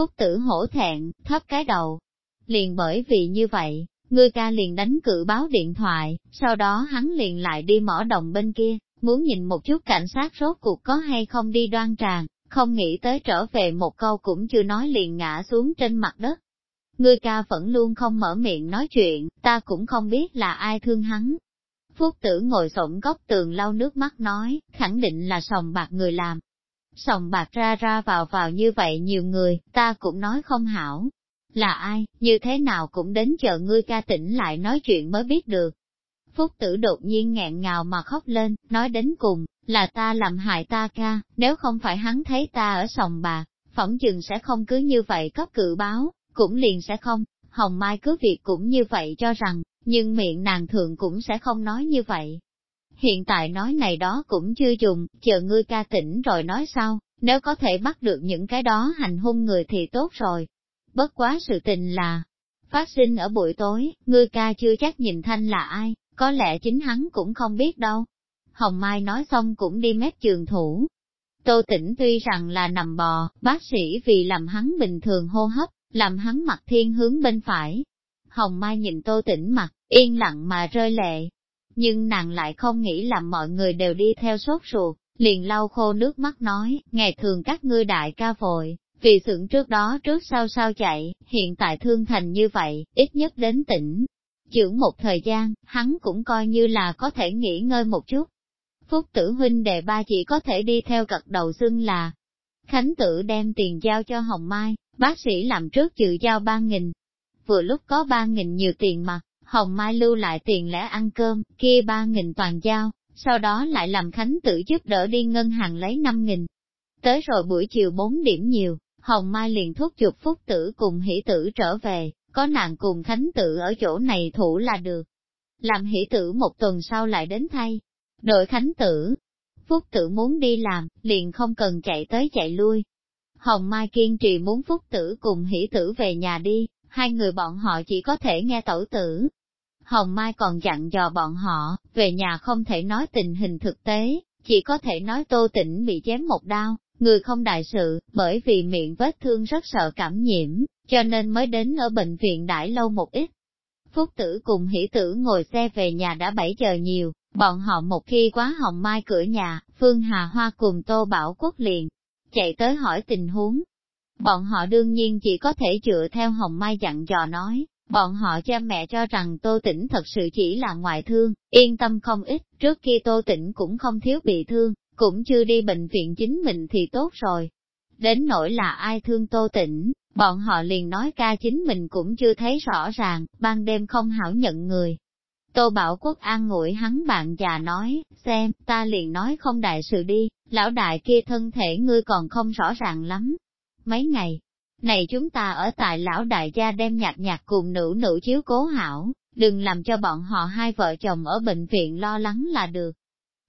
Phúc tử hổ thẹn, thấp cái đầu. Liền bởi vì như vậy, ngươi ca liền đánh cự báo điện thoại, sau đó hắn liền lại đi mỏ đồng bên kia, muốn nhìn một chút cảnh sát rốt cuộc có hay không đi đoan tràng, không nghĩ tới trở về một câu cũng chưa nói liền ngã xuống trên mặt đất. Ngươi ca vẫn luôn không mở miệng nói chuyện, ta cũng không biết là ai thương hắn. Phúc tử ngồi xổm góc tường lau nước mắt nói, khẳng định là sòng bạc người làm. Sòng bạc ra ra vào vào như vậy nhiều người, ta cũng nói không hảo. Là ai, như thế nào cũng đến chờ ngươi ca tỉnh lại nói chuyện mới biết được. Phúc tử đột nhiên nghẹn ngào mà khóc lên, nói đến cùng, là ta làm hại ta ca, nếu không phải hắn thấy ta ở sòng bạc, phỏng chừng sẽ không cứ như vậy cấp cự báo, cũng liền sẽ không, Hồng Mai cứ việc cũng như vậy cho rằng, nhưng miệng nàng thường cũng sẽ không nói như vậy. Hiện tại nói này đó cũng chưa dùng, chờ ngươi ca tỉnh rồi nói sau, nếu có thể bắt được những cái đó hành hung người thì tốt rồi. Bất quá sự tình là, phát sinh ở buổi tối, ngươi ca chưa chắc nhìn thanh là ai, có lẽ chính hắn cũng không biết đâu. Hồng Mai nói xong cũng đi mép trường thủ. Tô tỉnh tuy rằng là nằm bò, bác sĩ vì làm hắn bình thường hô hấp, làm hắn mặt thiên hướng bên phải. Hồng Mai nhìn tô tỉnh mặt, yên lặng mà rơi lệ. Nhưng nàng lại không nghĩ làm mọi người đều đi theo sốt ruột, liền lau khô nước mắt nói, ngày thường các ngươi đại ca vội, vì xưởng trước đó trước sau sao chạy, hiện tại thương thành như vậy, ít nhất đến tỉnh. Chưởng một thời gian, hắn cũng coi như là có thể nghỉ ngơi một chút. Phúc tử huynh đệ ba chỉ có thể đi theo cật đầu xưng là. Khánh tử đem tiền giao cho Hồng Mai, bác sĩ làm trước dự giao ba nghìn. Vừa lúc có ba nghìn nhiều tiền mặt, Hồng Mai lưu lại tiền lẻ ăn cơm, kia ba nghìn toàn giao, sau đó lại làm Khánh tử giúp đỡ đi ngân hàng lấy năm nghìn. Tới rồi buổi chiều bốn điểm nhiều, Hồng Mai liền thúc giục Phúc tử cùng hỷ tử trở về, có nàng cùng Khánh tử ở chỗ này thủ là được. Làm hỷ tử một tuần sau lại đến thay. Đội Khánh tử, Phúc tử muốn đi làm, liền không cần chạy tới chạy lui. Hồng Mai kiên trì muốn Phúc tử cùng hỷ tử về nhà đi, hai người bọn họ chỉ có thể nghe tẩu tử. Hồng Mai còn dặn dò bọn họ, về nhà không thể nói tình hình thực tế, chỉ có thể nói tô tỉnh bị chém một đao, người không đại sự, bởi vì miệng vết thương rất sợ cảm nhiễm, cho nên mới đến ở bệnh viện đãi lâu một ít. Phúc tử cùng hỷ tử ngồi xe về nhà đã 7 giờ nhiều, bọn họ một khi quá hồng mai cửa nhà, Phương Hà Hoa cùng Tô Bảo Quốc liền, chạy tới hỏi tình huống. Bọn họ đương nhiên chỉ có thể dựa theo hồng mai dặn dò nói, bọn họ cha mẹ cho rằng Tô Tĩnh thật sự chỉ là ngoại thương, yên tâm không ít, trước khi Tô Tĩnh cũng không thiếu bị thương, cũng chưa đi bệnh viện chính mình thì tốt rồi. Đến nỗi là ai thương Tô Tĩnh, bọn họ liền nói ca chính mình cũng chưa thấy rõ ràng, ban đêm không hảo nhận người. Tô Bảo Quốc an ngủi hắn bạn già nói, xem, ta liền nói không đại sự đi, lão đại kia thân thể ngươi còn không rõ ràng lắm. Mấy ngày, này chúng ta ở tại lão đại gia đem nhạc nhạc cùng nữ nữ chiếu cố hảo, đừng làm cho bọn họ hai vợ chồng ở bệnh viện lo lắng là được.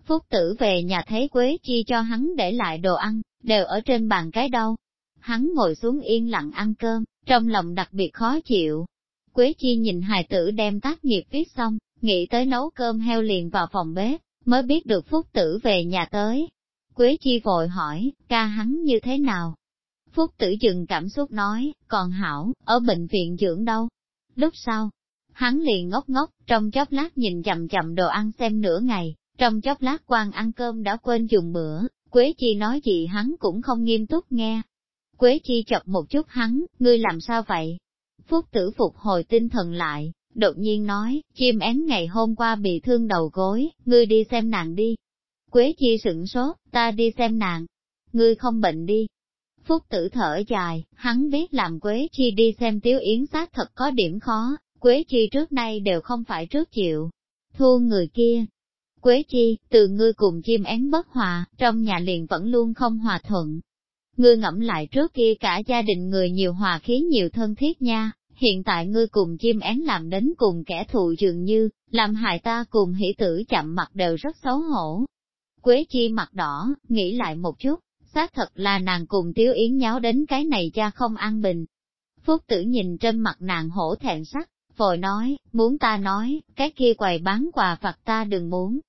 Phúc tử về nhà thấy Quế Chi cho hắn để lại đồ ăn, đều ở trên bàn cái đâu. Hắn ngồi xuống yên lặng ăn cơm, trong lòng đặc biệt khó chịu. Quế Chi nhìn hài tử đem tác nghiệp viết xong, nghĩ tới nấu cơm heo liền vào phòng bếp, mới biết được Phúc tử về nhà tới. Quế Chi vội hỏi, ca hắn như thế nào? Phúc tử dừng cảm xúc nói, còn hảo, ở bệnh viện dưỡng đâu? Lúc sau, hắn liền ngốc ngốc, trong chốc lát nhìn chậm chậm đồ ăn xem nửa ngày, trong chốc lát quan ăn cơm đã quên dùng bữa, Quế Chi nói gì hắn cũng không nghiêm túc nghe. Quế Chi chọc một chút hắn, ngươi làm sao vậy? Phúc tử phục hồi tinh thần lại, đột nhiên nói, chim én ngày hôm qua bị thương đầu gối, ngươi đi xem nàng đi. Quế Chi sửng sốt, ta đi xem nàng. Ngươi không bệnh đi. Phúc tử thở dài, hắn biết làm Quế Chi đi xem Tiếu Yến xác thật có điểm khó, Quế Chi trước nay đều không phải trước chịu. thua người kia, Quế chi, từ ngươi cùng chim én bất hòa, trong nhà liền vẫn luôn không hòa thuận. Ngươi ngẫm lại trước kia cả gia đình người nhiều hòa khí nhiều thân thiết nha, hiện tại ngươi cùng chim én làm đến cùng kẻ thù dường như, làm hại ta cùng hỷ tử chậm mặt đều rất xấu hổ. Quế chi mặt đỏ, nghĩ lại một chút, xác thật là nàng cùng Tiếu Yến nháo đến cái này cha không an bình. Phúc tử nhìn trên mặt nàng hổ thẹn sắc, vội nói, muốn ta nói, cái kia quầy bán quà phạt ta đừng muốn,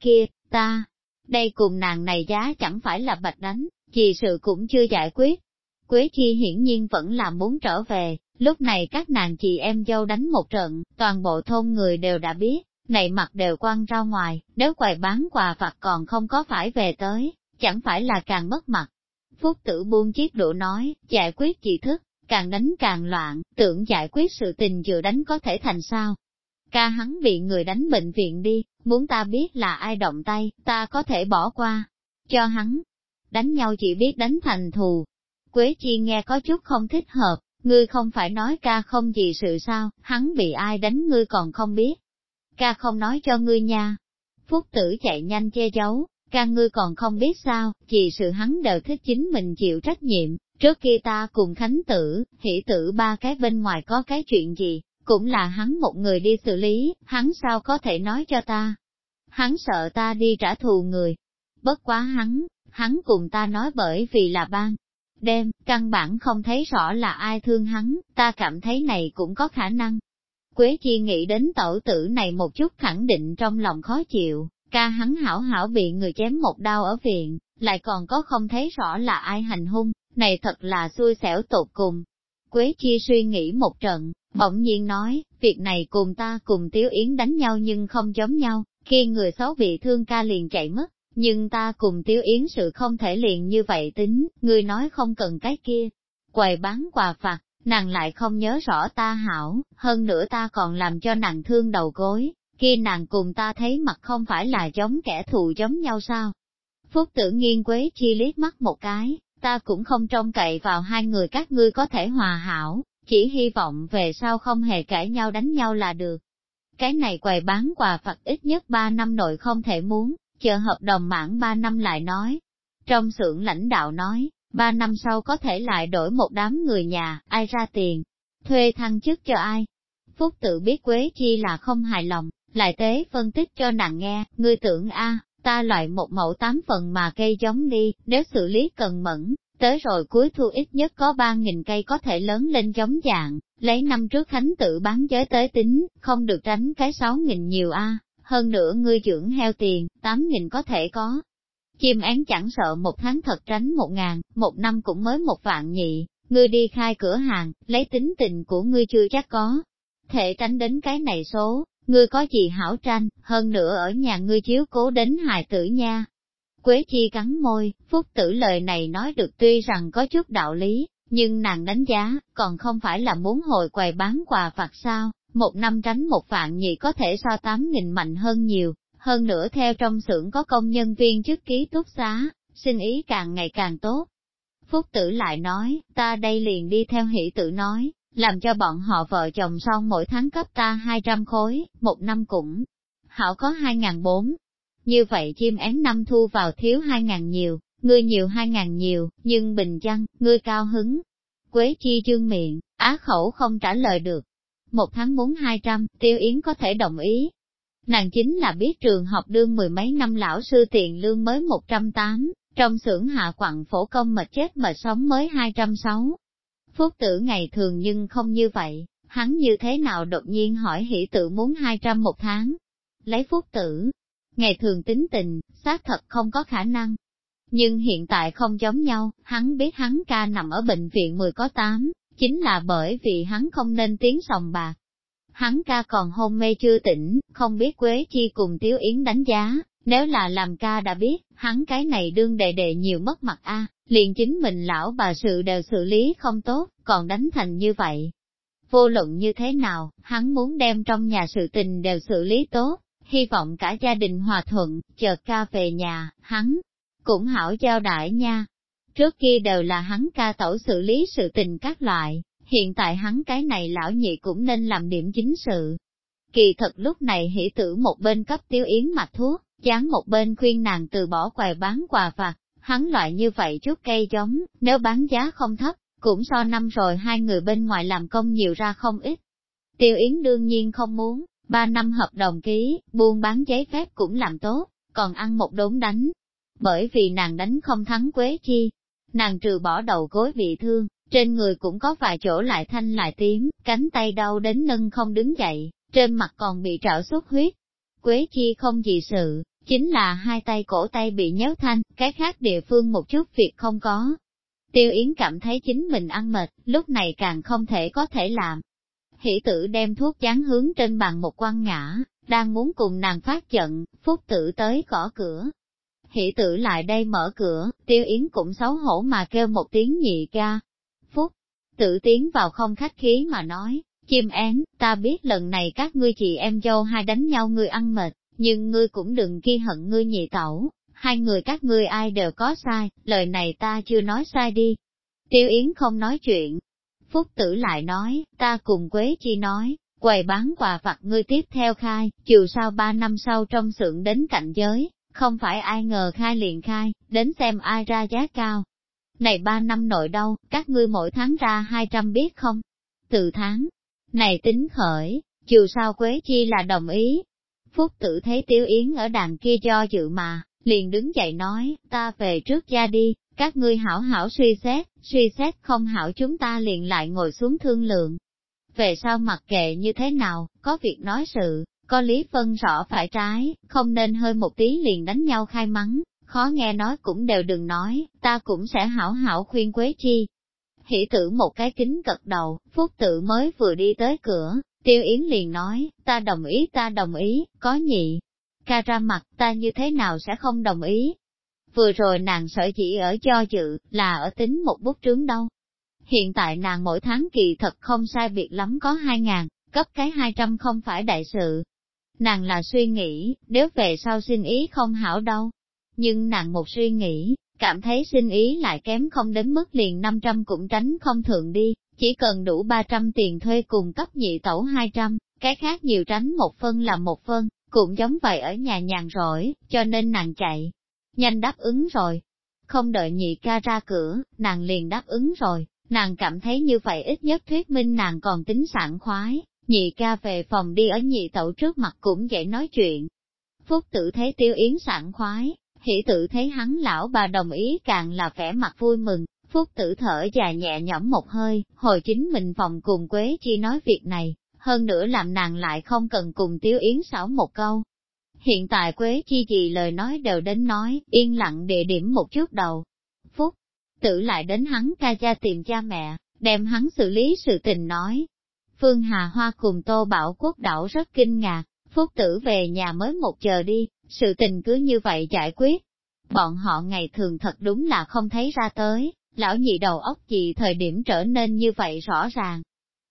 kia, ta, đây cùng nàng này giá chẳng phải là bạch đánh, gì sự cũng chưa giải quyết. Quế Chi hiển nhiên vẫn là muốn trở về, lúc này các nàng chị em dâu đánh một trận, toàn bộ thôn người đều đã biết, này mặt đều quăng ra ngoài, nếu quầy bán quà vặt còn không có phải về tới, chẳng phải là càng mất mặt. Phúc tử buông chiếc đũa nói, giải quyết chỉ thức, càng đánh càng loạn, tưởng giải quyết sự tình vừa đánh có thể thành sao. Ca hắn bị người đánh bệnh viện đi, muốn ta biết là ai động tay, ta có thể bỏ qua, cho hắn. Đánh nhau chỉ biết đánh thành thù. Quế Chi nghe có chút không thích hợp, ngươi không phải nói ca không gì sự sao, hắn bị ai đánh ngươi còn không biết. Ca không nói cho ngươi nha. Phúc tử chạy nhanh che giấu, càng ngươi còn không biết sao, chỉ sự hắn đều thích chính mình chịu trách nhiệm, trước khi ta cùng Khánh tử, hỷ tử ba cái bên ngoài có cái chuyện gì, cũng là hắn một người đi xử lý, hắn sao có thể nói cho ta. Hắn sợ ta đi trả thù người. Bất quá hắn, hắn cùng ta nói bởi vì là ban. Đêm, căn bản không thấy rõ là ai thương hắn, ta cảm thấy này cũng có khả năng. Quế Chi nghĩ đến tẩu tử này một chút khẳng định trong lòng khó chịu, ca hắn hảo hảo bị người chém một đau ở viện, lại còn có không thấy rõ là ai hành hung, này thật là xui xẻo tột cùng. Quế Chi suy nghĩ một trận, bỗng nhiên nói, việc này cùng ta cùng Tiếu Yến đánh nhau nhưng không giống nhau, khi người xấu bị thương ca liền chạy mất, nhưng ta cùng Tiếu Yến sự không thể liền như vậy tính, người nói không cần cái kia. Quầy bán quà phạt, nàng lại không nhớ rõ ta hảo, hơn nữa ta còn làm cho nàng thương đầu gối, khi nàng cùng ta thấy mặt không phải là giống kẻ thù giống nhau sao. Phúc tử nghiên quế chi liếc mắt một cái, ta cũng không trông cậy vào hai người các ngươi có thể hòa hảo, chỉ hy vọng về sau không hề cãi nhau đánh nhau là được. Cái này quầy bán quà phật ít nhất ba năm nội không thể muốn, chờ hợp đồng mãn ba năm lại nói. Trong xưởng lãnh đạo nói, ba năm sau có thể lại đổi một đám người nhà, ai ra tiền, thuê thăng chức cho ai. Phúc tự biết Quế Chi là không hài lòng, lại tế phân tích cho nàng nghe, ngươi tưởng a ta loại một mẫu tám phần mà cây giống đi, nếu xử lý cần mẫn, tới rồi cuối thu ít nhất có ba nghìn cây có thể lớn lên giống dạng, lấy năm trước khánh tự bán giới tới tính, không được tránh cái sáu nghìn nhiều a hơn nữa ngươi dưỡng heo tiền, tám nghìn có thể có. Chim án chẳng sợ một tháng thật tránh một ngàn, một năm cũng mới một vạn nhị, ngươi đi khai cửa hàng, lấy tính tình của ngươi chưa chắc có. Thể tránh đến cái này số, ngươi có gì hảo tranh, hơn nữa ở nhà ngươi chiếu cố đến hài tử nha. Quế chi cắn môi, phúc tử lời này nói được tuy rằng có chút đạo lý, nhưng nàng đánh giá, còn không phải là muốn hồi quầy bán quà phạt sao, một năm tránh một vạn nhị có thể so tám nghìn mạnh hơn nhiều, hơn nữa theo trong xưởng có công nhân viên chức ký túc xá, xin ý càng ngày càng tốt. Phúc tử lại nói, ta đây liền đi theo hỷ tử nói, làm cho bọn họ vợ chồng son mỗi tháng cấp ta 200 khối, một năm cũng, hảo có 2.004. Như vậy chim én năm thu vào thiếu 2.000 nhiều, ngươi nhiều 2.000 nhiều, nhưng bình chăng, ngươi cao hứng. Quế chi chương miệng, á khẩu không trả lời được. Một tháng muốn 200, tiêu yến có thể đồng ý. Nàng chính là biết trường học đương mười mấy năm lão sư tiền lương mới 108, trong xưởng hạ quặng phổ công mà chết mà sống mới 206, Phúc tử ngày thường nhưng không như vậy, hắn như thế nào đột nhiên hỏi hỷ tự muốn 200 một tháng. Lấy phúc tử, ngày thường tính tình, xác thật không có khả năng. Nhưng hiện tại không giống nhau, hắn biết hắn ca nằm ở bệnh viện 10 có 8, chính là bởi vì hắn không nên tiếng sòng bạc. Hắn ca còn hôn mê chưa tỉnh, không biết Quế Chi cùng Tiếu Yến đánh giá, nếu là làm ca đã biết, hắn cái này đương đệ đệ nhiều mất mặt a liền chính mình lão bà sự đều xử lý không tốt, còn đánh thành như vậy. Vô luận như thế nào, hắn muốn đem trong nhà sự tình đều xử lý tốt, hy vọng cả gia đình hòa thuận, chờ ca về nhà, hắn cũng hảo giao đại nha. Trước kia đều là hắn ca tẩu xử lý sự tình các loại, hiện tại hắn cái này lão nhị cũng nên làm điểm chính sự. Kỳ thật lúc này hỷ tử một bên cấp tiêu yến mặt thuốc, dán một bên khuyên nàng từ bỏ quầy bán quà vặt, hắn loại như vậy chút cây giống, nếu bán giá không thấp, cũng so năm rồi hai người bên ngoài làm công nhiều ra không ít. Tiêu Yến đương nhiên không muốn, ba năm hợp đồng ký, buôn bán giấy phép cũng làm tốt, còn ăn một đốn đánh. Bởi vì nàng đánh không thắng Quế Chi, nàng trừ bỏ đầu gối bị thương, trên người cũng có vài chỗ lại thanh lại tím, cánh tay đau đến nâng không đứng dậy, trên mặt còn bị trạo xuất huyết. Quế Chi không gì sự, chính là hai tay cổ tay bị nhéo thanh, cái khác địa phương một chút việc không có. Tiêu Yến cảm thấy chính mình ăn mệt, lúc này càng không thể có thể làm. Hỷ tử đem thuốc chán hướng trên bàn một quan ngã, đang muốn cùng nàng phát giận, phúc tử tới gõ cửa. Hỷ tử lại đây mở cửa, Tiêu Yến cũng xấu hổ mà kêu một tiếng nhị ca. Phúc, tử tiến vào không khách khí mà nói, chim én, ta biết lần này các ngươi chị em dâu hai đánh nhau ngươi ăn mệt, nhưng ngươi cũng đừng ghi hận ngươi nhị tẩu, hai người các ngươi ai đều có sai, lời này ta chưa nói sai đi. Tiêu Yến không nói chuyện. Phúc tử lại nói, ta cùng Quế Chi nói, quầy bán quà vặt ngươi tiếp theo khai, chiều sau ba năm sau trong xưởng đến cạnh giới, không phải ai ngờ khai liền khai, đến xem ai ra giá cao. Này ba năm nội đâu, các ngươi mỗi tháng ra hai trăm biết không? Từ tháng, này tính khởi, chiều sau Quế Chi là đồng ý. Phúc tử thấy Tiêu Yến ở đàn kia cho dự mà, liền đứng dậy nói, ta về trước ra đi, các ngươi hảo hảo suy xét, suy xét không hảo chúng ta liền lại ngồi xuống thương lượng. Về sau mặc kệ như thế nào, có việc nói sự, có lý phân rõ phải trái, không nên hơi một tí liền đánh nhau khai mắng, khó nghe nói cũng đều đừng nói, ta cũng sẽ hảo hảo khuyên Quế Chi. Hỷ tử một cái kính cật đầu, Phúc Tử mới vừa đi tới cửa, Tiêu Yến liền nói, ta đồng ý ta đồng ý, có nhị, ca ra mặt ta như thế nào sẽ không đồng ý. Vừa rồi nàng sợ chỉ ở cho dự, là ở tính một bút trướng đâu. Hiện tại nàng mỗi tháng kỳ thật không sai biệt lắm có hai ngàn, cấp cái hai trăm không phải đại sự. Nàng là suy nghĩ, nếu về sau xin ý không hảo đâu. Nhưng nàng một suy nghĩ, cảm thấy xin ý lại kém không đến mức liền 500 cũng tránh không thượng đi, chỉ cần đủ 300 tiền thuê cùng cấp nhị tẩu 200, cái khác nhiều tránh một phân là một phân, cũng giống vậy ở nhà nhàn rỗi, cho nên nàng chạy. Nhanh đáp ứng rồi. Không đợi nhị ca ra cửa, nàng liền đáp ứng rồi, nàng cảm thấy như vậy ít nhất thuyết minh nàng còn tính sảng khoái, nhị ca về phòng đi ở nhị tẩu trước mặt cũng dễ nói chuyện. Phúc tử thấy tiêu yến sảng khoái, hỷ tự thấy hắn lão bà đồng ý càng là vẻ mặt vui mừng, phúc tử thở dài nhẹ nhõm một hơi, hồi chính mình phòng cùng Quế Chi nói việc này, hơn nữa làm nàng lại không cần cùng Tiếu Yến xảo một câu. Hiện tại Quế Chi gì lời nói đều đến nói, yên lặng địa điểm một chút đầu. Phúc, tử lại đến hắn ca cha tìm cha mẹ, đem hắn xử lý sự tình nói. Phương Hà Hoa cùng Tô Bảo Quốc đảo rất kinh ngạc, Phúc tử về nhà mới một giờ đi, sự tình cứ như vậy giải quyết. Bọn họ ngày thường thật đúng là không thấy ra tới, lão nhị đầu óc gì thời điểm trở nên như vậy rõ ràng.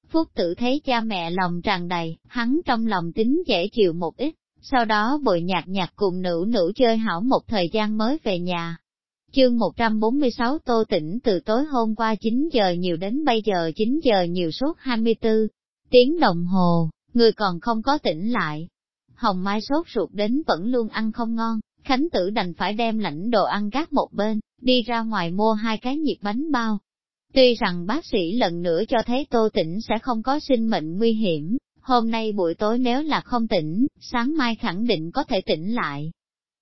Phúc tử thấy cha mẹ lòng tràn đầy, hắn trong lòng tính dễ chịu một ít, sau đó bội nhạc nhạc cùng nữ nữ chơi hảo một thời gian mới về nhà. Chương 146 Tô Tĩnh từ tối hôm qua 9 giờ nhiều đến bây giờ 9 giờ nhiều suốt 24 tiếng đồng hồ, người còn không có tỉnh lại. Hồng Mai sốt ruột đến vẫn luôn ăn không ngon, Khánh Tử đành phải đem lãnh đồ ăn gác một bên, đi ra ngoài mua hai cái nhiệt bánh bao, Tuy rằng bác sĩ lần nữa cho thấy Tô Tĩnh sẽ không có sinh mệnh nguy hiểm, hôm nay buổi tối nếu là không tỉnh, sáng mai khẳng định có thể tỉnh lại.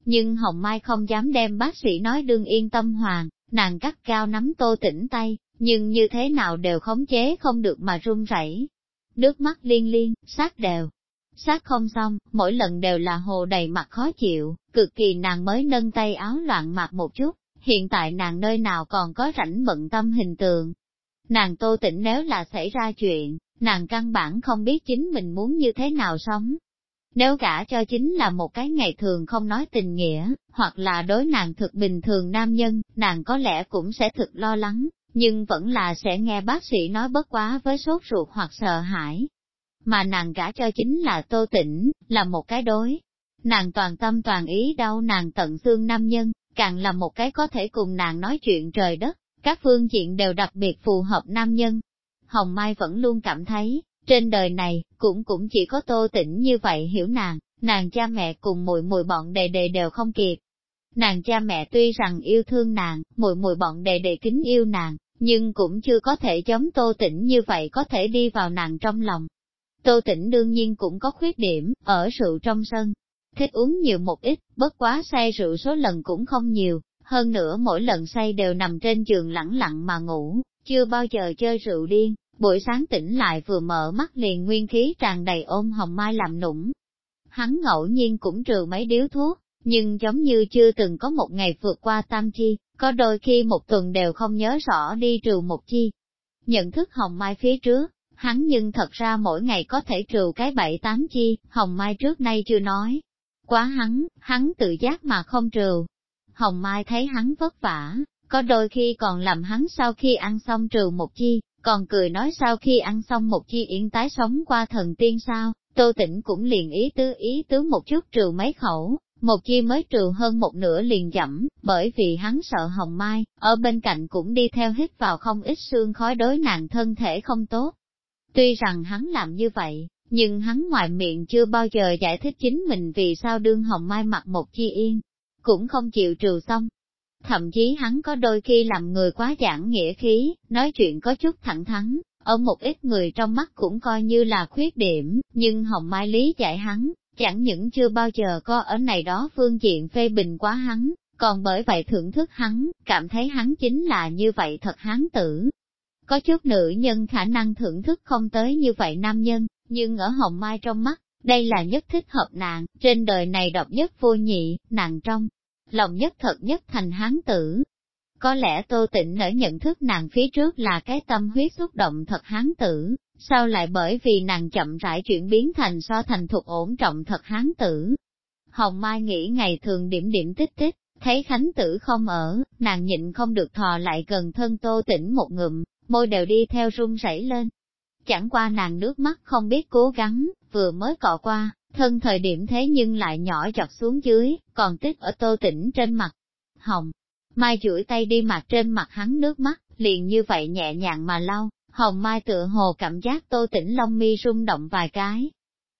Nhưng Hồng Mai không dám đem bác sĩ nói đương yên tâm hoàng, nàng cắt cao nắm Tô Tĩnh tay, nhưng như thế nào đều khống chế không được mà run rẩy. Nước mắt liên liên, sát đều. Sát không xong, mỗi lần đều là hồ đầy mặt khó chịu, cực kỳ nàng mới nâng tay áo loạn mặt một chút, hiện tại nàng nơi nào còn có rảnh bận tâm hình tượng. Nàng tô tỉnh nếu là xảy ra chuyện, nàng căn bản không biết chính mình muốn như thế nào sống. Nếu gả cho chính là một cái ngày thường không nói tình nghĩa, hoặc là đối nàng thực bình thường nam nhân, nàng có lẽ cũng sẽ thực lo lắng, nhưng vẫn là sẽ nghe bác sĩ nói bất quá với sốt ruột hoặc sợ hãi. Mà nàng gả cho chính là tô tĩnh, là một cái đối. Nàng toàn tâm toàn ý đau nàng tận xương nam nhân, càng là một cái có thể cùng nàng nói chuyện trời đất, các phương diện đều đặc biệt phù hợp nam nhân. Hồng Mai vẫn luôn cảm thấy, trên đời này, cũng cũng chỉ có tô tĩnh như vậy hiểu nàng, nàng cha mẹ cùng mùi mùi bọn đề đề đều không kịp. Nàng cha mẹ tuy rằng yêu thương nàng, mùi mùi bọn đề đề kính yêu nàng, nhưng cũng chưa có thể chống tô tĩnh như vậy có thể đi vào nàng trong lòng. Tô tĩnh đương nhiên cũng có khuyết điểm, ở rượu trong sân, thích uống nhiều một ít, bất quá say rượu số lần cũng không nhiều, hơn nữa mỗi lần say đều nằm trên giường lẳng lặng mà ngủ, chưa bao giờ chơi rượu điên, buổi sáng tỉnh lại vừa mở mắt liền nguyên khí tràn đầy ôm hồng mai làm nũng. Hắn ngẫu nhiên cũng trừ mấy điếu thuốc, nhưng giống như chưa từng có một ngày vượt qua tam chi, có đôi khi một tuần đều không nhớ rõ đi trừ một chi. Nhận thức hồng mai phía trước, hắn nhưng thật ra mỗi ngày có thể trừ cái bảy tám chi, hồng mai trước nay chưa nói. Quá hắn, hắn tự giác mà không trừ. Hồng mai thấy hắn vất vả, có đôi khi còn làm hắn sau khi ăn xong trừ một chi, còn cười nói sau khi ăn xong một chi yến tái sống qua thần tiên sao, tô tĩnh cũng liền ý tứ ý tứ một chút trừ mấy khẩu, một chi mới trừ hơn một nửa liền dẫm, bởi vì hắn sợ hồng mai, ở bên cạnh cũng đi theo hít vào không ít xương khói đối nàng thân thể không tốt. Tuy rằng hắn làm như vậy, nhưng hắn ngoài miệng chưa bao giờ giải thích chính mình vì sao đương hồng mai mặc một chi yên, cũng không chịu trừ xong. Thậm chí hắn có đôi khi làm người quá giảng nghĩa khí, nói chuyện có chút thẳng thắn, ở một ít người trong mắt cũng coi như là khuyết điểm, nhưng Hồng Mai lý giải hắn, chẳng những chưa bao giờ có ở này đó phương diện phê bình quá hắn, còn bởi vậy thưởng thức hắn, cảm thấy hắn chính là như vậy thật hắn tử. Có chút nữ nhân khả năng thưởng thức không tới như vậy nam nhân, nhưng ở Hồng Mai trong mắt, đây là nhất thích hợp nàng, trên đời này độc nhất vô nhị, nàng trong, lòng nhất thật nhất thành hán tử. Có lẽ Tô Tịnh ở nhận thức nàng phía trước là cái tâm huyết xúc động thật hán tử, sao lại bởi vì nàng chậm rãi chuyển biến thành so thành thuộc ổn trọng thật hán tử. Hồng Mai nghĩ ngày thường điểm điểm tích tích, thấy Khánh tử không ở, nàng nhịn không được thò lại gần thân Tô Tĩnh một ngụm, môi đều đi theo run rẩy lên. Chẳng qua nàng nước mắt không biết cố gắng, vừa mới cọ qua, thân thời điểm thế nhưng lại nhỏ giọt xuống dưới, còn tích ở tô tỉnh trên mặt. Hồng, Mai chuỗi tay đi mặt trên mặt hắn nước mắt, liền như vậy nhẹ nhàng mà lau, Hồng Mai tựa hồ cảm giác tô tỉnh long mi rung động vài cái.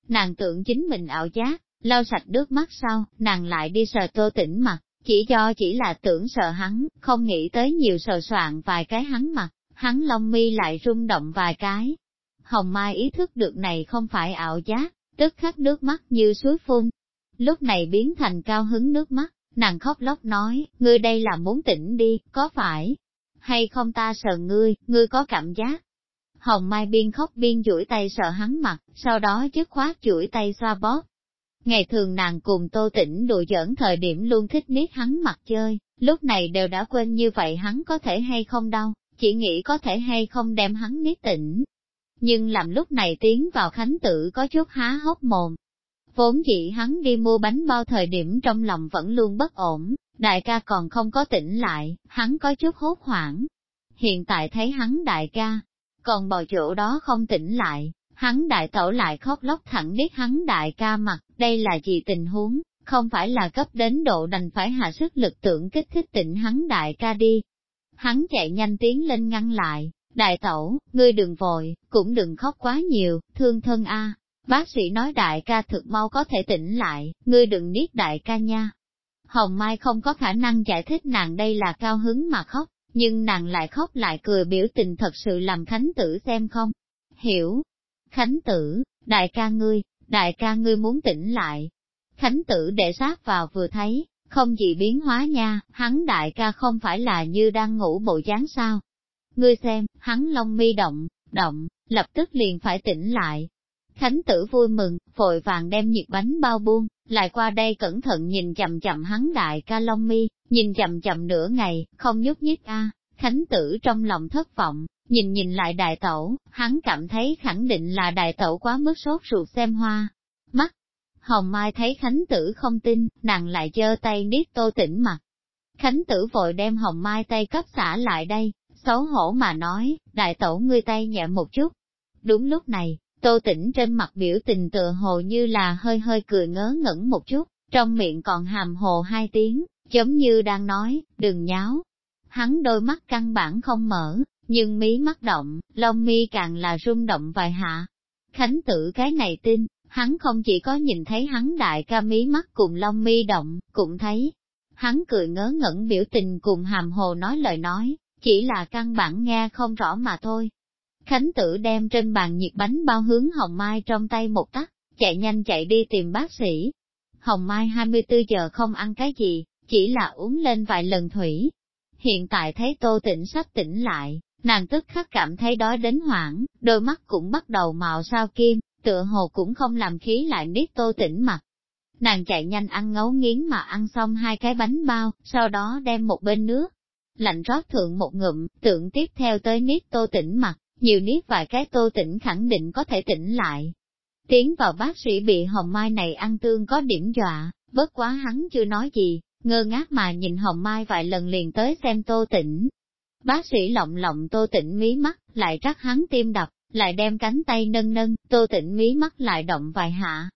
Nàng tưởng chính mình ảo giác, lau sạch nước mắt sau, nàng lại đi sờ tô tỉnh mặt, chỉ do chỉ là tưởng sợ hắn, không nghĩ tới nhiều sờ soạn vài cái hắn mặt, hắn lông mi lại rung động vài cái. Hồng Mai ý thức được này không phải ảo giác, tức khắc nước mắt như suối phun. Lúc này biến thành cao hứng nước mắt, nàng khóc lóc nói, ngươi đây là muốn tỉnh đi, có phải? Hay không ta sợ ngươi, ngươi có cảm giác? Hồng Mai biên khóc biên duỗi tay sợ hắn mặt, sau đó dứt khoát duỗi tay xoa bóp. Ngày thường nàng cùng tô tỉnh đùa giỡn thời điểm luôn thích niết hắn mặt chơi, lúc này đều đã quên như vậy hắn có thể hay không đâu chỉ nghĩ có thể hay không đem hắn nít tỉnh, nhưng làm lúc này tiến vào khánh tử có chút há hốc mồm. Vốn dĩ hắn đi mua bánh bao thời điểm trong lòng vẫn luôn bất ổn, đại ca còn không có tỉnh lại, hắn có chút hốt hoảng. Hiện tại thấy hắn đại ca, còn bò chỗ đó không tỉnh lại, hắn đại tẩu lại khóc lóc thẳng biết hắn đại ca mặt, đây là gì tình huống, không phải là cấp đến độ đành phải hạ sức lực tưởng kích thích tỉnh hắn đại ca đi. Hắn chạy nhanh tiến lên ngăn lại, Đại tẩu, ngươi đừng vội, cũng đừng khóc quá nhiều, thương thân a. Bác sĩ nói đại ca thực mau có thể tỉnh lại, ngươi đừng niết đại ca nha. Hồng Mai không có khả năng giải thích nàng đây là cao hứng mà khóc, nhưng nàng lại khóc lại cười biểu tình thật sự làm Khánh Tử xem không? Hiểu. Khánh Tử, đại ca ngươi, đại ca ngươi muốn tỉnh lại. Khánh Tử để sát vào vừa thấy, không gì biến hóa nha, hắn đại ca không phải là như đang ngủ bộ dáng sao, Ngươi xem, hắn lông mi động, động, lập tức liền phải tỉnh lại. Khánh tử vui mừng, vội vàng đem nhiệt bánh bao buông, lại qua đây cẩn thận nhìn chậm chậm hắn đại ca lông mi, nhìn chậm chậm nửa ngày, không nhúc nhích a. Khánh tử trong lòng thất vọng, nhìn nhìn lại đại tẩu, hắn cảm thấy khẳng định là đại tẩu quá mức sốt ruột xem hoa. Hồng Mai thấy Khánh tử không tin, nàng lại giơ tay niết tô Tĩnh mặt. Khánh tử vội đem Hồng Mai tay cấp xả lại đây, xấu hổ mà nói, đại tổ ngươi tay nhẹ một chút. Đúng lúc này, tô Tĩnh trên mặt biểu tình tựa hồ như là hơi hơi cười ngớ ngẩn một chút, trong miệng còn hàm hồ hai tiếng, giống như đang nói, đừng nháo. Hắn đôi mắt căn bản không mở, nhưng mí mắt động, lông mi càng là rung động vài hạ. Khánh tử cái này tin, hắn không chỉ có nhìn thấy hắn đại ca mí mắt cùng long mi động, cũng thấy. Hắn cười ngớ ngẩn biểu tình cùng hàm hồ nói lời nói, chỉ là căn bản nghe không rõ mà thôi. Khánh tử đem trên bàn nhiệt bánh bao hướng Hồng Mai trong tay một tắt, chạy nhanh chạy đi tìm bác sĩ. Hồng Mai 24 giờ không ăn cái gì, chỉ là uống lên vài lần thủy. Hiện tại thấy tô tỉnh sắp tỉnh lại, nàng tức khắc cảm thấy đói đến hoảng, đôi mắt cũng bắt đầu mạo sao kim, tựa hồ cũng không làm khí lại niết tô tĩnh mặt. Nàng chạy nhanh ăn ngấu nghiến mà ăn xong hai cái bánh bao, sau đó đem một bên nước. Lạnh rót thượng một ngụm, tượng tiếp theo tới niết tô tĩnh mặt, nhiều niết vài cái tô tĩnh khẳng định có thể tỉnh lại. Tiến vào bác sĩ bị hồng mai này ăn tương có điểm dọa, bất quá hắn chưa nói gì, ngơ ngác mà nhìn hồng mai vài lần liền tới xem tô tĩnh, Bác sĩ lộng lộng tô tĩnh mí mắt, lại rắc hắn tim đập, lại đem cánh tay nâng nâng, tô tịnh mí mắt lại động vài hạ.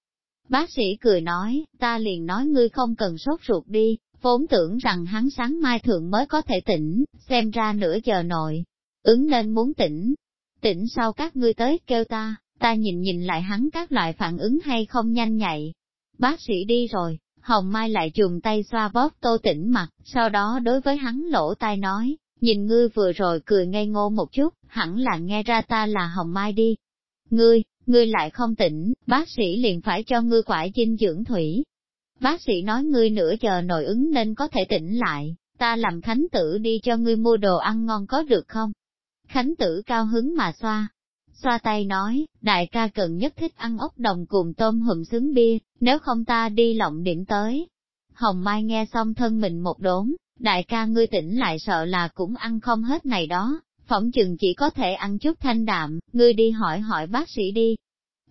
Bác sĩ cười nói, ta liền nói ngươi không cần sốt ruột đi, vốn tưởng rằng hắn sáng mai thượng mới có thể tỉnh, xem ra nửa giờ nội, ứng nên muốn tỉnh. Tỉnh sau các ngươi tới kêu ta, ta nhìn nhìn lại hắn các loại phản ứng hay không nhanh nhạy. Bác sĩ đi rồi, Hồng Mai lại dùng tay xoa bóp tô tỉnh mặt, sau đó đối với hắn lỗ tai nói, nhìn ngươi vừa rồi cười ngây ngô một chút, hẳn là nghe ra ta là Hồng Mai đi. Ngươi, ngươi lại không tỉnh, bác sĩ liền phải cho ngươi quả dinh dưỡng thủy. Bác sĩ nói ngươi nửa giờ nội ứng nên có thể tỉnh lại, ta làm khánh tử đi cho ngươi mua đồ ăn ngon có được không? Khánh tử cao hứng mà xoa, xoa tay nói, đại ca cần nhất thích ăn ốc đồng cùng tôm hùm xứng bia, nếu không ta đi lộng điểm tới. Hồng Mai nghe xong thân mình một đốn, đại ca ngươi tỉnh lại sợ là cũng ăn không hết này đó, phỏng chừng chỉ có thể ăn chút thanh đạm, ngươi đi hỏi hỏi bác sĩ đi.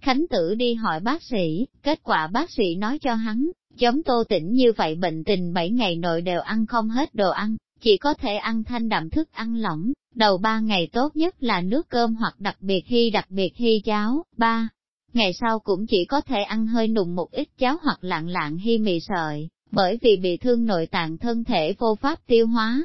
Khánh tử đi hỏi bác sĩ, kết quả bác sĩ nói cho hắn, giống tô tỉnh như vậy bệnh tình 7 ngày nội đều ăn không hết đồ ăn, chỉ có thể ăn thanh đạm thức ăn lỏng, đầu ba ngày tốt nhất là nước cơm hoặc đặc biệt hy đặc biệt hy cháo, ba. Ngày sau cũng chỉ có thể ăn hơi nùng một ít cháo hoặc lạng lạng hy mì sợi, bởi vì bị thương nội tạng thân thể vô pháp tiêu hóa.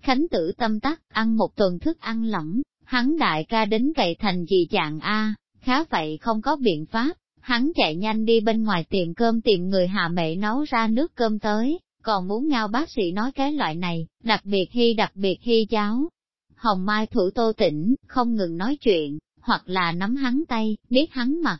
Khánh tử tâm tắc, ăn một tuần thức ăn lỏng, hắn đại ca đến cậy thành gì dạng A, khá vậy không có biện pháp, hắn chạy nhanh đi bên ngoài tiệm cơm tìm người hạ mệ nấu ra nước cơm tới, còn muốn ngao bác sĩ nói cái loại này, đặc biệt hy đặc biệt hy cháo. Hồng Mai thủ tô tỉnh, không ngừng nói chuyện, hoặc là nắm hắn tay, biết hắn mặt.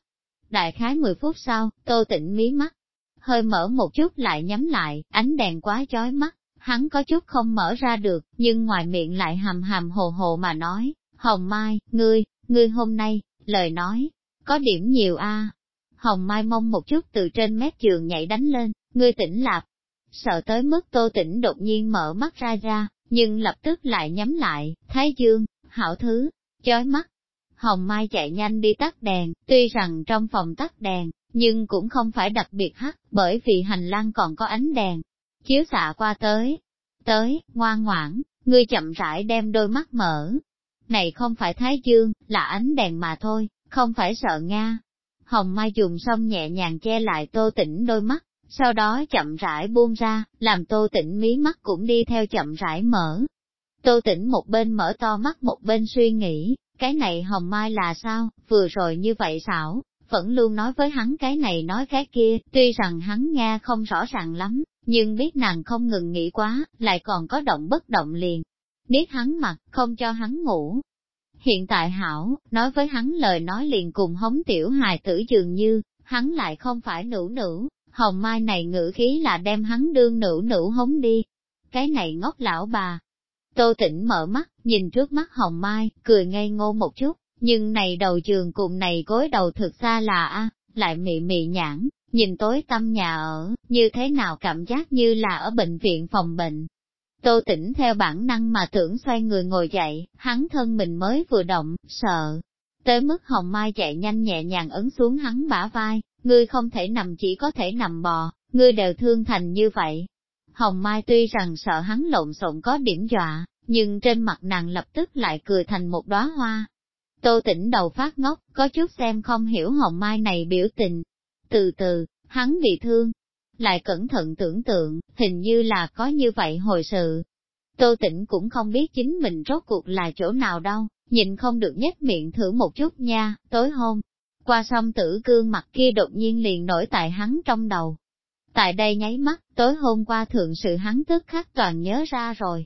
Đại khái 10 phút sau, tô tỉnh mí mắt, hơi mở một chút lại nhắm lại, ánh đèn quá chói mắt, hắn có chút không mở ra được, nhưng ngoài miệng lại hàm hàm hồ hồ mà nói, Hồng Mai, ngươi, ngươi hôm nay, lời nói, có điểm nhiều a. Hồng Mai mong một chút từ trên mép giường nhảy đánh lên, ngươi tỉnh lạp, sợ tới mức tô tỉnh đột nhiên mở mắt ra ra, nhưng lập tức lại nhắm lại, thái dương, hảo thứ, chói mắt. Hồng Mai chạy nhanh đi tắt đèn, tuy rằng trong phòng tắt đèn, nhưng cũng không phải đặc biệt hắt, bởi vì hành lang còn có ánh đèn. Chiếu xạ qua tới, tới, ngoan ngoãn, ngươi chậm rãi đem đôi mắt mở. Này không phải thái dương, là ánh đèn mà thôi, không phải sợ Nga. Hồng Mai dùng xong nhẹ nhàng che lại tô tỉnh đôi mắt, sau đó chậm rãi buông ra, làm tô tỉnh mí mắt cũng đi theo chậm rãi mở. Tô tỉnh một bên mở to mắt một bên suy nghĩ, cái này hồng mai là sao, vừa rồi như vậy xảo, vẫn luôn nói với hắn cái này nói cái kia, tuy rằng hắn nghe không rõ ràng lắm, nhưng biết nàng không ngừng nghĩ quá, lại còn có động bất động liền. Niết hắn mặt, không cho hắn ngủ. Hiện tại hảo, nói với hắn lời nói liền cùng hống tiểu hài tử dường như, hắn lại không phải nữ nữ, hồng mai này ngữ khí là đem hắn đương nữ nữ hống đi. Cái này ngốc lão bà. Tô tỉnh mở mắt, nhìn trước mắt hồng mai, cười ngây ngô một chút, nhưng này đầu giường cùng này gối đầu thực xa là lại mị mị nhãn, nhìn tối tâm nhà ở, như thế nào cảm giác như là ở bệnh viện phòng bệnh. Tô tỉnh theo bản năng mà tưởng xoay người ngồi dậy, hắn thân mình mới vừa động, sợ. Tới mức hồng mai chạy nhanh nhẹ nhàng ấn xuống hắn bả vai, ngươi không thể nằm chỉ có thể nằm bò, ngươi đều thương thành như vậy. Hồng Mai tuy rằng sợ hắn lộn xộn có điểm dọa, nhưng trên mặt nàng lập tức lại cười thành một đóa hoa. Tô tỉnh đầu phát ngốc, có chút xem không hiểu Hồng Mai này biểu tình. Từ từ, hắn bị thương, lại cẩn thận tưởng tượng, hình như là có như vậy hồi sự. Tô tỉnh cũng không biết chính mình rốt cuộc là chỗ nào đâu, nhìn không được nhếch miệng thử một chút nha, tối hôm, qua xong tử cương mặt kia đột nhiên liền nổi tại hắn trong đầu. Tại đây nháy mắt, tối hôm qua thượng sự hắn tức khắc toàn nhớ ra rồi.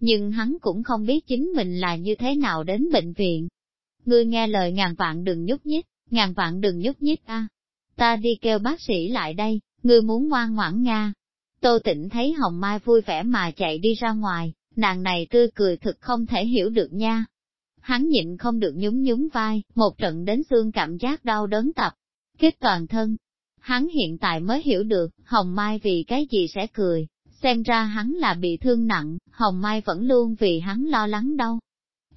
Nhưng hắn cũng không biết chính mình là như thế nào đến bệnh viện. Ngươi nghe lời ngàn vạn đừng nhúc nhích, ngàn vạn đừng nhúc nhích a. Ta đi kêu bác sĩ lại đây, ngươi muốn ngoan ngoãn nga. Tô tĩnh thấy Hồng Mai vui vẻ mà chạy đi ra ngoài, nàng này tươi cười thực không thể hiểu được nha, hắn nhịn không được nhún nhún vai, một trận đến xương cảm giác đau đớn tập, kết toàn thân. Hắn hiện tại mới hiểu được, Hồng Mai vì cái gì sẽ cười, xem ra hắn là bị thương nặng, Hồng Mai vẫn luôn vì hắn lo lắng đâu.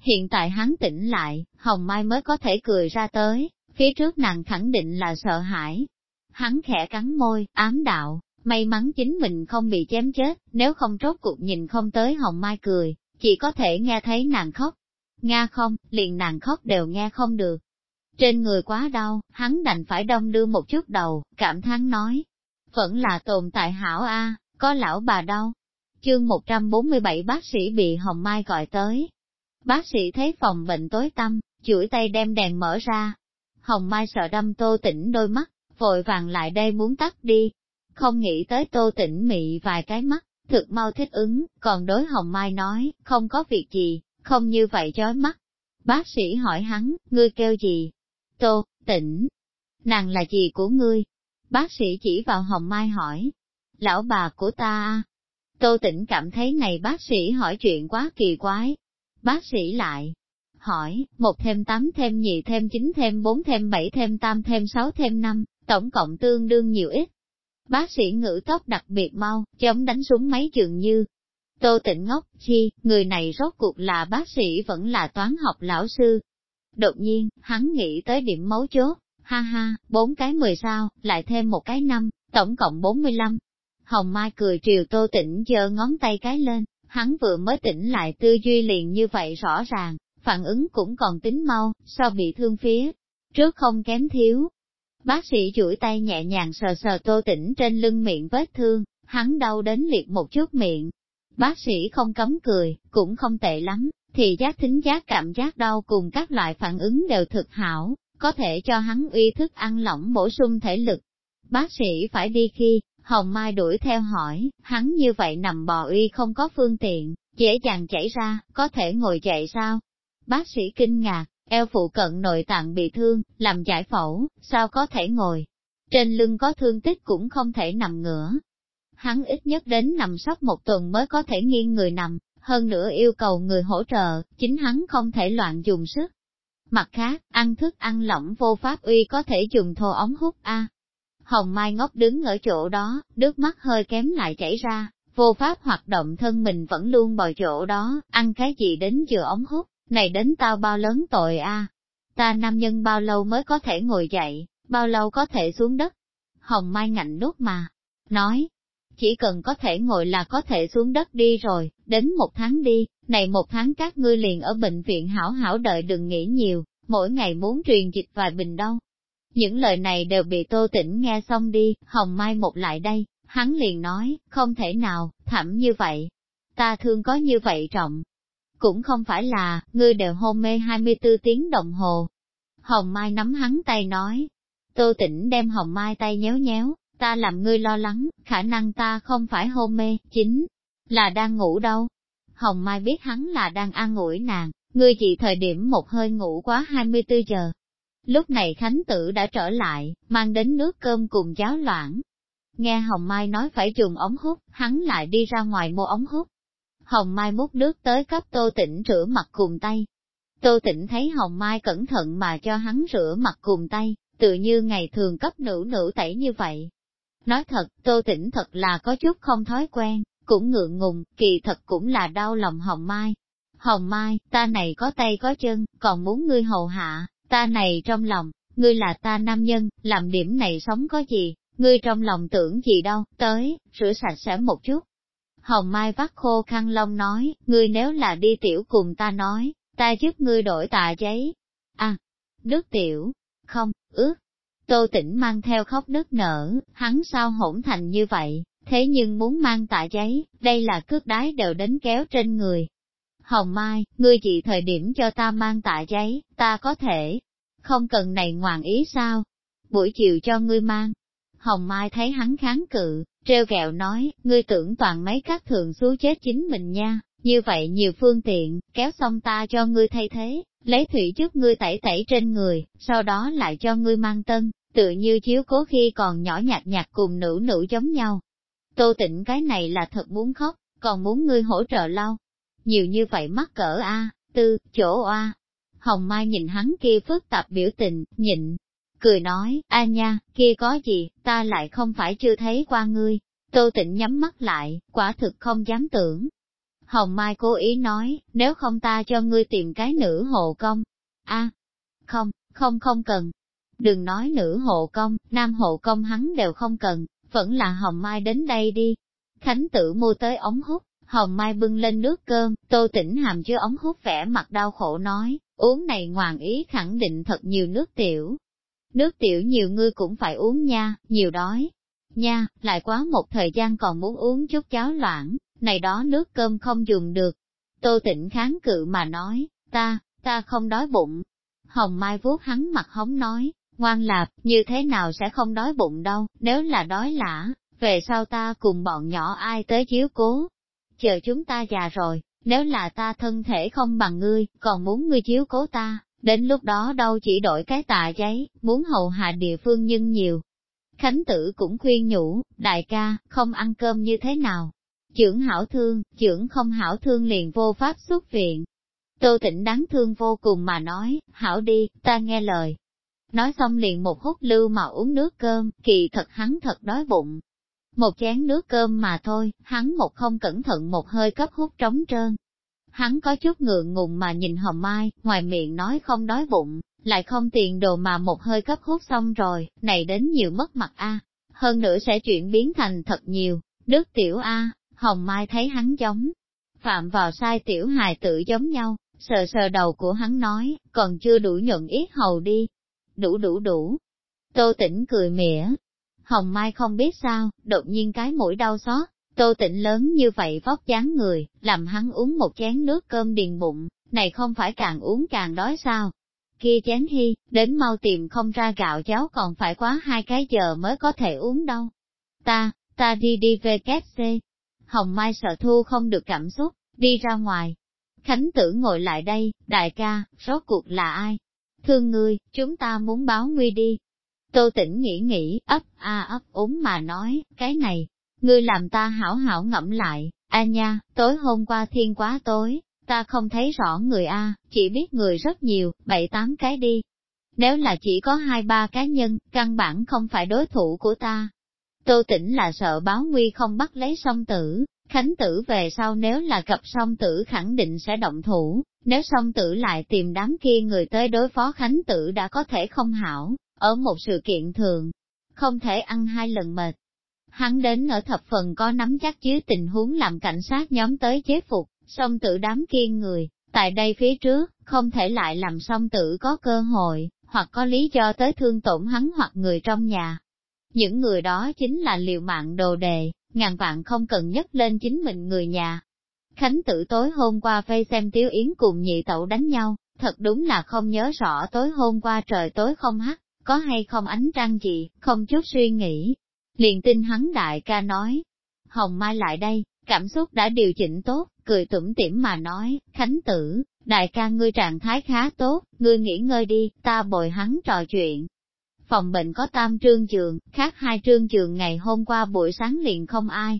Hiện tại hắn tỉnh lại, Hồng Mai mới có thể cười ra tới, phía trước nàng khẳng định là sợ hãi. Hắn khẽ cắn môi, ám đạo, may mắn chính mình không bị chém chết, nếu không rốt cuộc nhìn không tới Hồng Mai cười, chỉ có thể nghe thấy nàng khóc. Nga không, liền nàng khóc đều nghe không được. Trên người quá đau, hắn đành phải đông đưa một chút đầu, cảm thán nói. Vẫn là tồn tại hảo A, có lão bà đâu. Chương 147 bác sĩ bị Hồng Mai gọi tới. Bác sĩ thấy phòng bệnh tối tăm, chuỗi tay đem đèn mở ra. Hồng Mai sợ đâm tô tỉnh đôi mắt, vội vàng lại đây muốn tắt đi. Không nghĩ tới tô tỉnh mị vài cái mắt, thực mau thích ứng, còn đối Hồng Mai nói, không có việc gì, không như vậy chói mắt. Bác sĩ hỏi hắn, ngươi kêu gì? Tô, tỉnh. Nàng là gì của ngươi? Bác sĩ chỉ vào Hồng Mai hỏi. Lão bà của ta Tô tỉnh cảm thấy này bác sĩ hỏi chuyện quá kỳ quái. Bác sĩ lại, hỏi, một thêm tám thêm nhị thêm chín thêm bốn thêm bảy thêm tam thêm sáu thêm năm, tổng cộng tương đương nhiều ít. Bác sĩ ngữ tốc đặc biệt mau, chống đánh súng máy trường như. Tô tịnh ngốc, chi, người này rốt cuộc là bác sĩ vẫn là toán học lão sư. Đột nhiên, hắn nghĩ tới điểm mấu chốt, ha ha, bốn cái mười sao, lại thêm một cái năm, tổng cộng bốn mươi lăm. Hồng Mai cười triều Tô Tĩnh giơ ngón tay cái lên, hắn vừa mới tỉnh lại tư duy liền như vậy rõ ràng, phản ứng cũng còn tính mau, so bị thương phía. Trước không kém thiếu, Bác sĩ chuỗi tay nhẹ nhàng sờ sờ tô tỉnh trên lưng miệng vết thương, hắn đau đến liệt một chút miệng. Bác sĩ không cấm cười, cũng không tệ lắm, thì giác thính giác cảm giác đau cùng các loại phản ứng đều thực hảo, có thể cho hắn uy thức ăn lỏng bổ sung thể lực. Bác sĩ phải đi khi, Hồng Mai đuổi theo hỏi, hắn như vậy nằm bò uy không có phương tiện, dễ dàng chảy ra, có thể ngồi dậy sao? Bác sĩ kinh ngạc, eo phụ cận nội tạng bị thương, làm giải phẫu, sao có thể ngồi. Trên lưng có thương tích cũng không thể nằm ngửa. Hắn ít nhất đến nằm sắp một tuần mới có thể nghiêng người nằm, hơn nữa yêu cầu người hỗ trợ, chính hắn không thể loạn dùng sức. Mặt khác, ăn thức ăn lỏng vô pháp uy có thể dùng thô ống hút A. Hồng Mai ngốc đứng ở chỗ đó, nước mắt hơi kém lại chảy ra, vô pháp hoạt động thân mình vẫn luôn bò chỗ đó, ăn cái gì đến vừa ống hút này đến tao bao lớn tội a Ta nam nhân bao lâu mới có thể ngồi dậy, bao lâu có thể xuống đất? Hồng Mai ngạnh nút mà, nói, chỉ cần có thể ngồi là có thể xuống đất đi rồi, đến một tháng đi, này một tháng các ngươi liền ở bệnh viện hảo hảo đợi đừng nghĩ nhiều, mỗi ngày muốn truyền dịch vài bình đâu. Những lời này đều bị tô tĩnh nghe xong đi, Hồng Mai một lại đây, hắn liền nói, không thể nào, thẳm như vậy. Ta thương có như vậy trọng, cũng không phải là, ngươi đều hôn mê 24 tiếng đồng hồ. Hồng Mai nắm hắn tay nói, Tô Tĩnh đem Hồng Mai tay nhéo nhéo, ta làm ngươi lo lắng, khả năng ta không phải hôn mê, chính là đang ngủ đâu. Hồng Mai biết hắn là đang an ủi nàng, ngươi chỉ thời điểm một hơi ngủ quá 24 giờ. Lúc này Khánh Tử đã trở lại, mang đến nước cơm cùng cháo loãng. Nghe Hồng Mai nói phải dùng ống hút, hắn lại đi ra ngoài mua ống hút. Hồng Mai múc nước tới cấp Tô Tĩnh rửa mặt cùng tay. Tô Tĩnh thấy Hồng Mai cẩn thận mà cho hắn rửa mặt cùng tay, tự như ngày thường cấp nữ nữ tẩy như vậy. Nói thật, Tô Tĩnh thật là có chút không thói quen, cũng ngượng ngùng, kỳ thật cũng là đau lòng Hồng Mai. Hồng Mai, ta này có tay có chân, còn muốn ngươi hầu hạ, ta này trong lòng, ngươi là ta nam nhân, làm điểm này sống có gì, ngươi trong lòng tưởng gì đâu, tới, rửa sạch sẽ một chút, Hồng Mai vắt khô khăn lông nói, ngươi nếu là đi tiểu cùng ta nói, ta giúp ngươi đổi tà giấy. À, nước tiểu, không, ướt. Tô tỉnh mang theo khóc nức nở, hắn sao hỗn thành như vậy, thế nhưng muốn mang tạ giấy, đây là cước đái đều đến kéo trên người. Hồng Mai, ngươi chỉ thời điểm cho ta mang tạ giấy, ta có thể, không cần này ngoạn ý sao? Buổi chiều cho ngươi mang. Hồng Mai thấy hắn kháng cự, Treo gẹo nói, ngươi tưởng toàn mấy các thường xú chết chính mình nha, như vậy nhiều phương tiện, kéo xong ta cho ngươi thay thế, lấy thủy trước ngươi tẩy tẩy trên người, sau đó lại cho ngươi mang tân, tự như chiếu cố khi còn nhỏ nhạt nhạt cùng nữ nữ giống nhau. Tô tịnh cái này là thật muốn khóc, còn muốn ngươi hỗ trợ lau. Nhiều như vậy mắc cỡ A, tư, chỗ A. Hồng Mai nhìn hắn kia phức tạp biểu tình, nhịn, cười nói, a nha, kia có gì, ta lại không phải chưa thấy qua ngươi. Tô tịnh nhắm mắt lại, quả thực không dám tưởng. Hồng Mai cố ý nói, nếu không ta cho ngươi tìm cái nữ hộ công. a không, không không cần. Đừng nói nữ hộ công, nam hộ công hắn đều không cần, vẫn là Hồng Mai đến đây đi. Khánh tử mua tới ống hút, Hồng Mai bưng lên nước cơm, tô tỉnh hàm chứa ống hút vẻ mặt đau khổ nói, uống này ngoạn ý khẳng định thật nhiều nước tiểu. Nước tiểu nhiều ngươi cũng phải uống nha, nhiều đói. Nha, lại quá một thời gian còn muốn uống chút cháo loãng, này đó nước cơm không dùng được. Tô tĩnh kháng cự mà nói, ta, ta không đói bụng. Hồng Mai vuốt hắn mặt hống nói, ngoan lạp, như thế nào sẽ không đói bụng đâu, nếu là đói lả, về sau ta cùng bọn nhỏ ai tới chiếu cố. Chờ chúng ta già rồi, nếu là ta thân thể không bằng ngươi, còn muốn ngươi chiếu cố ta, đến lúc đó đâu chỉ đổi cái tà giấy, muốn hầu hạ địa phương nhưng nhiều. Khánh tử cũng khuyên nhủ, đại ca, không ăn cơm như thế nào? Chưởng hảo thương, chưởng không hảo thương liền vô pháp xuất viện. Tô tĩnh đáng thương vô cùng mà nói, hảo đi, ta nghe lời. Nói xong liền một hút lưu mà uống nước cơm, kỳ thật hắn thật đói bụng, một chén nước cơm mà thôi, hắn một không cẩn thận một hơi cấp hút trống trơn. Hắn có chút ngượng ngùng mà nhìn hồng mai, ngoài miệng nói không đói bụng, lại không tiền đồ mà một hơi cấp hút xong rồi, này đến nhiều mất mặt a hơn nữa sẽ chuyển biến thành thật nhiều, đức tiểu a hồng mai thấy hắn giống, phạm vào sai tiểu hài tự giống nhau, sờ sờ đầu của hắn nói, còn chưa đủ nhuận ít hầu đi, đủ đủ đủ. Tô tỉnh cười mỉa, Hồng Mai không biết sao, đột nhiên cái mũi đau xót, tô tịnh lớn như vậy vóc dáng người, làm hắn uống một chén nước cơm điền bụng, này không phải càng uống càng đói sao. Kia chén hy, đến mau tìm không ra gạo cháo còn phải quá hai cái giờ mới có thể uống đâu. Ta, ta đi đi về kết xê. Hồng Mai sợ thu không được cảm xúc, đi ra ngoài. Khánh tử ngồi lại đây, đại ca, rốt cuộc là ai? Thương ngươi, chúng ta muốn báo nguy đi, Tô tỉnh nghĩ nghĩ, ấp a ấp úng mà nói, cái này, ngươi làm ta hảo hảo ngẫm lại, a nha, tối hôm qua thiên quá tối, ta không thấy rõ người a, chỉ biết người rất nhiều, bảy tám cái đi. Nếu là chỉ có hai ba cá nhân, căn bản không phải đối thủ của ta. Tô tỉnh là sợ báo nguy không bắt lấy song tử, khánh tử về sau nếu là gặp song tử khẳng định sẽ động thủ, nếu song tử lại tìm đám kia người tới đối phó khánh tử đã có thể không hảo, ở một sự kiện thường, không thể ăn hai lần mệt. Hắn đến ở thập phần có nắm chắc dưới tình huống làm cảnh sát nhóm tới chế phục, song tử đám kiên người, tại đây phía trước, không thể lại làm song tử có cơ hội, hoặc có lý do tới thương tổn hắn hoặc người trong nhà. Những người đó chính là liều mạng đồ đề, ngàn vạn không cần nhất lên chính mình người nhà. Khánh tử tối hôm qua vây xem Tiếu Yến cùng nhị tẩu đánh nhau, thật đúng là không nhớ rõ tối hôm qua trời tối không hắt, có hay không ánh trăng gì, không chút suy nghĩ. Liền tin hắn đại ca nói, Hồng Mai lại đây, cảm xúc đã điều chỉnh tốt, cười tủm tỉm mà nói, Khánh tử, đại ca ngươi trạng thái khá tốt, ngươi nghỉ ngơi đi, ta bồi hắn trò chuyện. Phòng bệnh có tam trương giường, khác hai trương giường ngày hôm qua buổi sáng liền không ai.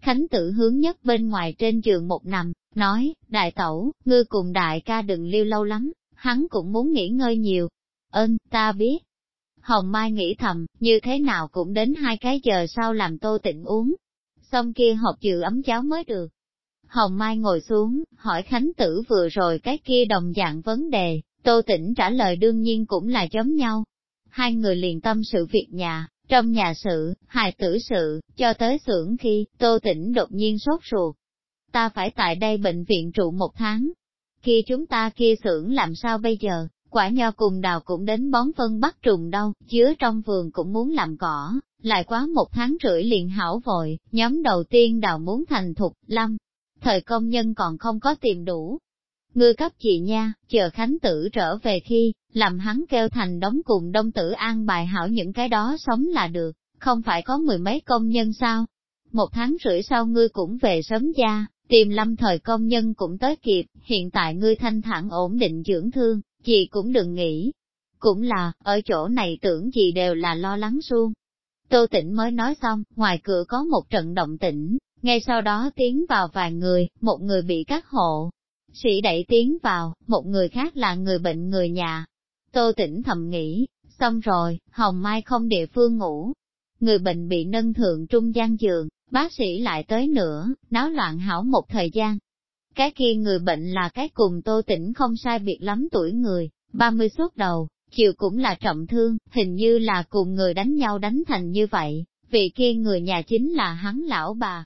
Khánh tử hướng nhất bên ngoài trên giường một nằm, nói, đại tẩu, ngươi cùng đại ca đừng lưu lâu lắm, hắn cũng muốn nghỉ ngơi nhiều. Ơn, ta biết, Hồng Mai nghĩ thầm, như thế nào cũng đến hai cái giờ sau làm tô tịnh uống. Xong kia hộp dự ấm cháo mới được. Hồng Mai ngồi xuống, hỏi Khánh Tử vừa rồi cái kia đồng dạng vấn đề, Tô Tĩnh trả lời đương nhiên cũng là giống nhau. Hai người liền tâm sự việc nhà, trong nhà sự, hài tử sự, cho tới xưởng khi, Tô Tĩnh đột nhiên sốt ruột. Ta phải tại đây bệnh viện trụ một tháng. Khi chúng ta kia xưởng làm sao bây giờ, Quả nho cùng đào cũng đến bón phân bắt trùng đâu, chứa trong vườn cũng muốn làm cỏ, lại quá một tháng rưỡi liền hảo vội, nhóm đầu tiên đào muốn thành thục, lâm, thời công nhân còn không có tìm đủ. Ngươi cấp chị nha, chờ Khánh Tử trở về khi, làm hắn kêu thành đóng cùng đông tử an bài hảo những cái đó sống là được, không phải có mười mấy công nhân sao? Một tháng rưỡi sau ngươi cũng về sớm gia, tìm lâm thời công nhân cũng tới kịp, hiện tại ngươi thanh thản ổn định dưỡng thương, Chị cũng đừng nghĩ. Cũng là, ở chỗ này tưởng gì đều là lo lắng suông. Tô Tĩnh mới nói xong, ngoài cửa có một trận động tĩnh, ngay sau đó tiến vào vài người, một người bị cắt hộ. Sĩ đẩy tiến vào, một người khác là người bệnh người nhà. Tô Tĩnh thầm nghĩ, Xong rồi, Hồng Mai không địa phương ngủ. Người bệnh bị nâng thượng trung gian giường, bác sĩ lại tới nữa, náo loạn hảo một thời gian. Cái kia người bệnh là cái cùng tô tỉnh không sai biệt lắm tuổi người, 30 suốt đầu, chiều cũng là trọng thương, hình như là cùng người đánh nhau đánh thành như vậy, vị kia người nhà chính là hắn lão bà.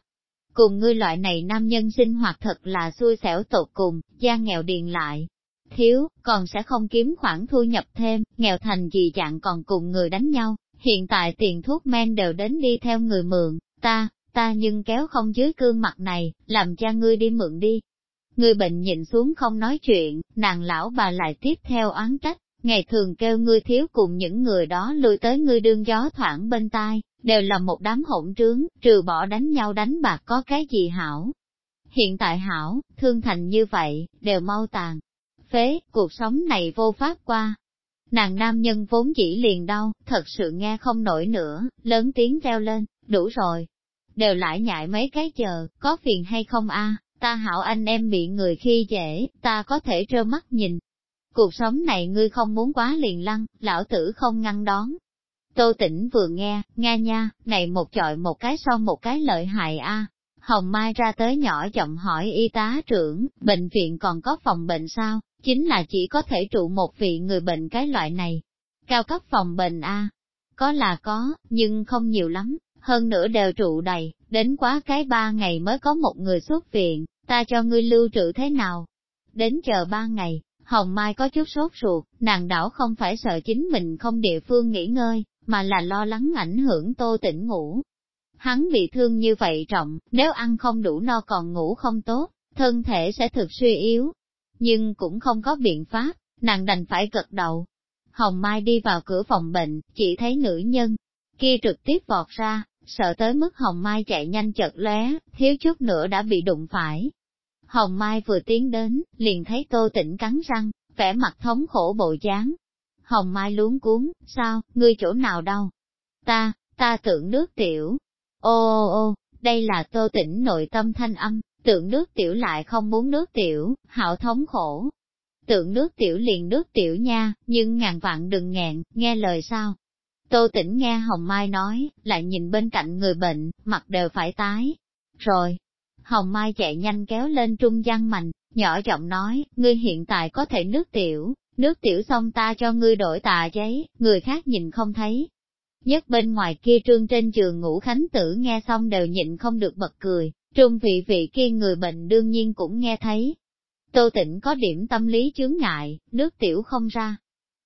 Cùng ngươi loại này nam nhân sinh hoạt thật là xui xẻo tột cùng, gian nghèo điền lại. Thiếu, còn sẽ không kiếm khoản thu nhập thêm, nghèo thành gì dạng còn cùng người đánh nhau, hiện tại tiền thuốc men đều đến đi theo người mượn, ta, ta nhưng kéo không dưới cương mặt này, làm cha ngươi đi mượn đi. Người bệnh nhìn xuống không nói chuyện, nàng lão bà lại tiếp theo oán trách, ngày thường kêu ngươi thiếu cùng những người đó lui tới ngươi đương gió thoảng bên tai, đều là một đám hỗn trướng, trừ bỏ đánh nhau đánh bạc có cái gì hảo. Hiện tại hảo, thương thành như vậy, đều mau tàn. Phế, cuộc sống này vô pháp qua. Nàng nam nhân vốn chỉ liền đau, thật sự nghe không nổi nữa, lớn tiếng reo lên, đủ rồi. Đều lại nhại mấy cái chờ, có phiền hay không a? Ta hảo anh em bị người khi dễ, ta có thể trơ mắt nhìn. Cuộc sống này ngươi không muốn quá liền lăng, lão tử không ngăn đón, Tô tỉnh vừa nghe, nghe nha, này một chọi một cái sau một cái lợi hại a. Hồng Mai ra tới nhỏ giọng hỏi y tá trưởng, bệnh viện còn có phòng bệnh sao, chính là chỉ có thể trụ một vị người bệnh cái loại này. Cao cấp phòng bệnh a, có là có, nhưng không nhiều lắm, hơn nữa đều trụ đầy, đến quá cái ba ngày mới có một người xuất viện, ta cho ngươi lưu trữ thế nào? Đến chờ ba ngày, Hồng Mai có chút sốt ruột, nàng đảo không phải sợ chính mình không địa phương nghỉ ngơi, mà là lo lắng ảnh hưởng tô tỉnh ngủ. Hắn bị thương như vậy trọng, nếu ăn không đủ no còn ngủ không tốt, thân thể sẽ thực suy yếu. Nhưng cũng không có biện pháp, nàng đành phải gật đầu. Hồng Mai đi vào cửa phòng bệnh, chỉ thấy nữ nhân, kia trực tiếp vọt ra, sợ tới mức Hồng Mai chạy nhanh chật lóe, thiếu chút nữa đã bị đụng phải. Hồng Mai vừa tiến đến, liền thấy tô tĩnh cắn răng, vẻ mặt thống khổ bộ dáng, Hồng Mai luống cuốn, sao, ngươi chỗ nào đâu? Ta, ta tưởng nước tiểu. Ô ô ô, đây là tô tĩnh nội tâm thanh âm, tưởng nước tiểu lại không muốn nước tiểu, hạo thống khổ. Tưởng nước tiểu liền nước tiểu nha, nhưng ngàn vạn đừng nghẹn, nghe lời sao? Tô tỉnh nghe Hồng Mai nói, lại nhìn bên cạnh người bệnh, mặt đều phải tái. Rồi, Hồng Mai chạy nhanh kéo lên trung gian mạnh, nhỏ giọng nói, ngươi hiện tại có thể nước tiểu, Nước tiểu xong ta cho ngươi đổi tà giấy, người khác nhìn không thấy. Nhất bên ngoài kia trương trên giường ngủ khánh tử nghe xong đều nhịn không được bật cười, trung vị vị kia người bệnh đương nhiên cũng nghe thấy. Tô tịnh có điểm tâm lý chướng ngại, nước tiểu không ra.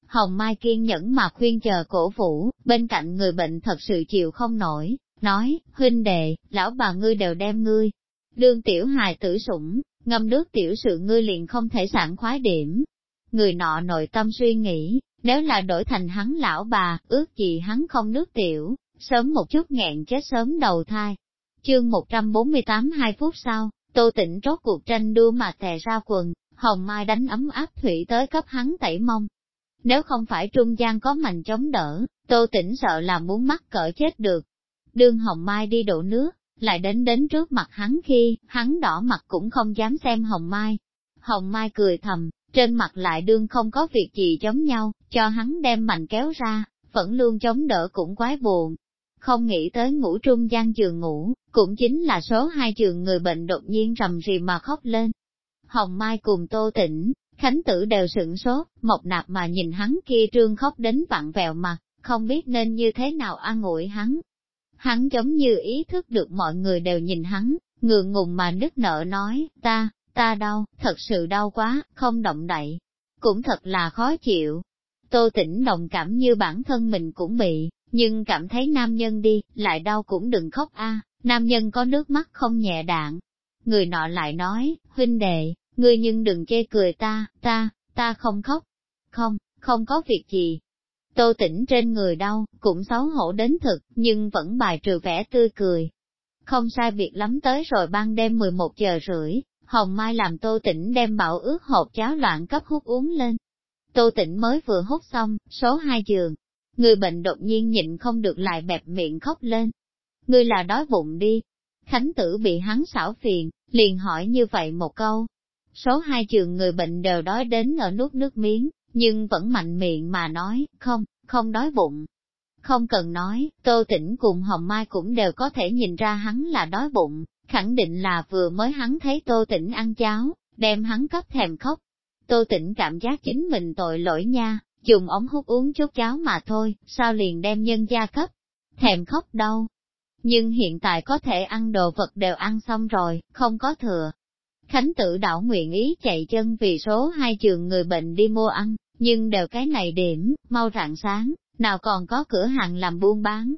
Hồng Mai kiên nhẫn mà khuyên chờ cổ vũ, bên cạnh người bệnh thật sự chịu không nổi, nói, huynh đệ, lão bà ngươi đều đem ngươi. Đương tiểu hài tử sủng, ngâm nước tiểu sự ngươi liền không thể sảng khoái điểm, Người nọ nội tâm suy nghĩ, nếu là đổi thành hắn lão bà, ước gì hắn không nước tiểu, sớm một chút nghẹn chết sớm đầu thai. Chương 148 hai phút sau, Tô Tĩnh rốt cuộc tranh đua mà tè ra quần, Hồng Mai đánh ấm áp thủy tới cấp hắn tẩy mông. Nếu không phải trung gian có mạnh chống đỡ, Tô Tĩnh sợ là muốn mắc cỡ chết được. Đương Hồng Mai đi đổ nước, lại đến đến trước mặt hắn khi, hắn đỏ mặt cũng không dám xem Hồng Mai. Hồng Mai cười thầm, trên mặt lại đương không có việc gì giống nhau, cho hắn đem mạnh kéo ra, vẫn luôn chống đỡ cũng quái buồn. Không nghĩ tới ngủ trung gian giường ngủ, cũng chính là số hai giường người bệnh đột nhiên rầm rì mà khóc lên. Hồng Mai cùng Tô Tĩnh, Khánh Tử đều sửng sốt, mộc nạp mà nhìn hắn kia trương khóc đến vặn vẹo mặt, không biết nên như thế nào an ủi hắn. Hắn giống như ý thức được mọi người đều nhìn hắn, ngượng ngùng mà nức nở nói, ta, ta đau, thật sự đau quá, không động đậy, cũng thật là khó chịu. Tô Tĩnh đồng cảm như bản thân mình cũng bị, nhưng cảm thấy nam nhân đi, lại đau cũng đừng khóc a nam nhân có nước mắt không nhẹ đạn. Người nọ lại nói, huynh đệ, ngươi nhưng đừng chê cười ta, ta, ta không khóc. Không, không có việc gì. Tô tỉnh trên người đau, cũng xấu hổ đến thực, nhưng vẫn bài trừ vẻ tươi cười. Không sai việc lắm tới rồi ban đêm 11 giờ rưỡi, Hồng Mai làm Tô Tĩnh đem bảo ướt hộp cháo loạn cấp hút uống lên. Tô Tĩnh mới vừa hút xong, số hai giường. Người bệnh đột nhiên nhịn không được lại bẹp miệng khóc lên. Ngươi là đói bụng đi. Khánh tử bị hắn xảo phiền, liền hỏi như vậy một câu. Số hai trường người bệnh đều đói đến ở nuốt nước miếng, nhưng vẫn mạnh miệng mà nói, không, không đói bụng. Không cần nói, Tô Tĩnh cùng Hồng Mai cũng đều có thể nhìn ra hắn là đói bụng, khẳng định là vừa mới hắn thấy Tô Tĩnh ăn cháo, đem hắn cấp thèm khóc. Tô Tĩnh cảm giác chính mình tội lỗi nha, dùng ống hút uống chút cháo mà thôi, sao liền đem nhân gia cấp, thèm khóc đâu. Nhưng hiện tại có thể ăn đồ vật đều ăn xong rồi, không có thừa. Khánh tử đảo nguyện ý chạy chân vì số hai trường người bệnh đi mua ăn, nhưng đều cái này điểm, mau rạng sáng, nào còn có cửa hàng làm buôn bán.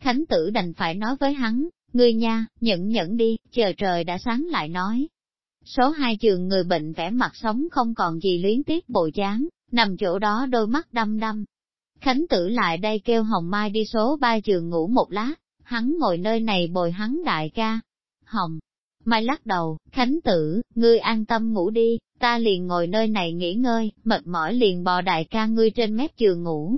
Khánh tử đành phải nói với hắn, ngươi nha, nhẫn nhẫn đi, chờ trời đã sáng lại nói. Số hai trường người bệnh vẻ mặt sống không còn gì luyến tiếc bộ dáng, nằm chỗ đó đôi mắt đăm đăm. Khánh tử lại đây kêu Hồng Mai đi số ba trường ngủ một lát, hắn ngồi nơi này bồi hắn đại ca. Hồng, Mai lắc đầu, Khánh tử, ngươi an tâm ngủ đi, ta liền ngồi nơi này nghỉ ngơi, mệt mỏi liền bò đại ca ngươi trên mép giường ngủ.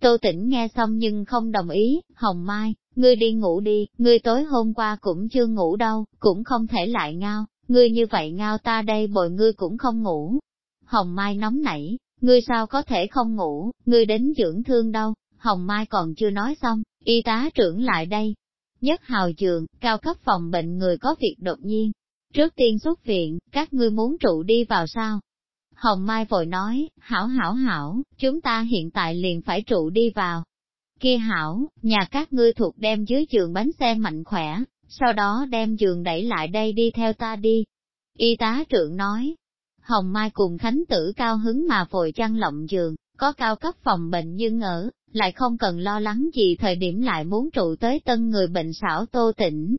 Tô tỉnh nghe xong nhưng không đồng ý, Hồng Mai, ngươi đi ngủ đi, ngươi tối hôm qua cũng chưa ngủ đâu, cũng không thể lại ngao, ngươi như vậy ngao ta đây bồi ngươi cũng không ngủ. Hồng Mai nóng nảy, ngươi sao có thể không ngủ, ngươi đến dưỡng thương đâu, Hồng Mai còn chưa nói xong, y tá trưởng lại đây. Nhất hào trường, cao cấp phòng bệnh người có việc đột nhiên. Trước tiên xuất viện, các ngươi muốn trụ đi vào sao? Hồng Mai vội nói, hảo hảo hảo, chúng ta hiện tại liền phải trụ đi vào. Kia hảo, nhà các ngươi thuộc đem dưới giường bánh xe mạnh khỏe, sau đó đem giường đẩy lại đây đi theo ta đi. Y tá trưởng nói, Hồng Mai cùng Khánh Tử cao hứng mà vội chăn lộng giường, có cao cấp phòng bệnh nhưng ở, lại không cần lo lắng gì thời điểm lại muốn trụ tới tân người bệnh xảo Tô Tĩnh.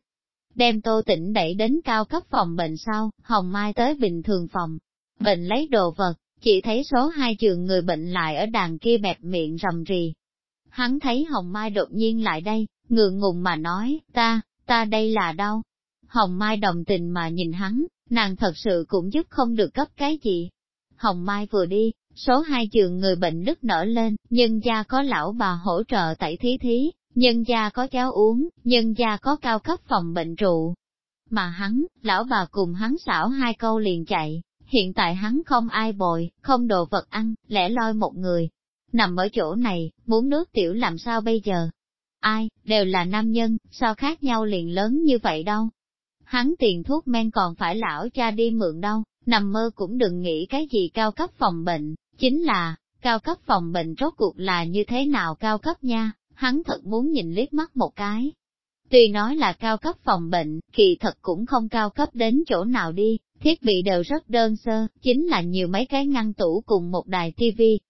Đem Tô Tĩnh đẩy đến cao cấp phòng bệnh sau, Hồng Mai tới bình thường phòng, bệnh lấy đồ vật, chỉ thấy số hai trường người bệnh lại ở đàn kia bẹp miệng rầm rì. Hắn thấy Hồng Mai đột nhiên lại đây, ngượng ngùng mà nói, ta, ta đây là đâu? Hồng Mai đồng tình mà nhìn hắn, nàng thật sự cũng giúp không được cấp cái gì. Hồng Mai vừa đi, số hai trường người bệnh đức nở lên, nhân gia có lão bà hỗ trợ tẩy thí thí, nhân gia có cháo uống, nhân gia có cao cấp phòng bệnh trụ. Mà hắn, lão bà cùng hắn xảo hai câu liền chạy, hiện tại hắn không ai bồi, không đồ vật ăn, lẻ loi một người. Nằm ở chỗ này, muốn nước tiểu làm sao bây giờ? Ai, đều là nam nhân, sao khác nhau liền lớn như vậy đâu? Hắn tiền thuốc men còn phải lão cha đi mượn đâu, nằm mơ cũng đừng nghĩ cái gì cao cấp phòng bệnh, chính là, cao cấp phòng bệnh rốt cuộc là như thế nào cao cấp nha, hắn thật muốn nhìn liếc mắt một cái. Tuy nói là cao cấp phòng bệnh, kỳ thật cũng không cao cấp đến chỗ nào đi, thiết bị đều rất đơn sơ, chính là nhiều mấy cái ngăn tủ cùng một đài tivi.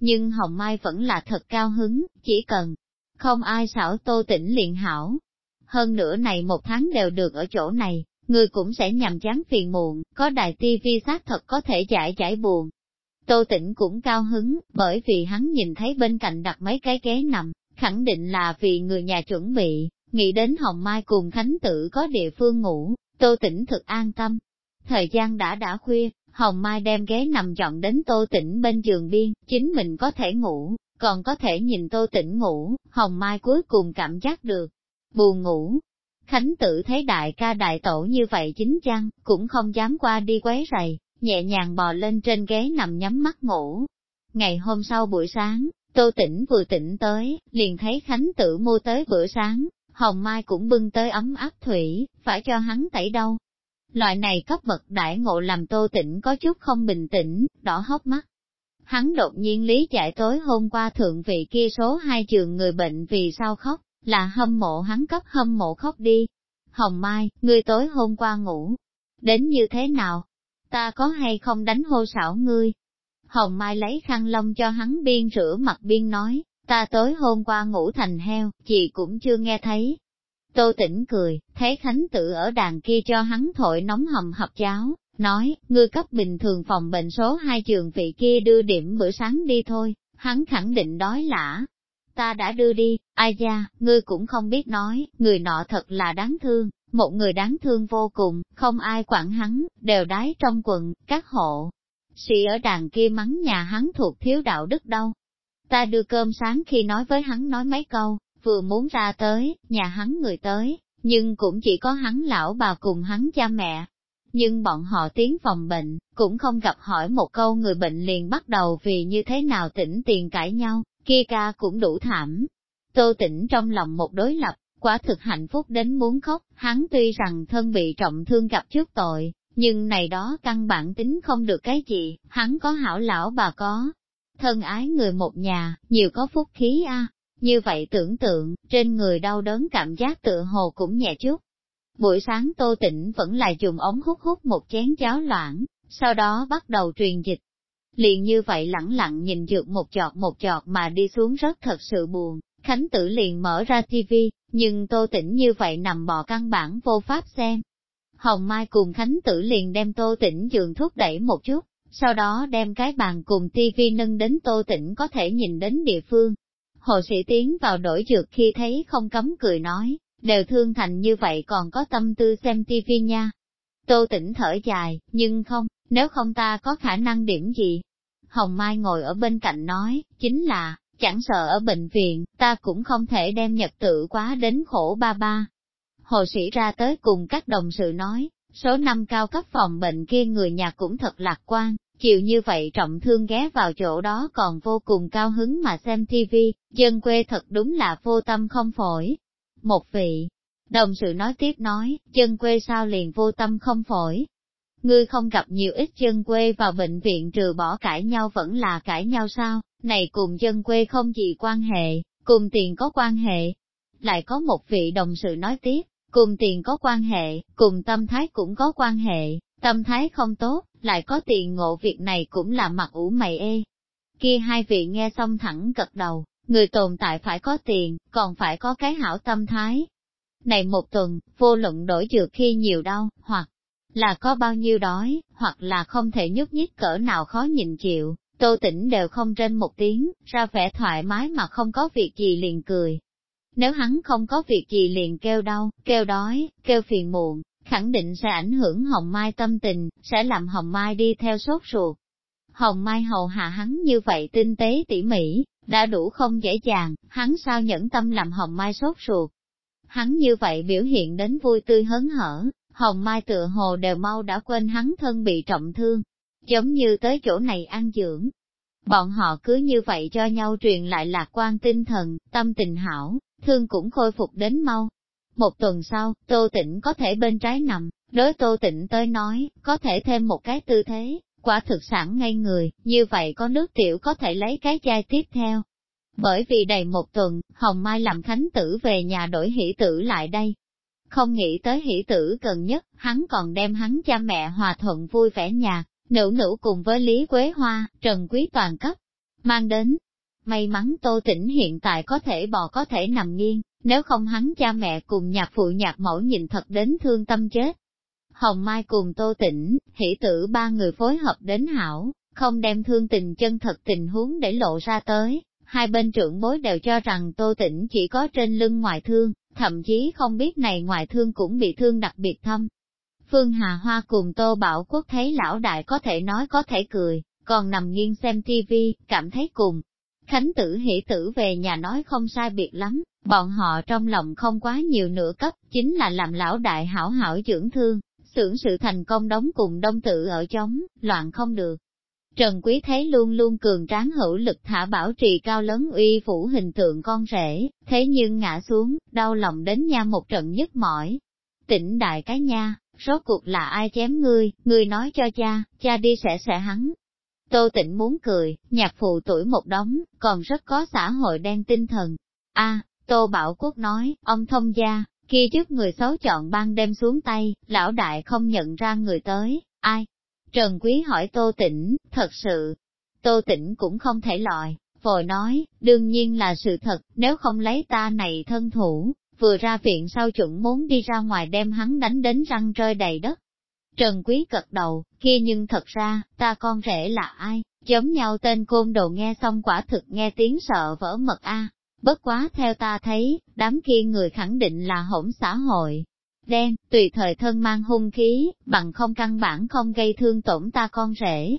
Nhưng Hồng Mai vẫn là thật cao hứng, chỉ cần không ai xảo tô tỉnh liền hảo. Hơn nữa này một tháng đều được ở chỗ này, người cũng sẽ nhằm chán phiền muộn, có đài tivi xác thật có thể giải giải buồn. Tô Tĩnh cũng cao hứng, bởi vì hắn nhìn thấy bên cạnh đặt mấy cái ghế nằm, khẳng định là vì người nhà chuẩn bị, nghĩ đến Hồng Mai cùng Khánh Tử có địa phương ngủ, Tô Tĩnh thực an tâm. Thời gian đã đã khuya, Hồng Mai đem ghế nằm dọn đến Tô Tĩnh bên giường biên, chính mình có thể ngủ, còn có thể nhìn Tô Tĩnh ngủ, Hồng Mai cuối cùng cảm giác được, buồn ngủ. Khánh Tử thấy đại ca đại tổ như vậy chính chăng, cũng không dám qua đi quấy rầy, nhẹ nhàng bò lên trên ghế nằm nhắm mắt ngủ. Ngày hôm sau buổi sáng, Tô Tĩnh vừa tỉnh tới, liền thấy Khánh Tử mua tới bữa sáng, Hồng Mai cũng bưng tới ấm áp thủy, phải cho hắn tẩy đâu. Loại này cấp bậc đại ngộ làm Tô Tĩnh có chút không bình tĩnh, đỏ hốc mắt. Hắn đột nhiên lý giải tối hôm qua thượng vị kia số hai trường người bệnh vì sao khóc, là hâm mộ hắn cấp hâm mộ khóc đi. Hồng Mai, ngươi tối hôm qua ngủ, đến như thế nào? Ta có hay không đánh hô xảo ngươi? Hồng Mai lấy khăn lông cho hắn biên rửa mặt biên nói, ta tối hôm qua ngủ thành heo, chị cũng chưa nghe thấy. Tô tỉnh cười, thấy Khánh Tử ở đàn kia cho hắn thổi nóng hầm hập cháo, nói, ngươi cấp bình thường phòng bệnh số hai trường vị kia đưa điểm bữa sáng đi thôi, hắn khẳng định đói lả. Ta đã đưa đi, ai da, ngươi cũng không biết nói, người nọ thật là đáng thương, một người đáng thương vô cùng, không ai quản hắn, đều đái trong quần, các hộ. Sĩ ở đàn kia mắng nhà hắn thuộc thiếu đạo đức đâu. Ta đưa cơm sáng khi nói với hắn nói mấy câu, vừa muốn ra tới, nhà hắn người tới, nhưng cũng chỉ có hắn lão bà cùng hắn cha mẹ. nhưng bọn họ tiến phòng bệnh, cũng không gặp hỏi một câu người bệnh liền bắt đầu vì như thế nào tỉnh tiền cãi nhau, kia ca cũng đủ thảm. Tô tỉnh trong lòng một đối lập, quả thực hạnh phúc đến muốn khóc, hắn tuy rằng thân bị trọng thương gặp trước tội, nhưng này đó căn bản tính không được cái gì, hắn có hảo lão bà có. Thân ái người một nhà, nhiều có phúc khí a Như vậy tưởng tượng, trên người đau đớn cảm giác tựa hồ cũng nhẹ chút. Buổi sáng Tô Tĩnh vẫn lại dùng ống hút hút một chén cháo loãng, sau đó bắt đầu truyền dịch. Liền như vậy lẳng lặng nhìn dược một chọt một chọt mà đi xuống rất thật sự buồn, Khánh tử liền mở ra TV, nhưng Tô Tĩnh như vậy nằm bò căn bản vô pháp xem. Hồng Mai cùng Khánh tử liền đem Tô Tĩnh giường thúc đẩy một chút, sau đó đem cái bàn cùng TV nâng đến Tô Tĩnh có thể nhìn đến địa phương. Hồ sĩ tiến vào đổi dược khi thấy không cấm cười nói, đều thương thành như vậy còn có tâm tư xem TV nha. Tô Tĩnh thở dài, nhưng không, nếu không ta có khả năng điểm gì? Hồng Mai ngồi ở bên cạnh nói, chính là, chẳng sợ ở bệnh viện, ta cũng không thể đem nhật tự quá đến khổ ba ba. Hồ sĩ ra tới cùng các đồng sự nói, số năm cao cấp phòng bệnh kia người nhà cũng thật lạc quan, chịu như vậy trọng thương ghé vào chỗ đó còn vô cùng cao hứng mà xem tivi, dân quê thật đúng là vô tâm không phổi. Một vị, đồng sự nói tiếp nói, dân quê sao liền vô tâm không phổi. Ngươi không gặp nhiều ít dân quê vào bệnh viện trừ bỏ cãi nhau vẫn là cãi nhau sao, này cùng dân quê không gì quan hệ, cùng tiền có quan hệ. Lại có một vị đồng sự nói tiếp, cùng tiền có quan hệ, cùng tâm thái cũng có quan hệ, tâm thái không tốt, lại có tiền ngộ việc này cũng là mặt ủ mày ê. Kia hai vị nghe xong thẳng gật đầu, người tồn tại phải có tiền, còn phải có cái hảo tâm thái. Này một tuần, vô luận đổi dược khi nhiều đau, hoặc là có bao nhiêu đói, hoặc là không thể nhúc nhích cỡ nào khó nhịn chịu, tô tĩnh đều không trên một tiếng, ra vẻ thoải mái mà không có việc gì liền cười. Nếu hắn không có việc gì liền kêu đau, kêu đói, kêu phiền muộn, khẳng định sẽ ảnh hưởng Hồng Mai tâm tình, sẽ làm Hồng Mai đi theo sốt ruột. Hồng Mai hầu hạ hắn như vậy tinh tế tỉ mỉ, đã đủ không dễ dàng, hắn sao nhẫn tâm làm Hồng Mai sốt ruột. Hắn như vậy biểu hiện đến vui tươi hớn hở, Hồng Mai tựa hồ đều mau đã quên hắn thân bị trọng thương, giống như tới chỗ này ăn dưỡng. Bọn họ cứ như vậy cho nhau truyền lại lạc quan tinh thần, tâm tình hảo, thương cũng khôi phục đến mau. Một tuần sau, Tô Tĩnh có thể bên trái nằm, đối Tô Tĩnh tới nói, có thể thêm một cái tư thế, quả thực sản ngay người, như vậy có nước tiểu có thể lấy cái chai tiếp theo. Bởi vì đầy một tuần, Hồng Mai làm khánh tử về nhà đổi hỷ tử lại đây. Không nghĩ tới hỷ tử cần nhất, hắn còn đem hắn cha mẹ hòa thuận vui vẻ nhà, nữ nữ cùng với Lý Quế Hoa, Trần Quý Toàn cấp, mang đến. May mắn Tô Tĩnh hiện tại có thể bò có thể nằm nghiêng, nếu không hắn cha mẹ cùng nhạc phụ nhạc mẫu nhìn thật đến thương tâm chết. Hồng Mai cùng Tô Tĩnh, hỷ tử ba người phối hợp đến hảo, không đem thương tình chân thật tình huống để lộ ra tới, hai bên trưởng bối đều cho rằng Tô Tĩnh chỉ có trên lưng ngoại thương, thậm chí không biết này ngoại thương cũng bị thương đặc biệt thâm. Phương Hà Hoa cùng Tô Bảo Quốc thấy lão đại có thể nói có thể cười, còn nằm nghiêng xem tivi, cảm thấy cùng. Khánh tử hỷ tử về nhà nói không sai biệt lắm, bọn họ trong lòng không quá nhiều nửa cấp, chính là làm lão đại hảo hảo dưỡng thương, xưởng sự thành công đóng cùng đông tự ở chống, loạn không được. Trần Quý thấy luôn luôn cường tráng hữu lực thả bảo trì cao lớn uy phủ hình tượng con rể, thế nhưng ngã xuống, đau lòng đến nha một trận nhức mỏi. Tỉnh đại cái nha, rốt cuộc là ai chém ngươi, ngươi nói cho cha, cha đi sẽ sẽ hắn. Tô tịnh muốn cười, nhạc phụ tuổi một đống, còn rất có xã hội đen tinh thần. a Tô Bảo Quốc nói, ông thông gia, kia trước người xấu chọn ban đêm xuống tay, lão đại không nhận ra người tới, ai? Trần Quý hỏi Tô Tĩnh, thật sự, Tô Tĩnh cũng không thể lòi, vội nói, đương nhiên là sự thật, nếu không lấy ta này thân thủ, vừa ra viện sau chuẩn muốn đi ra ngoài đem hắn đánh đến răng rơi đầy đất. Trần Quý cật đầu, kia nhưng thật ra, ta con rể là ai, giống nhau tên côn đồ nghe xong quả thực nghe tiếng sợ vỡ mật a. Bất quá theo ta thấy, đám kia người khẳng định là hỗn xã hội. Đen, tùy thời thân mang hung khí, bằng không căn bản không gây thương tổn ta con rể.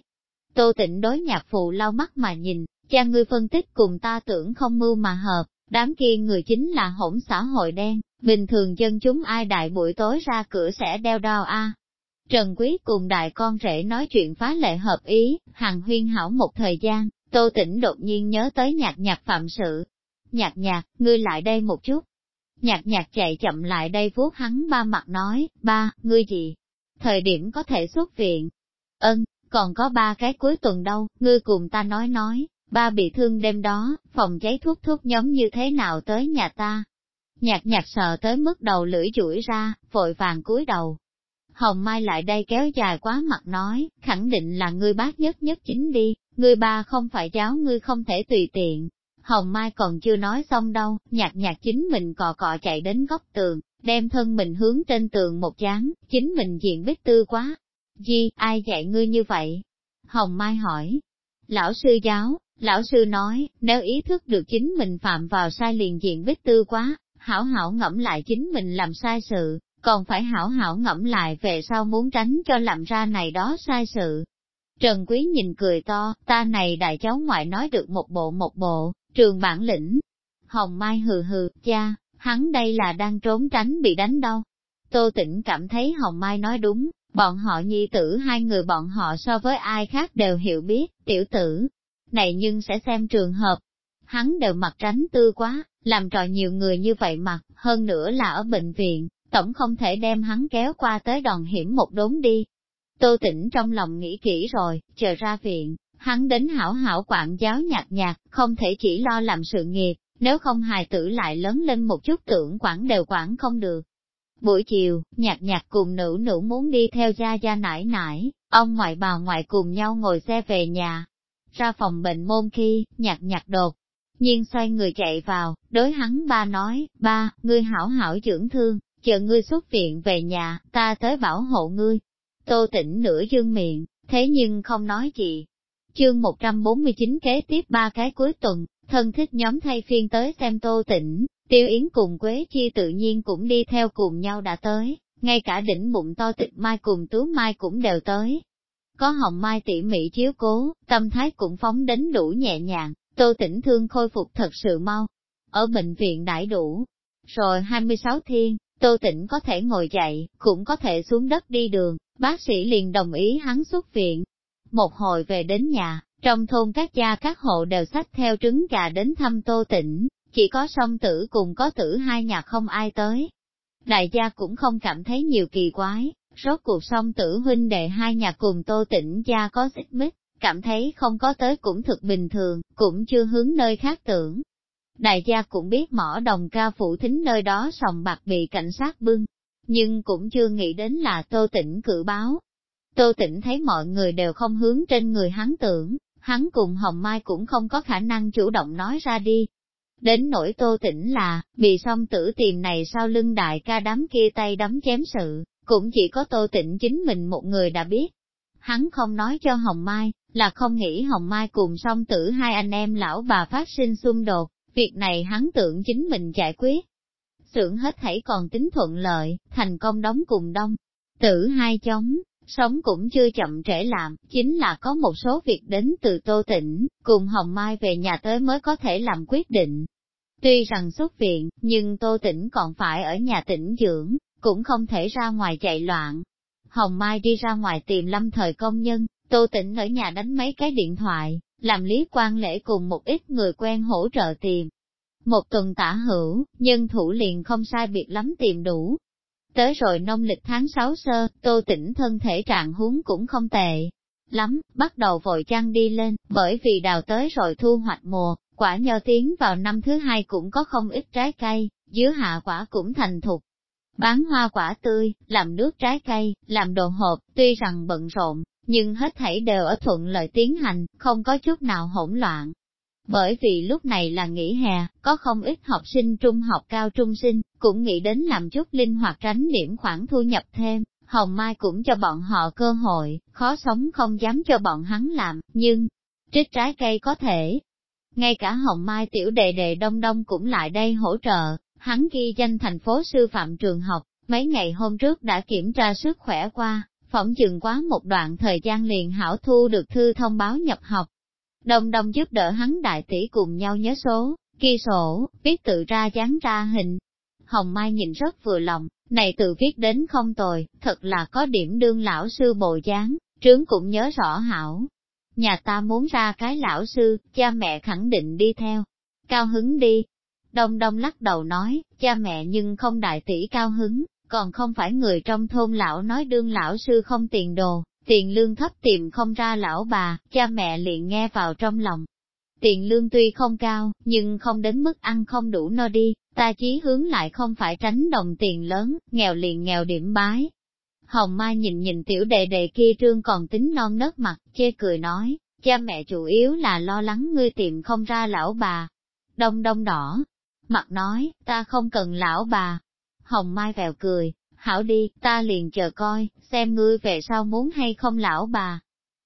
Tô tịnh đối nhạc phụ lau mắt mà nhìn, cha ngươi phân tích cùng ta tưởng không mưu mà hợp, đám kia người chính là hỗn xã hội đen, bình thường dân chúng ai đại buổi tối ra cửa sẽ đeo đao a. Trần Quý cùng đại con rể nói chuyện phá lệ hợp ý, hàng huyên hảo một thời gian, Tô Tĩnh đột nhiên nhớ tới nhạc nhạc phạm sự. Nhạc nhạc, ngươi lại đây một chút. Nhạc nhạc chạy chậm lại đây vuốt hắn ba mặt nói, ba, ngươi gì? Thời điểm có thể xuất viện. Ân, còn có ba cái cuối tuần đâu, ngươi cùng ta nói nói, ba bị thương đêm đó, phòng cháy thuốc thuốc nhóm như thế nào tới nhà ta. Nhạc nhạc sợ tới mức đầu lưỡi chuỗi ra, vội vàng cúi đầu. Hồng Mai lại đây kéo dài quá mặt nói, khẳng định là ngươi bác nhất nhất chính đi, ngươi ba không phải cháu ngươi không thể tùy tiện. Hồng Mai còn chưa nói xong đâu, nhạc nhạc chính mình cò cọ chạy đến góc tường, đem thân mình hướng trên tường một chán, chính mình diện bích tư quá. Di, ai dạy ngươi như vậy? Hồng Mai hỏi. Lão sư giáo, lão sư nói, nếu ý thức được chính mình phạm vào sai liền diện bích tư quá, hảo hảo ngẫm lại chính mình làm sai sự, còn phải hảo hảo ngẫm lại về sau muốn tránh cho làm ra này đó sai sự. Trần Quý nhìn cười to, ta này đại cháu ngoại nói được một bộ một bộ, trường bản lĩnh. Hồng Mai hừ hừ, cha, hắn đây là đang trốn tránh bị đánh đâu. Tô Tĩnh cảm thấy Hồng Mai nói đúng, bọn họ nhi tử hai người bọn họ so với ai khác đều hiểu biết, tiểu tử. Này nhưng sẽ xem trường hợp. Hắn đều mặt tránh tư quá, làm trò nhiều người như vậy mặt, hơn nữa là ở bệnh viện, tổng không thể đem hắn kéo qua tới đòn hiểm một đốn đi. Tô tỉnh trong lòng nghĩ kỹ rồi, chờ ra viện, hắn đến hảo hảo quản giáo nhạt nhạt, không thể chỉ lo làm sự nghiệp, nếu không hài tử lại lớn lên một chút tưởng quản đều quản không được. Buổi chiều, nhạc nhạc cùng nữ nữ muốn đi theo gia gia nải nải, ông ngoại bà ngoại cùng nhau ngồi xe về nhà. Ra phòng bệnh môn khi, nhạc nhạc đột, nhiên xoay người chạy vào, đối hắn ba nói, ba, ngươi hảo hảo dưỡng thương, chờ ngươi xuất viện về nhà, ta tới bảo hộ ngươi. Tô tỉnh nửa dương miệng, thế nhưng không nói gì. Chương 149 kế tiếp ba cái cuối tuần, thân thích nhóm thay phiên tới xem tô tỉnh, tiêu yến cùng Quế Chi tự nhiên cũng đi theo cùng nhau đã tới, ngay cả đỉnh bụng to tịch mai cùng tú mai cũng đều tới. Có hồng mai tỉ mỉ chiếu cố, tâm thái cũng phóng đến đủ nhẹ nhàng, tô tỉnh thương khôi phục thật sự mau. Ở bệnh viện đãi đủ, rồi 26 thiên, Tô Tĩnh có thể ngồi dậy, cũng có thể xuống đất đi đường, bác sĩ liền đồng ý hắn xuất viện. Một hồi về đến nhà, trong thôn các gia các hộ đều sách theo trứng gà đến thăm Tô Tĩnh, chỉ có song tử cùng có tử hai nhà không ai tới. Đại gia cũng không cảm thấy nhiều kỳ quái, rốt cuộc song tử huynh đệ hai nhà cùng Tô Tĩnh gia có xích mích, cảm thấy không có tới cũng thực bình thường, cũng chưa hướng nơi khác tưởng. Đại gia cũng biết mỏ đồng ca phụ thính nơi đó sòng bạc bị cảnh sát bưng, nhưng cũng chưa nghĩ đến là Tô Tĩnh cử báo. Tô Tĩnh thấy mọi người đều không hướng trên người hắn tưởng, hắn cùng Hồng Mai cũng không có khả năng chủ động nói ra đi. Đến nỗi Tô Tĩnh là, bị song tử tìm này sau lưng đại ca đám kia tay đấm chém sự, cũng chỉ có Tô Tĩnh chính mình một người đã biết. Hắn không nói cho Hồng Mai, là không nghĩ Hồng Mai cùng song tử hai anh em lão bà phát sinh xung đột, Việc này hắn tưởng chính mình giải quyết. Sưởng hết thảy còn tính thuận lợi, thành công đóng cùng đông. Tử hai chống, sống cũng chưa chậm trễ làm, chính là có một số việc đến từ Tô Tĩnh, cùng Hồng Mai về nhà tới mới có thể làm quyết định. Tuy rằng xuất viện, nhưng Tô Tĩnh còn phải ở nhà tĩnh dưỡng, cũng không thể ra ngoài chạy loạn. Hồng Mai đi ra ngoài tìm lâm thời công nhân, Tô Tĩnh ở nhà đánh mấy cái điện thoại, làm lý quan lễ cùng một ít người quen hỗ trợ tìm. Một tuần tả hữu, nhân thủ liền không sai biệt lắm tìm đủ. Tới rồi nông lịch tháng 6 sơ, tô Tĩnh thân thể trạng huống cũng không tệ. Lắm, bắt đầu vội chăng đi lên, bởi vì đào tới rồi thu hoạch mùa, quả nho tiến vào năm thứ hai cũng có không ít trái cây, dứa hạ quả cũng thành thục. Bán hoa quả tươi, làm nước trái cây, làm đồ hộp, tuy rằng bận rộn, nhưng hết thảy đều ở thuận lợi tiến hành, không có chút nào hỗn loạn. Bởi vì lúc này là nghỉ hè, có không ít học sinh trung học cao trung sinh, cũng nghĩ đến làm chút linh hoạt tránh điểm khoản thu nhập thêm, Hồng Mai cũng cho bọn họ cơ hội, khó sống không dám cho bọn hắn làm, nhưng, trích trái cây có thể. Ngay cả Hồng Mai tiểu đệ đệ đông đông cũng lại đây hỗ trợ, hắn ghi danh thành phố sư phạm trường học, mấy ngày hôm trước đã kiểm tra sức khỏe qua, phỏng chừng quá một đoạn thời gian liền hảo thu được thư thông báo nhập học. Đồng đồng giúp đỡ hắn đại tỷ cùng nhau nhớ số, ghi sổ, viết tự ra dán ra hình. Hồng Mai nhìn rất vừa lòng, Này tự viết đến không tồi, thật là có điểm đương lão sư bồ dáng, trướng cũng nhớ rõ hảo. Nhà ta muốn ra cái lão sư, cha mẹ khẳng định đi theo. Cao hứng đi. Đông đông lắc đầu nói, cha mẹ nhưng không đại tỷ cao hứng, còn không phải người trong thôn lão nói đương lão sư không tiền đồ, tiền lương thấp tìm không ra lão bà, cha mẹ liền nghe vào trong lòng. Tiền lương tuy không cao, nhưng không đến mức ăn không đủ no đi, ta chí hướng lại không phải tránh đồng tiền lớn, nghèo liền nghèo điểm bái. Hồng Mai nhìn nhìn tiểu đệ đệ kia trương còn tính non nớt mặt, chê cười nói, cha mẹ chủ yếu là lo lắng ngươi tìm không ra lão bà. Đông đông đỏ, mặt nói, ta không cần lão bà. Hồng Mai vèo cười, hảo đi, ta liền chờ coi, xem ngươi về sau muốn hay không lão bà.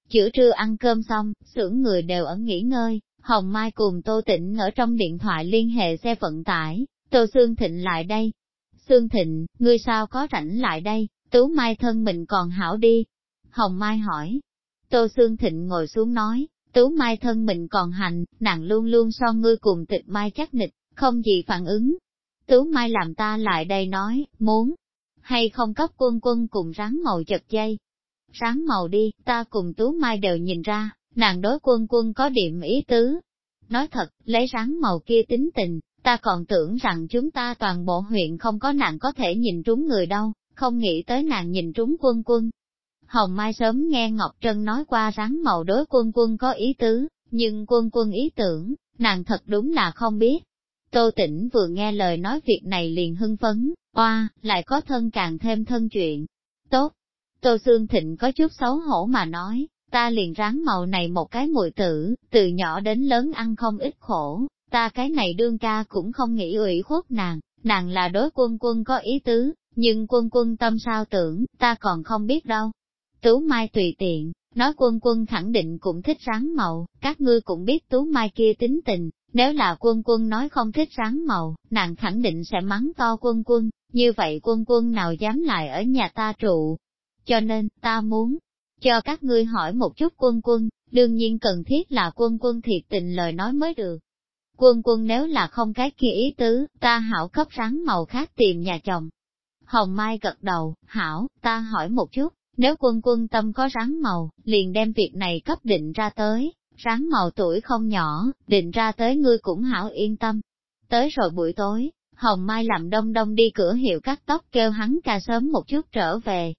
Chữa trưa ăn cơm xong, xưởng người đều ở nghỉ ngơi, Hồng Mai cùng Tô Tĩnh ở trong điện thoại liên hệ xe vận tải, Tô Sương Thịnh lại đây. Sương Thịnh, ngươi sao có rảnh lại đây, Tú Mai thân mình còn hảo đi. Hồng Mai hỏi. Tô Sương Thịnh ngồi xuống nói, Tú Mai thân mình còn hành, nàng luôn luôn so ngươi cùng tịch Mai chắc nịch, không gì phản ứng. Tú Mai làm ta lại đây nói, muốn, hay không cấp quân quân cùng rắn màu chật dây. Rắn màu đi, ta cùng Tú Mai đều nhìn ra, nàng đối quân quân có điểm ý tứ. Nói thật, lấy rắn màu kia tính tình, ta còn tưởng rằng chúng ta toàn bộ huyện không có nàng có thể nhìn trúng người đâu, không nghĩ tới nàng nhìn trúng quân quân. Hồng Mai sớm nghe Ngọc Trân nói qua rắn màu đối quân quân có ý tứ, nhưng quân quân ý tưởng, nàng thật đúng là không biết. Tô Tĩnh vừa nghe lời nói việc này liền hưng phấn, oa, lại có thân càng thêm thân chuyện. Tốt! Tô Sương Thịnh có chút xấu hổ mà nói, ta liền ráng màu này một cái mùi tử, từ nhỏ đến lớn ăn không ít khổ, ta cái này đương ca cũng không nghĩ ủy khuất nàng, nàng là đối quân quân có ý tứ, nhưng quân quân tâm sao tưởng, ta còn không biết đâu. Tú Mai tùy tiện, nói quân quân khẳng định cũng thích ráng màu, các ngươi cũng biết Tú Mai kia tính tình, nếu là quân quân nói không thích ráng màu, nàng khẳng định sẽ mắng to quân quân, như vậy quân quân nào dám lại ở nhà ta trụ. Cho nên, ta muốn, cho các ngươi hỏi một chút quân quân, đương nhiên cần thiết là quân quân thiệt tình lời nói mới được. Quân quân nếu là không cái kia ý tứ, ta hảo cấp rắn màu khác tìm nhà chồng. Hồng Mai gật đầu, hảo, ta hỏi một chút, nếu quân quân tâm có rắn màu, liền đem việc này cấp định ra tới, ráng màu tuổi không nhỏ, định ra tới ngươi cũng hảo yên tâm. Tới rồi buổi tối, Hồng Mai làm đông đông đi cửa hiệu cắt tóc kêu hắn ca sớm một chút trở về,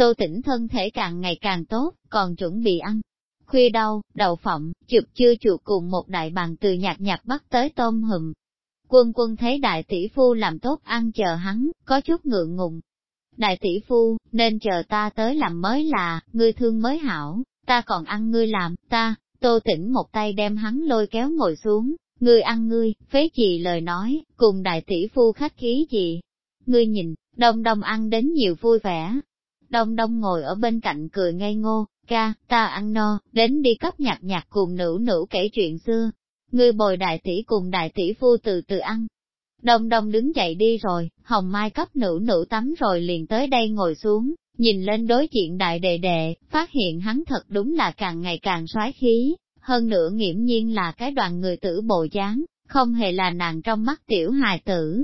Tô tỉnh thân thể càng ngày càng tốt, còn chuẩn bị ăn. Khuya đau đầu phộng, chụp chưa chuột cùng một đại bàn từ nhạt nhạt bắt tới tôm hùm. Quân quân thấy đại tỷ phu làm tốt ăn chờ hắn, có chút ngượng ngùng. Đại tỷ phu, nên chờ ta tới làm mới là, ngươi thương mới hảo, ta còn ăn ngươi làm, ta, tô tỉnh một tay đem hắn lôi kéo ngồi xuống, ngươi ăn ngươi, phế gì lời nói, cùng đại tỷ phu khách khí gì. Ngươi nhìn, đông đông ăn đến nhiều vui vẻ, Đông đông ngồi ở bên cạnh cười ngây ngô, ca, ta ăn no, đến đi cấp nhạc nhạc cùng nữ nữ kể chuyện xưa. Ngươi bồi đại tỷ cùng đại tỷ phu từ từ ăn. Đông đông đứng dậy đi rồi, hồng mai cấp nữ nữ tắm rồi liền tới đây ngồi xuống, nhìn lên đối diện đại đệ đệ, phát hiện hắn thật đúng là càng ngày càng soái khí, hơn nữa nghiễm nhiên là cái đoàn người tử bộ dáng, không hề là nàng trong mắt tiểu hài tử.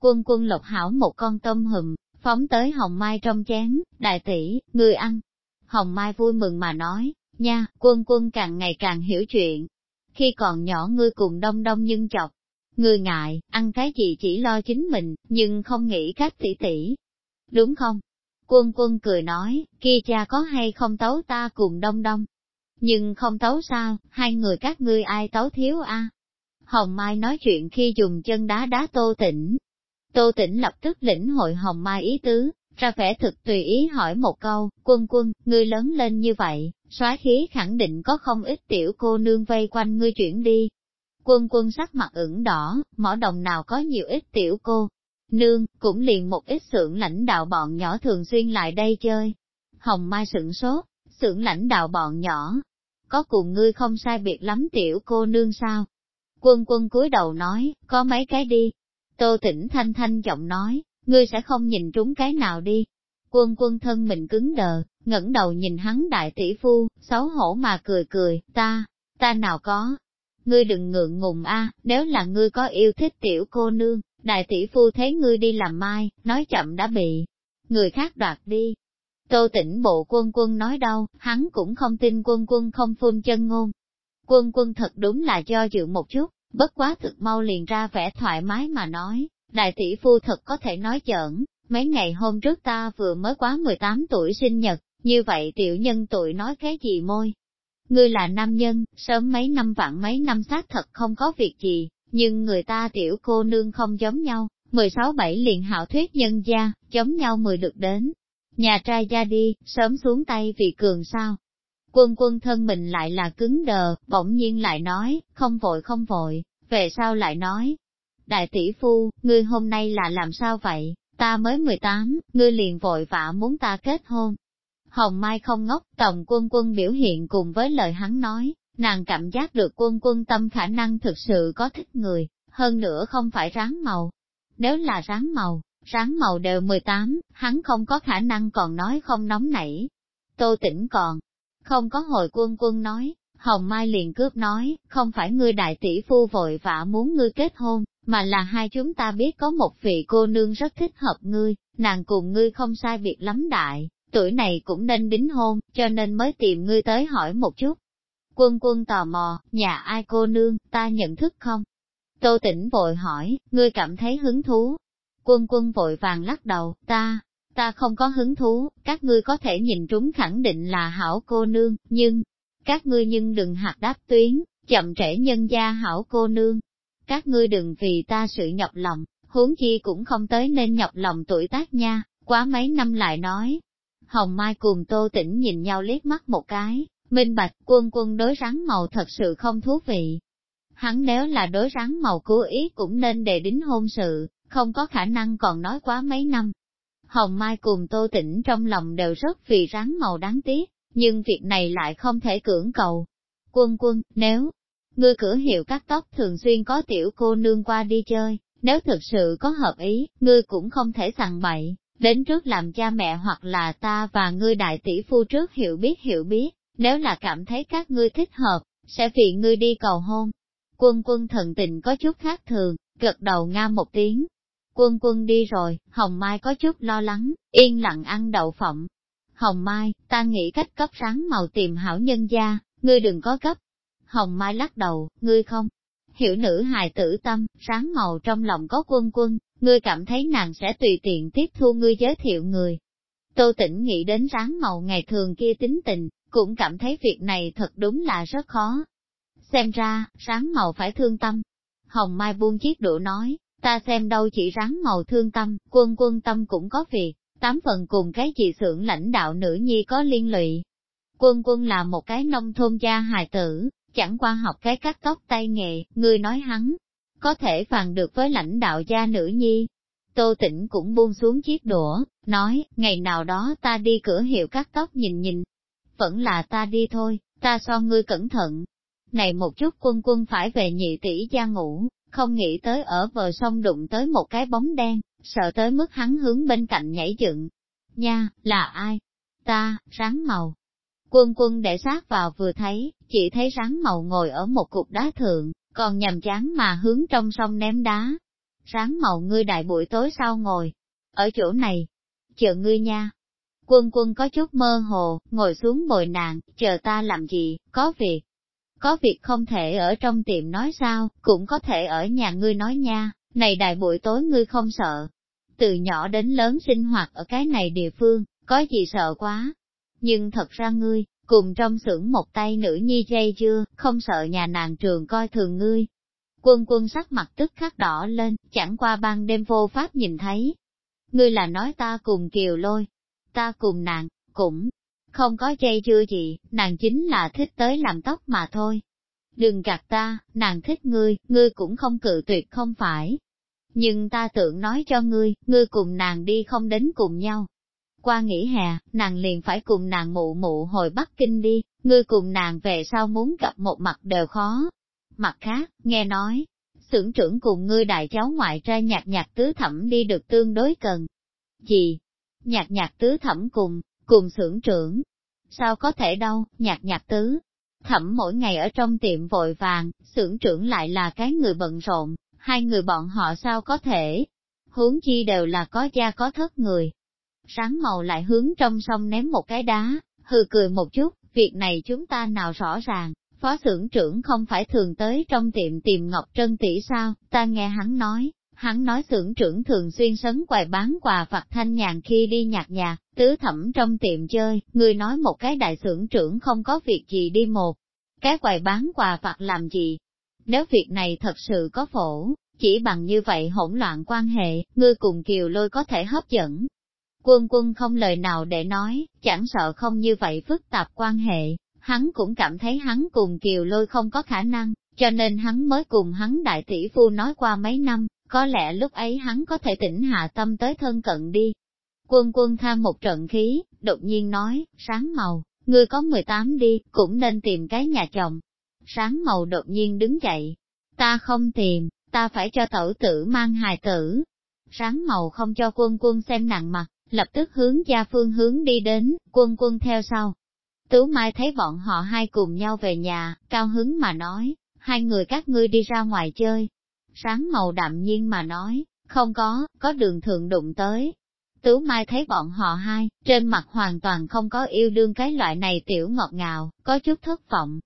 Quân quân lộc hảo một con tôm hùm, phóng tới Hồng Mai trong chén, đại tỷ, người ăn. Hồng Mai vui mừng mà nói, nha, quân quân càng ngày càng hiểu chuyện. Khi còn nhỏ ngươi cùng đông đông nhưng chọc, ngươi ngại, ăn cái gì chỉ lo chính mình, nhưng không nghĩ các tỷ tỷ. Đúng không? Quân quân cười nói, kia cha có hay không tấu ta cùng đông đông. Nhưng không tấu sao, hai người các ngươi ai tấu thiếu a? Hồng Mai nói chuyện khi dùng chân đá đá tô tỉnh, Tô Tĩnh lập tức lĩnh hội hồng mai ý tứ, ra vẻ thực tùy ý hỏi một câu, quân quân, ngươi lớn lên như vậy, xóa khí khẳng định có không ít tiểu cô nương vây quanh ngươi chuyển đi. Quân quân sắc mặt ửng đỏ, mỏ đồng nào có nhiều ít tiểu cô. Nương, cũng liền một ít xưởng lãnh đạo bọn nhỏ thường xuyên lại đây chơi. Hồng Mai sửng sốt, xưởng lãnh đạo bọn nhỏ. Có cùng ngươi không sai biệt lắm tiểu cô nương sao? Quân quân cúi đầu nói, có mấy cái đi, Tô tỉnh thanh thanh giọng nói, ngươi sẽ không nhìn trúng cái nào đi. Quân quân thân mình cứng đờ, ngẩng đầu nhìn hắn đại tỷ phu, xấu hổ mà cười cười, ta, ta nào có. ngươi đừng ngượng ngùng a, nếu là ngươi có yêu thích tiểu cô nương, đại tỷ phu thấy ngươi đi làm mai, nói chậm đã bị người khác đoạt đi. Tô tỉnh bộ quân quân nói đâu, hắn cũng không tin quân quân không phun chân ngôn. Quân quân thật đúng là do dự một chút, bất quá thực mau liền ra vẻ thoải mái mà nói, đại tỷ phu thật có thể nói giỡn, mấy ngày hôm trước ta vừa mới quá 18 tuổi sinh nhật, như vậy tiểu nhân tuổi nói cái gì môi. Ngươi là nam nhân, sớm mấy năm vạn mấy năm xác thật không có việc gì, nhưng người ta tiểu cô nương không giống nhau, 16 bảy liền hảo thuyết nhân gia, giống nhau mười được đến. Nhà trai ra đi, sớm xuống tay vì cường sao. Quân quân thân mình lại là cứng đờ, bỗng nhiên lại nói, không vội không vội, về sau lại nói. Đại tỷ phu, ngươi hôm nay là làm sao vậy, ta mới 18, ngươi liền vội vã muốn ta kết hôn. Hồng Mai không ngốc, tổng quân quân biểu hiện cùng với lời hắn nói, nàng cảm giác được quân quân tâm khả năng thực sự có thích người, hơn nữa không phải ráng màu. Nếu là ráng màu, ráng màu đều 18, hắn không có khả năng còn nói không nóng nảy. Tô tỉnh còn, không có hồi quân quân nói, Hồng Mai liền cướp nói, không phải ngươi đại tỷ phu vội vã muốn ngươi kết hôn, mà là hai chúng ta biết có một vị cô nương rất thích hợp ngươi, nàng cùng ngươi không sai biệt lắm đại, tuổi này cũng nên đính hôn, cho nên mới tìm ngươi tới hỏi một chút. Quân quân tò mò, nhà ai cô nương, ta nhận thức không? Tô tỉnh vội hỏi, ngươi cảm thấy hứng thú. Quân quân vội vàng lắc đầu, ta, ta không có hứng thú, các ngươi có thể nhìn trúng khẳng định là hảo cô nương, nhưng, các ngươi nhưng đừng hạt đáp tuyến, chậm trễ nhân gia hảo cô nương. Các ngươi đừng vì ta sự nhọc lòng, huống chi cũng không tới nên nhọc lòng tuổi tác nha, quá mấy năm lại nói. Hồng Mai cùng Tô Tĩnh nhìn nhau liếc mắt một cái, minh bạch quân quân đối rắn màu thật sự không thú vị. Hắn nếu là đối rắn màu cố ý cũng nên để đính hôn sự, không có khả năng còn nói quá mấy năm. Hồng Mai cùng Tô Tĩnh trong lòng đều rất vì rắn màu đáng tiếc, nhưng việc này lại không thể cưỡng cầu. Quân quân, nếu ngươi cửa hiệu cắt tóc thường xuyên có tiểu cô nương qua đi chơi, nếu thực sự có hợp ý, ngươi cũng không thể sằng bậy, đến trước làm cha mẹ hoặc là ta và ngươi đại tỷ phu trước hiểu biết hiểu biết, nếu là cảm thấy các ngươi thích hợp, sẽ vì ngươi đi cầu hôn. Quân quân thần tình có chút khác thường, gật đầu nga một tiếng. Quân quân đi rồi, Hồng Mai có chút lo lắng, yên lặng ăn đậu phộng, Hồng Mai, ta nghĩ cách cấp sáng màu tìm hảo nhân gia, ngươi đừng có cấp. Hồng Mai lắc đầu, ngươi không. Hiểu nữ hài tử tâm, sáng màu trong lòng có quân quân, ngươi cảm thấy nàng sẽ tùy tiện tiếp thu ngươi giới thiệu người. Tô tỉnh nghĩ đến ráng màu ngày thường kia tính tình, cũng cảm thấy việc này thật đúng là rất khó. Xem ra, ráng màu phải thương tâm. Hồng Mai buông chiếc đũa nói, ta xem đâu chỉ ráng màu thương tâm, quân quân tâm cũng có việc, tám phần cùng cái gì xưởng lãnh đạo nữ nhi có liên lụy. Quân quân là một cái nông thôn gia hài tử, chẳng qua học cái cắt tóc tay nghề, người nói hắn, có thể phàn được với lãnh đạo gia nữ nhi. Tô Tĩnh cũng buông xuống chiếc đũa, nói, ngày nào đó ta đi cửa hiệu cắt tóc nhìn nhìn. Vẫn là ta đi thôi, ta so ngươi cẩn thận. Này một chút quân quân phải về nhị tỷ gia ngủ, không nghĩ tới ở bờ sông đụng tới một cái bóng đen, sợ tới mức hắn hướng bên cạnh nhảy dựng. Nha, là ai? Ta, rắn màu. Quân quân để sát vào vừa thấy, chỉ thấy rắn màu ngồi ở một cục đá thượng, còn nhầm chán mà hướng trong sông ném đá ráng màu ngươi đại buổi tối sau ngồi, ở chỗ này, chờ ngươi nha. Quân quân có chút mơ hồ, ngồi xuống bồi nàng, chờ ta làm gì, có việc. Có việc không thể ở trong tiệm nói sao, cũng có thể ở nhà ngươi nói nha, này đại buổi tối ngươi không sợ. Từ nhỏ đến lớn sinh hoạt ở cái này địa phương, có gì sợ quá. Nhưng thật ra ngươi, cùng trong xưởng một tay nữ nhi dây chưa, không sợ nhà nàng trường coi thường ngươi. Quân quân sắc mặt tức khắc đỏ lên, chẳng qua ban đêm vô pháp nhìn thấy. Ngươi là nói ta cùng kiều lôi, ta cùng nàng, cũng không có dây chưa gì, nàng chính là thích tới làm tóc mà thôi. Đừng gạt ta, nàng thích ngươi, ngươi cũng không cự tuyệt không phải. Nhưng ta tưởng nói cho ngươi, ngươi cùng nàng đi không đến cùng nhau. Qua nghỉ hè, nàng liền phải cùng nàng mụ mụ hồi Bắc Kinh đi, ngươi cùng nàng về sau muốn gặp một mặt đều khó. Mặt khác, nghe nói, xưởng trưởng cùng ngươi đại cháu ngoại trai nhạc nhạc tứ thẩm đi được tương đối cần. Gì? Nhạc nhạc tứ thẩm cùng, cùng xưởng trưởng. Sao có thể đâu, nhạc nhạc tứ. Thẩm mỗi ngày ở trong tiệm vội vàng, xưởng trưởng lại là cái người bận rộn, hai người bọn họ sao có thể. Huống chi đều là có gia có thất người. Sáng màu lại hướng trong sông ném một cái đá, hừ cười một chút, việc này chúng ta nào rõ ràng, phó xưởng trưởng không phải thường tới trong tiệm tìm Ngọc Trân tỷ sao, ta nghe hắn nói, hắn nói xưởng trưởng thường xuyên sấn quầy bán quà vặt thanh nhàn khi đi nhạc nhà, tứ thẩm trong tiệm chơi, người nói một cái đại xưởng trưởng không có việc gì đi một, cái quầy bán quà vặt làm gì. Nếu việc này thật sự có phổ, chỉ bằng như vậy hỗn loạn quan hệ, ngươi cùng kiều lôi có thể hấp dẫn. Quân quân không lời nào để nói, chẳng sợ không như vậy phức tạp quan hệ, hắn cũng cảm thấy hắn cùng kiều lôi không có khả năng, cho nên hắn mới cùng hắn đại tỷ phu nói qua mấy năm, có lẽ lúc ấy hắn có thể tỉnh hạ tâm tới thân cận đi. Quân quân tham một trận khí, đột nhiên nói, sáng màu, ngươi có 18 đi, cũng nên tìm cái nhà chồng. Sáng màu đột nhiên đứng dậy, ta không tìm, ta phải cho tẩu tử mang hài tử. Sáng màu không cho quân quân xem nặng mặt, lập tức hướng gia phương hướng đi đến, quân quân theo sau. Tú Mai thấy bọn họ hai cùng nhau về nhà, cao hứng mà nói, hai người các ngươi đi ra ngoài chơi. Sáng màu đạm nhiên mà nói, không có, có đường thượng đụng tới. Tú Mai thấy bọn họ hai, trên mặt hoàn toàn không có yêu đương cái loại này tiểu ngọt ngào, có chút thất vọng.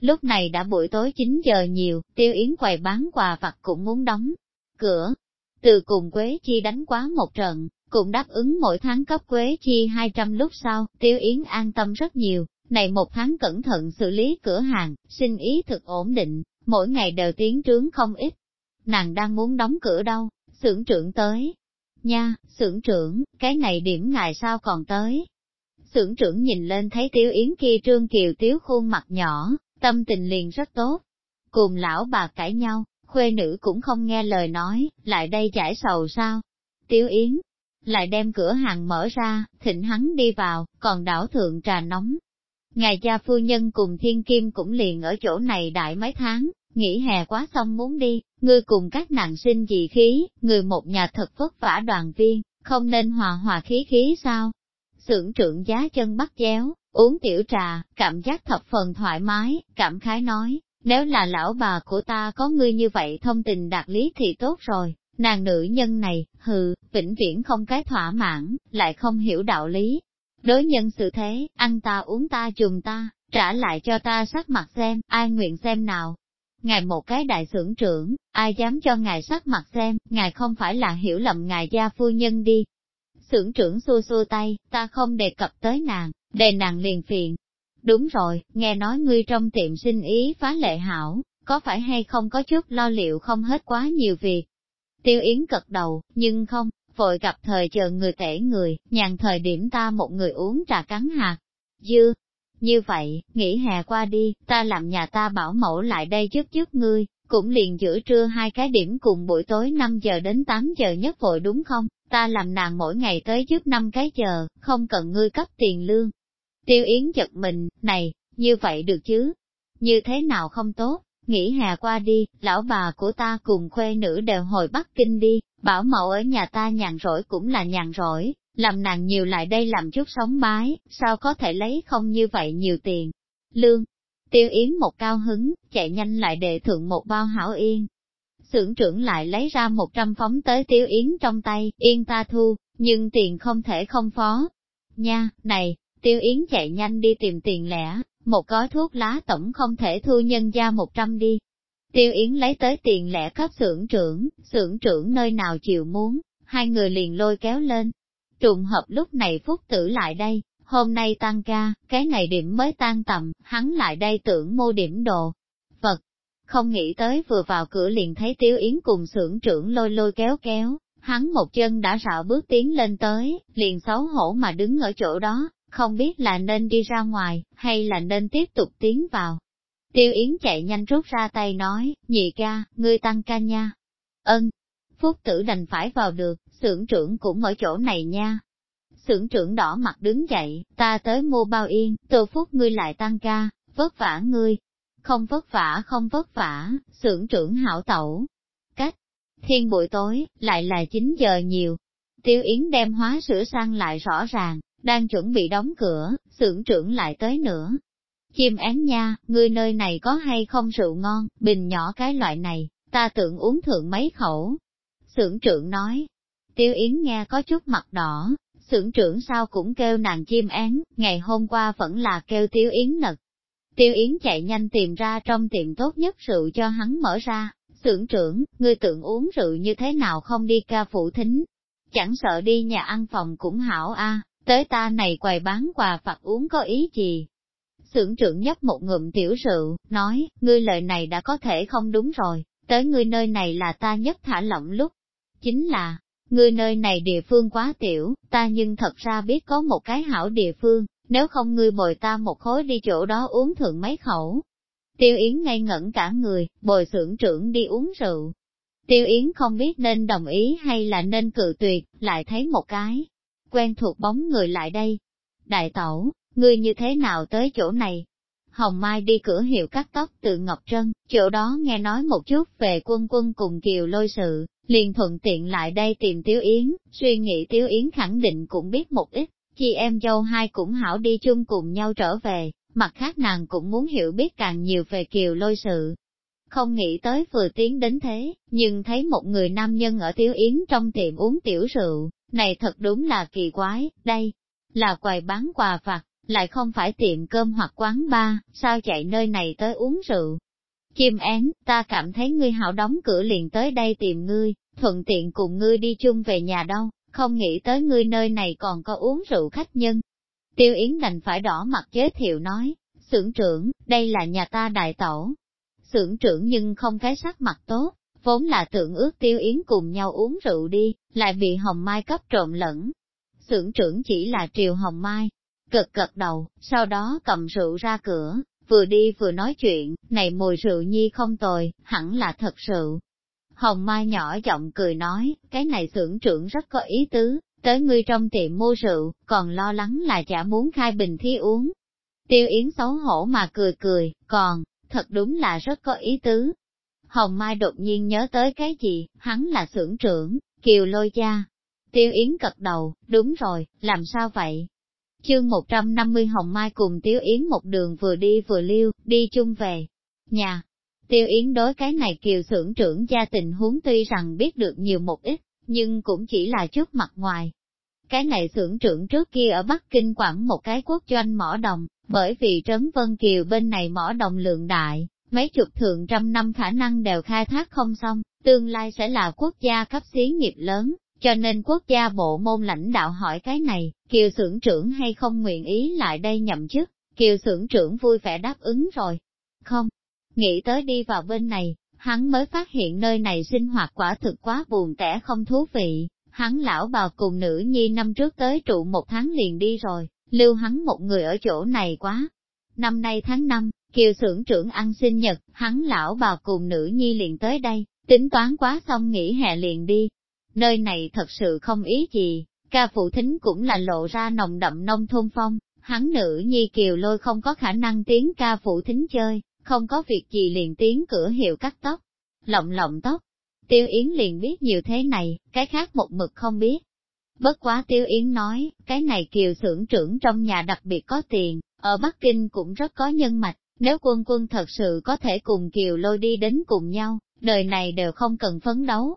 Lúc này đã buổi tối 9 giờ nhiều, tiêu yến quầy bán quà vặt cũng muốn đóng cửa. Từ cùng Quế Chi đánh quá một trận, cũng đáp ứng mỗi tháng cấp Quế Chi 200 lúc sau, tiêu yến an tâm rất nhiều, này một tháng cẩn thận xử lý cửa hàng, sinh ý thực ổn định, mỗi ngày đều tiến trướng không ít. Nàng đang muốn đóng cửa đâu, xưởng trưởng tới. Nha, xưởng trưởng, cái này điểm ngài sao còn tới. Xưởng trưởng nhìn lên thấy tiêu Yến kia trương kiều tiếu khuôn mặt nhỏ, tâm tình liền rất tốt. Cùng lão bà cãi nhau, khuê nữ cũng không nghe lời nói, lại đây giải sầu sao. Tiếu Yến, lại đem cửa hàng mở ra, thịnh hắn đi vào, còn đảo thượng trà nóng, Ngài cha phu nhân cùng thiên kim cũng liền ở chỗ này đại mấy tháng, nghỉ hè quá xong muốn đi, ngươi cùng các nàng sinh gì khí, người một nhà thật vất vả đoàn viên, không nên hòa hòa khí khí sao? Sưởng trưởng giá chân bắt chéo, uống tiểu trà, cảm giác thập phần thoải mái, cảm khái nói, nếu là lão bà của ta có ngươi như vậy thông tình đạt lý thì tốt rồi, nàng nữ nhân này, hừ, vĩnh viễn không cái thỏa mãn, lại không hiểu đạo lý, Đối nhân sự thế, ăn ta uống ta chùm ta, trả lại cho ta sắc mặt xem, ai nguyện xem nào. Ngài một cái đại xưởng trưởng, ai dám cho ngài sắc mặt xem, ngài không phải là hiểu lầm ngài gia phu nhân đi. Xưởng trưởng xua xua tay, ta không đề cập tới nàng, đề nàng liền phiền. Đúng rồi, nghe nói ngươi trong tiệm sinh ý phá lệ hảo, có phải hay không có chút lo liệu không hết quá nhiều việc. Tiêu Yến cật đầu, nhưng không, vội gặp thời chờ người tể người, nhàn thời điểm ta một người uống trà cắn hạt. Dư, như vậy, nghỉ hè qua đi, ta làm nhà ta bảo mẫu lại đây giúp giúp ngươi, cũng liền giữa trưa hai cái điểm cùng buổi tối 5 giờ đến 8 giờ nhất vội đúng không? Ta làm nàng mỗi ngày tới giúp năm cái giờ, không cần ngươi cấp tiền lương. Tiêu Yến giật mình, này, như vậy được chứ? Như thế nào không tốt? Nghỉ hè qua đi, lão bà của ta cùng khuê nữ đều hồi Bắc Kinh đi, bảo mẫu ở nhà ta nhàn rỗi cũng là nhàn rỗi, làm nàng nhiều lại đây làm chút sống bái, sao có thể lấy không như vậy nhiều tiền. Lương, tiêu yến một cao hứng, chạy nhanh lại để thượng một bao hảo yên. Sưởng trưởng lại lấy ra một trăm phóng tới tiêu yến trong tay, yên ta thu, nhưng tiền không thể không phó. Nha, này, tiêu yến chạy nhanh đi tìm tiền lẻ, một gói thuốc lá tổng không thể thu nhân gia một trăm đi. Tiêu Yến lấy tới tiền lẻ cấp xưởng trưởng, xưởng trưởng nơi nào chịu muốn, hai người liền lôi kéo lên. Trùng hợp lúc này Phúc Tử lại đây, hôm nay tăng ca, cái này điểm mới tan tầm, hắn lại đây tưởng mua điểm đồ. Phật, không nghĩ tới vừa vào cửa liền thấy Tiêu Yến cùng xưởng trưởng lôi lôi kéo kéo, hắn một chân đã rạo bước tiến lên tới, liền xấu hổ mà đứng ở chỗ đó, không biết là nên đi ra ngoài, hay là nên tiếp tục tiến vào. Tiêu Yến chạy nhanh rút ra tay nói, nhị ca, ngươi tăng ca nha. Ân, Phúc tử đành phải vào được, xưởng trưởng cũng ở chỗ này nha. Xưởng trưởng đỏ mặt đứng dậy, ta tới mua bao yên, tô phúc ngươi lại tăng ca, vất vả ngươi. Không vất vả không vất vả, xưởng trưởng hảo tẩu. Cách, thiên buổi tối, lại là 9 giờ nhiều. Tiêu Yến đem hóa sửa sang lại rõ ràng, đang chuẩn bị đóng cửa, xưởng trưởng lại tới nữa. Chim én nha, ngươi nơi này có hay không rượu ngon, bình nhỏ cái loại này, ta tưởng uống thượng mấy khẩu. Sưởng trưởng nói, tiêu yến nghe có chút mặt đỏ, sưởng trưởng sao cũng kêu nàng chim én, ngày hôm qua vẫn là kêu tiêu yến nật. Tiêu yến chạy nhanh tìm ra trong tiệm tốt nhất rượu cho hắn mở ra, sưởng trưởng, ngươi tưởng uống rượu như thế nào không đi ca phụ thính. Chẳng sợ đi nhà ăn phòng cũng hảo a tới ta này quầy bán quà phạt uống có ý gì. Sưởng trưởng nhấp một ngụm tiểu rượu, nói, ngươi lời này đã có thể không đúng rồi, tới ngươi nơi này là ta nhất thả lỏng lúc. Chính là, ngươi nơi này địa phương quá tiểu, ta nhưng thật ra biết có một cái hảo địa phương, nếu không ngươi bồi ta một khối đi chỗ đó uống thượng mấy khẩu. Tiêu Yến ngây ngẩn cả người, bồi sưởng trưởng đi uống rượu. Tiêu Yến không biết nên đồng ý hay là nên cự tuyệt, lại thấy một cái, quen thuộc bóng người lại đây. Đại tẩu, ngươi như thế nào tới chỗ này? Hồng Mai đi cửa hiệu cắt tóc từ Ngọc Trân, chỗ đó nghe nói một chút về quân quân cùng kiều lôi sự, liền thuận tiện lại đây tìm Tiếu Yến, suy nghĩ Tiếu Yến khẳng định cũng biết một ít, chị em dâu hai cũng hảo đi chung cùng nhau trở về, mặt khác nàng cũng muốn hiểu biết càng nhiều về kiều lôi sự. Không nghĩ tới vừa tiến đến thế, nhưng thấy một người nam nhân ở Tiếu Yến trong tiệm uống tiểu rượu, này thật đúng là kỳ quái, đây là quầy bán quà vặt, lại không phải tiệm cơm hoặc quán bar, sao chạy nơi này tới uống rượu. Chim én, ta cảm thấy ngươi hảo đóng cửa liền tới đây tìm ngươi, thuận tiện cùng ngươi đi chung về nhà đâu, không nghĩ tới ngươi nơi này còn có uống rượu khách nhân. Tiêu Yến đành phải đỏ mặt giới thiệu nói, xưởng trưởng, đây là nhà ta đại tẩu. Xưởng trưởng nhưng không cái sắc mặt tốt, vốn là tưởng ước Tiêu Yến cùng nhau uống rượu đi, lại bị Hồng Mai cấp trộm lẫn. Xưởng trưởng chỉ là Triều Hồng Mai, cực cật đầu, sau đó cầm rượu ra cửa, vừa đi vừa nói chuyện, này mùi rượu nhi không tồi, hẳn là thật sự. Hồng Mai nhỏ giọng cười nói, cái này xưởng trưởng rất có ý tứ, tới ngươi trong tiệm mua rượu, còn lo lắng là chả muốn khai bình thi uống. Tiêu Yến xấu hổ mà cười cười, còn, thật đúng là rất có ý tứ. Hồng Mai đột nhiên nhớ tới cái gì, hắn là xưởng trưởng, kiều lôi cha. Tiêu Yến cật đầu, đúng rồi, làm sao vậy? Chương 150 Hồng Mai cùng Tiêu Yến một đường vừa đi vừa liêu, đi chung về. Nhà, Tiêu Yến đối cái này kiều xưởng trưởng gia tình huống tuy rằng biết được nhiều một ít, nhưng cũng chỉ là chút mặt ngoài. Cái này xưởng trưởng trước kia ở Bắc Kinh quản một cái quốc doanh mỏ đồng, bởi vì Trấn Vân Kiều bên này mỏ đồng lượng đại, mấy chục thượng trăm năm khả năng đều khai thác không xong, tương lai sẽ là quốc gia cấp xí nghiệp lớn, cho nên quốc gia bộ môn lãnh đạo hỏi cái này, kiều xưởng trưởng hay không nguyện ý lại đây nhậm chức, kiều xưởng trưởng vui vẻ đáp ứng rồi. Không, nghĩ tới đi vào bên này, hắn mới phát hiện nơi này sinh hoạt quả thực quá buồn tẻ không thú vị, hắn lão bào cùng nữ nhi năm trước tới trụ một tháng liền đi rồi, lưu hắn một người ở chỗ này quá. Năm nay tháng năm, kiều xưởng trưởng ăn sinh nhật, hắn lão bào cùng nữ nhi liền tới đây, tính toán quá xong nghỉ hè liền đi, Nơi này thật sự không ý gì, ca phụ thính cũng là lộ ra nồng đậm nông thôn phong, hắn nữ nhi kiều lôi không có khả năng tiến ca phụ thính chơi, không có việc gì liền tiến cửa hiệu cắt tóc, lộng lộng tóc. Tiêu Yến liền biết nhiều thế này, cái khác một mực không biết. Bất quá Tiêu Yến nói, cái này kiều xưởng trưởng trong nhà đặc biệt có tiền, ở Bắc Kinh cũng rất có nhân mạch, nếu quân quân thật sự có thể cùng kiều lôi đi đến cùng nhau, đời này đều không cần phấn đấu,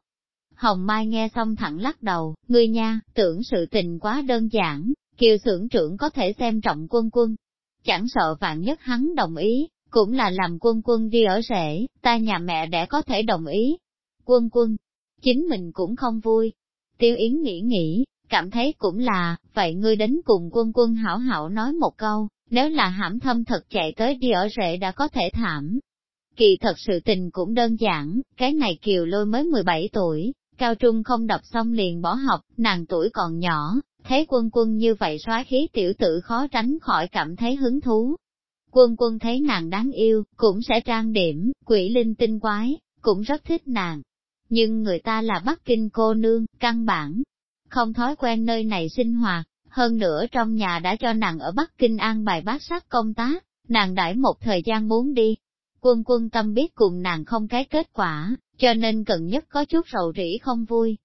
Hồng Mai nghe xong thẳng lắc đầu, ngươi nha, tưởng sự tình quá đơn giản, kiều xưởng trưởng có thể xem trọng quân quân. Chẳng sợ vạn nhất hắn đồng ý, cũng là làm quân quân đi ở rể, ta nhà mẹ đẻ có thể đồng ý. Quân quân, chính mình cũng không vui. Tiêu Yến nghĩ nghĩ, cảm thấy cũng là, vậy ngươi đến cùng quân quân hảo hảo nói một câu, nếu là hãm thâm thật chạy tới đi ở rễ đã có thể thảm. Kỳ thật sự tình cũng đơn giản, cái này kiều lôi mới 17 tuổi, Cao trung không đọc xong liền bỏ học, nàng tuổi còn nhỏ, thấy quân quân như vậy xóa khí tiểu tử khó tránh khỏi cảm thấy hứng thú. Quân quân thấy nàng đáng yêu, cũng sẽ trang điểm, quỷ linh tinh quái, cũng rất thích nàng. Nhưng người ta là Bắc Kinh cô nương, căn bản, không thói quen nơi này sinh hoạt, hơn nữa trong nhà đã cho nàng ở Bắc Kinh an bài bác sát công tác, nàng đãi một thời gian muốn đi. Quân quân tâm biết cùng nàng không cái kết quả, cho nên cần nhất có chút rầu rĩ không vui.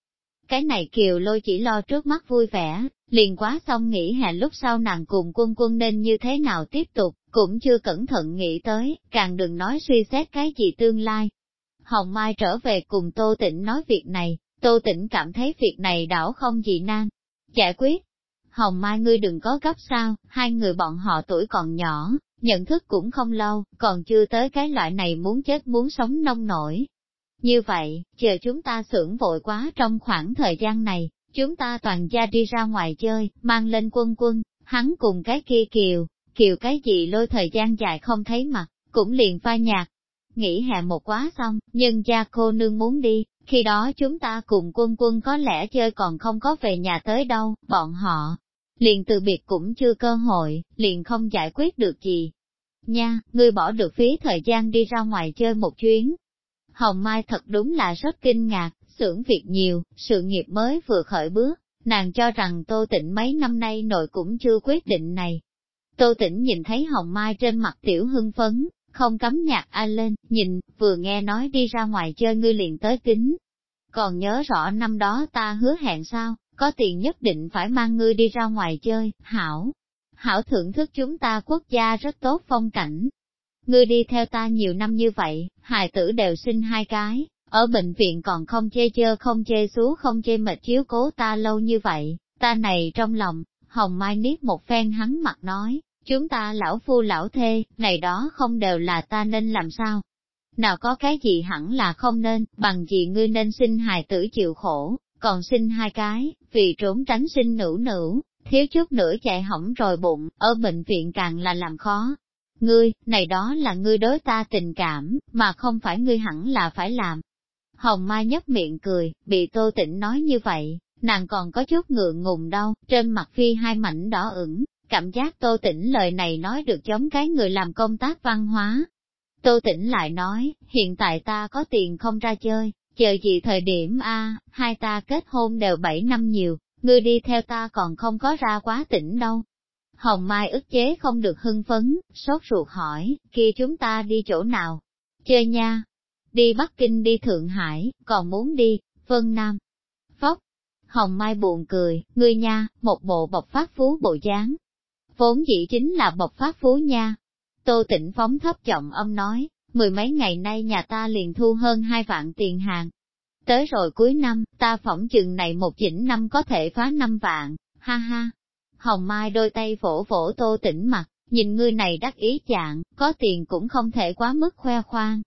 Cái này kiều lôi chỉ lo trước mắt vui vẻ, liền quá xong nghĩ hè lúc sau nàng cùng quân quân nên như thế nào tiếp tục, cũng chưa cẩn thận nghĩ tới, càng đừng nói suy xét cái gì tương lai. Hồng Mai trở về cùng Tô Tĩnh nói việc này, Tô Tĩnh cảm thấy việc này đảo không gì nan. Giải quyết. Hồng Mai ngươi đừng có gấp sao, hai người bọn họ tuổi còn nhỏ, nhận thức cũng không lâu, còn chưa tới cái loại này muốn chết muốn sống nông nổi. Như vậy, chờ chúng ta sưởng vội quá trong khoảng thời gian này, chúng ta toàn gia đi ra ngoài chơi, mang lên quân quân, hắn cùng cái kia kiều, kiều cái gì lôi thời gian dài không thấy mặt, cũng liền pha nhạc nghỉ hè một quá xong, nhưng cha cô nương muốn đi, khi đó chúng ta cùng quân quân có lẽ chơi còn không có về nhà tới đâu, bọn họ, liền từ biệt cũng chưa cơ hội, liền không giải quyết được gì. Nha, ngươi bỏ được phí thời gian đi ra ngoài chơi một chuyến. Hồng Mai thật đúng là rất kinh ngạc, xưởng việc nhiều, sự nghiệp mới vừa khởi bước, nàng cho rằng Tô Tịnh mấy năm nay nội cũng chưa quyết định này. Tô Tịnh nhìn thấy Hồng Mai trên mặt tiểu hưng phấn, không cấm nhạc A lên, nhìn, vừa nghe nói đi ra ngoài chơi ngươi liền tới kính. Còn nhớ rõ năm đó ta hứa hẹn sao, có tiền nhất định phải mang ngươi đi ra ngoài chơi, hảo. Hảo thưởng thức chúng ta quốc gia rất tốt phong cảnh. Ngươi đi theo ta nhiều năm như vậy, hài tử đều sinh hai cái, ở bệnh viện còn không chê chơ không chê xú không chê mệt chiếu cố ta lâu như vậy, ta này trong lòng, Hồng Mai niết một phen hắn mặt nói, chúng ta lão phu lão thê, này đó không đều là ta nên làm sao? Nào có cái gì hẳn là không nên, bằng gì ngươi nên sinh hài tử chịu khổ, còn sinh hai cái, vì trốn tránh sinh nữ nữ, thiếu chút nữa chạy hỏng rồi bụng, ở bệnh viện càng là làm khó. Ngươi, này đó là ngươi đối ta tình cảm, mà không phải ngươi hẳn là phải làm. Hồng Mai nhấp miệng cười, bị Tô Tĩnh nói như vậy, nàng còn có chút ngượng ngùng đâu, trên mặt phi hai mảnh đỏ ửng, cảm giác Tô Tĩnh lời này nói được giống cái người làm công tác văn hóa. Tô Tĩnh lại nói, hiện tại ta có tiền không ra chơi, chờ gì thời điểm a hai ta kết hôn đều bảy năm nhiều, ngươi đi theo ta còn không có ra quá tỉnh đâu. Hồng Mai ức chế không được hưng phấn, sốt ruột hỏi, kia chúng ta đi chỗ nào? Chơi nha, đi Bắc Kinh đi Thượng Hải, còn muốn đi, Vân Nam. Phóc, Hồng Mai buồn cười, ngươi nha, một bộ bọc phát phú bộ dáng. Vốn dĩ chính là bộc phát phú nha. Tô tĩnh phóng thấp giọng âm nói, mười mấy ngày nay nhà ta liền thu hơn hai vạn tiền hàng. Tới rồi cuối năm, ta phỏng chừng này một chỉnh năm có thể phá năm vạn, ha ha. Hồng Mai đôi tay vỗ vỗ tô tĩnh mặt, nhìn ngươi này đắc ý chạng, có tiền cũng không thể quá mức khoe khoang.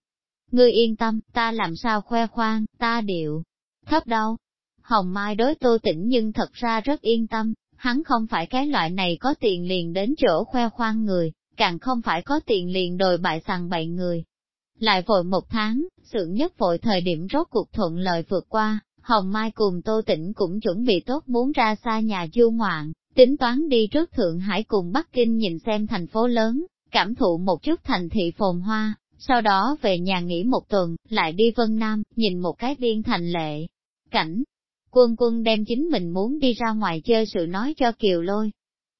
Ngươi yên tâm, ta làm sao khoe khoang, ta điệu. Thấp đâu? Hồng Mai đối tô tĩnh nhưng thật ra rất yên tâm, hắn không phải cái loại này có tiền liền đến chỗ khoe khoang người, càng không phải có tiền liền đồi bại sằng bậy người. Lại vội một tháng, sự nhất vội thời điểm rốt cuộc thuận lợi vượt qua, Hồng Mai cùng Tô Tĩnh cũng chuẩn bị tốt muốn ra xa nhà du ngoạn, tính toán đi trước Thượng Hải cùng Bắc Kinh nhìn xem thành phố lớn, cảm thụ một chút thành thị phồn hoa, sau đó về nhà nghỉ một tuần, lại đi Vân Nam, nhìn một cái viên thành lệ. Cảnh, quân quân đem chính mình muốn đi ra ngoài chơi sự nói cho Kiều Lôi.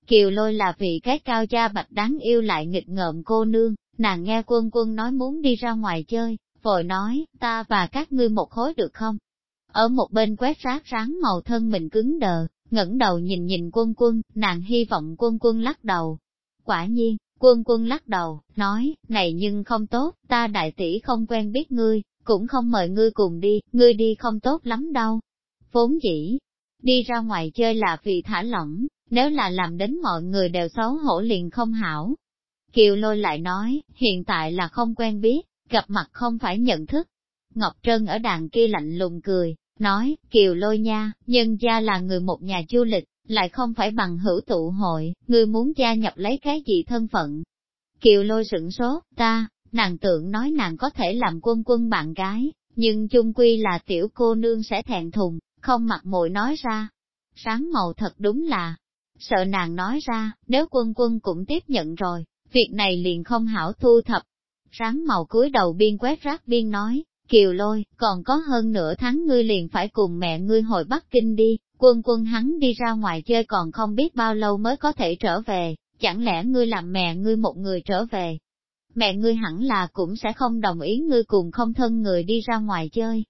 Kiều Lôi là vị cái cao cha bạch đáng yêu lại nghịch ngợm cô nương, nàng nghe quân quân nói muốn đi ra ngoài chơi, vội nói, ta và các ngươi một khối được không? Ở một bên quét rác ráng màu thân mình cứng đờ, ngẩng đầu nhìn nhìn quân quân, nàng hy vọng quân quân lắc đầu. Quả nhiên, Quân quân lắc đầu, nói, này nhưng không tốt, ta đại tỷ không quen biết ngươi, cũng không mời ngươi cùng đi, ngươi đi không tốt lắm đâu. Vốn dĩ, đi ra ngoài chơi là vì thả lỏng, nếu là làm đến mọi người đều xấu hổ liền không hảo. Kiều lôi lại nói, hiện tại là không quen biết, gặp mặt không phải nhận thức. Ngọc Trân ở đàn kia lạnh lùng cười, nói, Kiều lôi nha, nhân gia là người một nhà du lịch, lại không phải bằng hữu tụ hội, ngươi muốn gia nhập lấy cái gì thân phận. Kiều lôi sửng sốt, ta, nàng tượng nói nàng có thể làm quân quân bạn gái, nhưng chung quy là tiểu cô nương sẽ thẹn thùng, không mặt mùi nói ra. Sáng màu thật đúng là, sợ nàng nói ra, nếu quân quân cũng tiếp nhận rồi, việc này liền không hảo thu thập. Sáng màu cúi đầu biên quét rác biên nói, Kiều lôi, còn có hơn nửa tháng ngươi liền phải cùng mẹ ngươi hồi Bắc Kinh đi, Quân quân hắn đi ra ngoài chơi còn không biết bao lâu mới có thể trở về, chẳng lẽ ngươi làm mẹ ngươi một người trở về? Mẹ ngươi hẳn là cũng sẽ không đồng ý ngươi cùng không thân người đi ra ngoài chơi.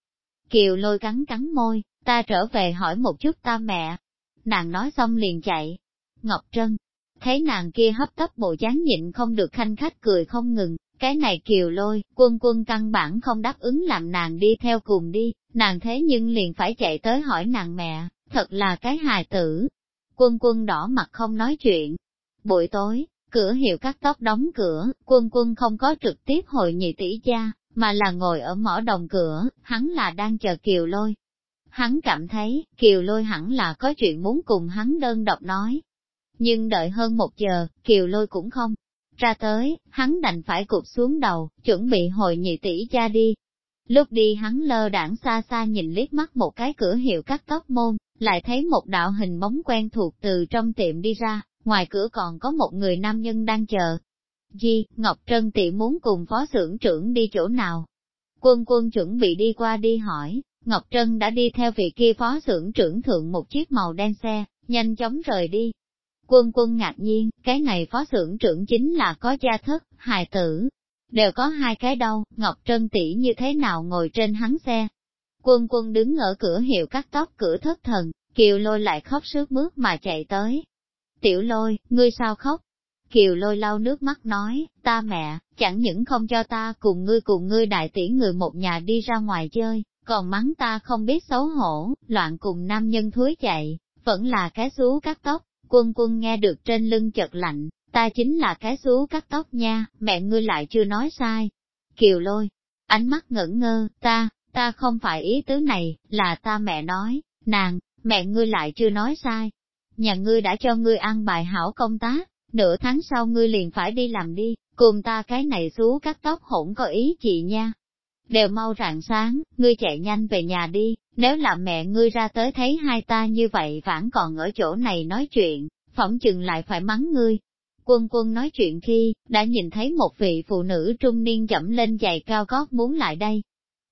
Kiều lôi cắn cắn môi, ta trở về hỏi một chút ta mẹ. Nàng nói xong liền chạy. Ngọc Trân, thấy nàng kia hấp tấp bộ dáng nhịn không được khanh khách cười không ngừng, cái này kiều lôi, quân quân căn bản không đáp ứng làm nàng đi theo cùng đi, nàng thế nhưng liền phải chạy tới hỏi nàng mẹ, thật là cái hài tử. Quân quân đỏ mặt không nói chuyện. Buổi tối, cửa hiệu cắt tóc đóng cửa, quân quân không có trực tiếp hội nhị tỷ gia, mà là ngồi ở mỏ đồng cửa, hắn là đang chờ kiều lôi. Hắn cảm thấy, kiều lôi hẳn là có chuyện muốn cùng hắn đơn độc nói. Nhưng đợi hơn một giờ, kiều lôi cũng không. Ra tới, hắn đành phải cụp xuống đầu, chuẩn bị hồi nhị tỷ cha đi. Lúc đi hắn lơ đảng xa xa nhìn liếc mắt một cái cửa hiệu cắt tóc môn, lại thấy một đạo hình bóng quen thuộc từ trong tiệm đi ra, ngoài cửa còn có một người nam nhân đang chờ. Di, Ngọc Trân tỷ muốn cùng phó xưởng trưởng đi chỗ nào? Quân quân chuẩn bị đi qua đi hỏi, Ngọc Trân đã đi theo vị kia phó xưởng trưởng thượng một chiếc màu đen xe, nhanh chóng rời đi. Quân quân ngạc nhiên, cái này phó xưởng trưởng chính là có gia thất, hài tử. Đều có hai cái đâu, Ngọc Trân tỷ như thế nào ngồi trên hắn xe. Quân quân đứng ở cửa hiệu cắt tóc cửa thất thần, kiều lôi lại khóc sướt mướt mà chạy tới, Tiểu lôi, ngươi sao khóc? Kiều lôi lau nước mắt nói, ta mẹ, chẳng những không cho ta cùng ngươi cùng ngươi đại tỷ người một nhà đi ra ngoài chơi, còn mắng ta không biết xấu hổ, loạn cùng nam nhân thúi chạy, vẫn là cái xú cắt tóc, quân quân nghe được trên lưng chợt lạnh, ta chính là cái xú cắt tóc nha, mẹ ngươi lại chưa nói sai. Kiều lôi, ánh mắt ngẩn ngơ, ta, ta không phải ý tứ này, là ta mẹ nói, nàng, mẹ ngươi lại chưa nói sai, nhà ngươi đã cho ngươi ăn bài hảo công tác, nửa tháng sau ngươi liền phải đi làm đi, cùng ta cái này xú cắt tóc hỗn có ý chị nha. Đều mau rạng sáng, ngươi chạy nhanh về nhà đi, nếu là mẹ ngươi ra tới thấy hai ta như vậy vẫn còn ở chỗ này nói chuyện, phỏng chừng lại phải mắng ngươi. Quân quân nói chuyện khi, đã nhìn thấy một vị phụ nữ trung niên dẫm lên giày cao gót muốn lại đây.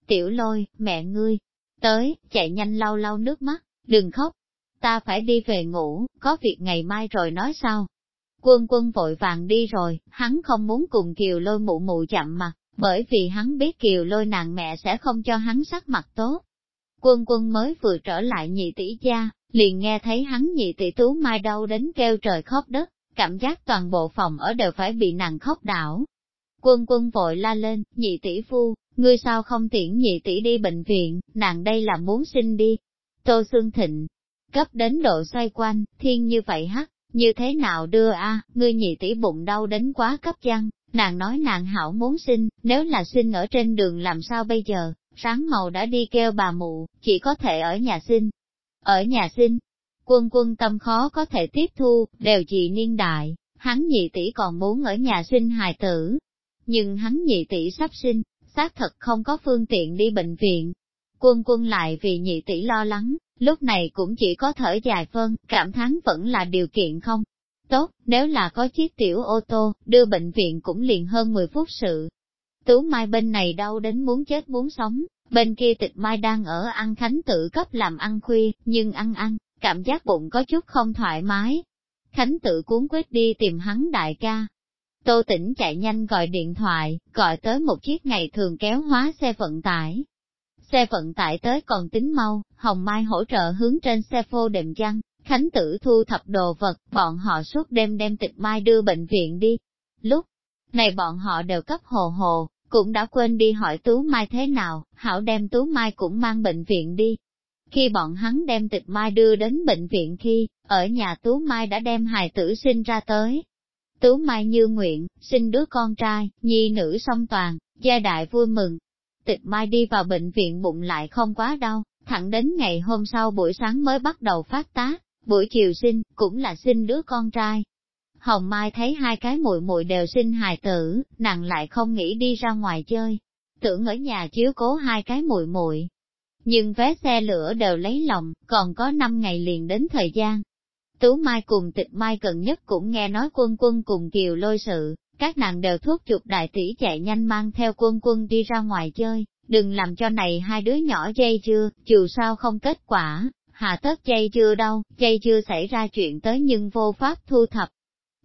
Tiểu lôi, mẹ ngươi, tới, chạy nhanh lau lau nước mắt, đừng khóc, ta phải đi về ngủ, có việc ngày mai rồi nói sao. Quân quân vội vàng đi rồi, hắn không muốn cùng Kiều lôi mụ mụ chậm mặt, bởi vì hắn biết Kiều lôi nàng mẹ sẽ không cho hắn sắc mặt tốt. Quân quân mới vừa trở lại nhị tỷ gia, liền nghe thấy hắn nhị tỷ tú mai đau đến kêu trời khóc đất, cảm giác toàn bộ phòng ở đều phải bị nàng khóc đảo. Quân quân vội la lên, nhị tỷ phu, ngươi sao không tiễn nhị tỷ đi bệnh viện, nàng đây là muốn sinh đi. Tô Xương Thịnh, cấp đến độ xoay quanh, thiên như vậy hắc, như thế nào đưa a ngươi nhị tỷ bụng đau đến quá cấp chăng, nàng nói nàng hảo muốn sinh, nếu là sinh ở trên đường làm sao bây giờ, sáng màu đã đi kêu bà mụ, chỉ có thể ở nhà sinh. Ở nhà sinh, quân quân tâm khó có thể tiếp thu, đều chị niên đại, hắn nhị tỷ còn muốn ở nhà sinh hài tử. Nhưng hắn nhị tỷ sắp sinh, xác thật không có phương tiện đi bệnh viện. Quân quân lại vì nhị tỷ lo lắng, lúc này cũng chỉ có thở dài phân, cảm thán vẫn là điều kiện không. Tốt, nếu là có chiếc tiểu ô tô, đưa bệnh viện cũng liền hơn 10 phút sự. Tú Mai bên này đau đến muốn chết muốn sống, bên kia tịch Mai đang ở ăn khánh tự cấp làm ăn khuya, nhưng ăn ăn, cảm giác bụng có chút không thoải mái. Khánh tự cuốn quyết đi tìm hắn đại ca. Tô tỉnh chạy nhanh gọi điện thoại, gọi tới một chiếc ngày thường kéo hóa xe vận tải, Xe vận tải tới còn tính mau, Hồng Mai hỗ trợ hướng trên xe phô đệm chăn, Khánh Tử thu thập đồ vật, bọn họ suốt đêm đem tịch mai đưa bệnh viện đi. Lúc này bọn họ đều cấp hồ hồ, cũng đã quên đi hỏi Tú Mai thế nào, Hảo đem Tú Mai cũng mang bệnh viện đi. Khi bọn hắn đem tịch Mai đưa đến bệnh viện khi, ở nhà Tú Mai đã đem hài tử sinh ra tới. Tú Mai như nguyện, sinh đứa con trai, nhi nữ song toàn, gia đại vui mừng, tịch mai đi vào bệnh viện bụng lại không quá đau, thẳng đến ngày hôm sau buổi sáng mới bắt đầu phát tác, buổi chiều sinh, cũng là sinh đứa con trai. Hồng Mai thấy hai cái muội muội đều sinh hài tử, nàng lại không nghĩ đi ra ngoài chơi, tưởng ở nhà chiếu cố hai cái muội muội. Nhưng vé xe lửa đều lấy lòng, còn có 5 ngày liền đến thời gian. Tú Mai cùng tịch Mai gần nhất cũng nghe nói quân quân cùng Kiều lôi sự, các nàng đều thuốc giục đại tỷ chạy nhanh mang theo quân quân đi ra ngoài chơi, đừng làm cho này hai đứa nhỏ dây chưa, dù sao không kết quả, hà tất dây chưa đâu, dây chưa xảy ra chuyện tới nhưng vô pháp thu thập.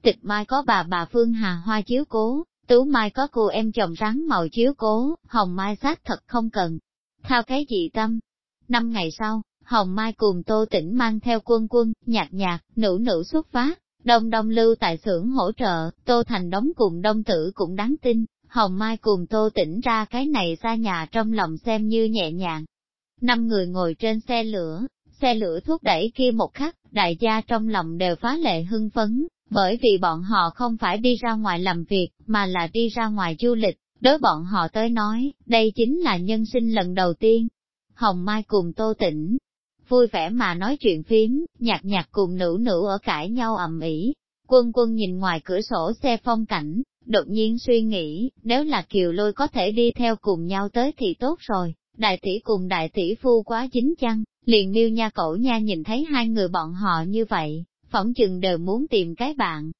Tịch mai có bà bà Phương Hà Hoa chiếu cố, tú mai có cô em chồng rắn màu chiếu cố, hồng mai xác thật không cần. Thao cái gì tâm? Năm ngày sau, Hồng Mai cùng Tô Tĩnh mang theo quân quân, nhạt nhạt, nữ nữ xuất phát, Đông Đông lưu tại xưởng hỗ trợ, Tô Thành đóng cùng Đông Tử cũng đáng tin, Hồng Mai cùng Tô tỉnh ra cái này ra nhà trong lòng xem như nhẹ nhàng. Năm người ngồi trên xe lửa, xe lửa thúc đẩy kia một khắc, đại gia trong lòng đều phá lệ hưng phấn, bởi vì bọn họ không phải đi ra ngoài làm việc, mà là đi ra ngoài du lịch, đối bọn họ tới nói, đây chính là nhân sinh lần đầu tiên. Hồng Mai cùng Tô Tĩnh, vui vẻ mà nói chuyện phím, nhạc nhạc cùng nữ nữ ở cãi nhau ầm ĩ. Quân quân nhìn ngoài cửa sổ xe phong cảnh, đột nhiên suy nghĩ, nếu là kiều lôi có thể đi theo cùng nhau tới thì tốt rồi, đại tỷ cùng đại tỷ phu quá chính chăng, liền miêu nha cổ nha nhìn thấy hai người bọn họ như vậy, phỏng chừng đều muốn tìm cái bạn.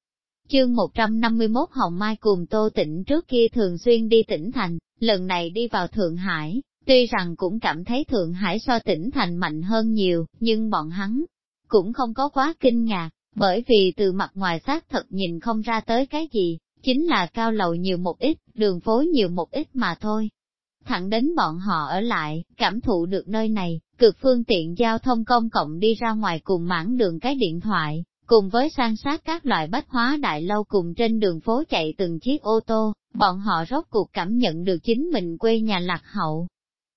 Chương 151 Hồng Mai cùng Tô tĩnh trước kia thường xuyên đi tỉnh thành, lần này đi vào Thượng Hải, tuy rằng cũng cảm thấy Thượng Hải so tỉnh thành mạnh hơn nhiều, nhưng bọn hắn cũng không có quá kinh ngạc, bởi vì từ mặt ngoài xác thật nhìn không ra tới cái gì, chính là cao lầu nhiều một ít, đường phố nhiều một ít mà thôi. Thẳng đến bọn họ ở lại, cảm thụ được nơi này, cực phương tiện giao thông công cộng đi ra ngoài cùng mãn đường cái điện thoại, cùng với san sát các loại bách hóa đại lâu cùng trên đường phố chạy từng chiếc ô tô, bọn họ rốt cuộc cảm nhận được chính mình quê nhà lạc hậu.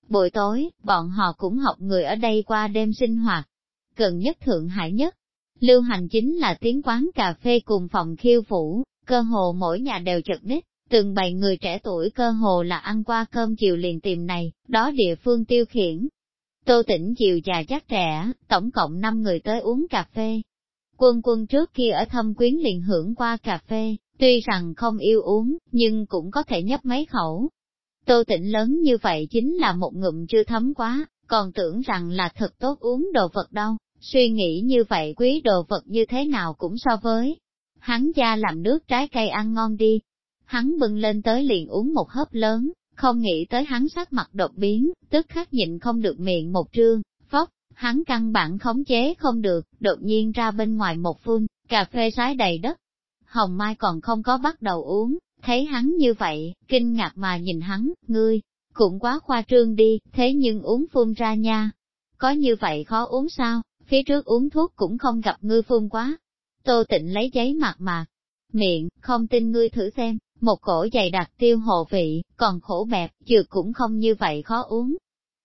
Buổi tối, bọn họ cũng học người ở đây qua đêm sinh hoạt. Gần nhất Thượng Hải nhất, lưu hành chính là tiếng quán cà phê cùng phòng khiêu phủ, cơ hồ mỗi nhà đều chật đích từng bày người trẻ tuổi cơ hồ là ăn qua cơm chiều liền tìm này, đó địa phương tiêu khiển. Tô tỉnh chiều già chắc trẻ, tổng cộng 5 người tới uống cà phê. Quân quân trước kia ở thâm quyến liền hưởng qua cà phê, tuy rằng không yêu uống, nhưng cũng có thể nhấp mấy khẩu. Tô tỉnh lớn như vậy chính là một ngụm chưa thấm quá, còn tưởng rằng là thật tốt uống đồ vật đâu, suy nghĩ như vậy quý đồ vật như thế nào cũng so với hắn gia làm nước trái cây ăn ngon đi. Hắn bưng lên tới liền uống một hớp lớn, không nghĩ tới hắn sắc mặt đột biến, tức khắc nhịn không được miệng một trương, phóc, hắn căn bản khống chế không được, đột nhiên ra bên ngoài một phun, cà phê sái đầy đất. Hồng Mai còn không có bắt đầu uống, thấy hắn như vậy, kinh ngạc mà nhìn hắn, ngươi, cũng quá khoa trương đi, thế nhưng uống phun ra nha. Có như vậy khó uống sao, phía trước uống thuốc cũng không gặp ngươi phun quá, Tô tịnh lấy giấy mặt mà, miệng, không tin ngươi thử xem, một cổ dày đặc tiêu hồ vị, còn khổ bẹp, dược cũng không như vậy khó uống.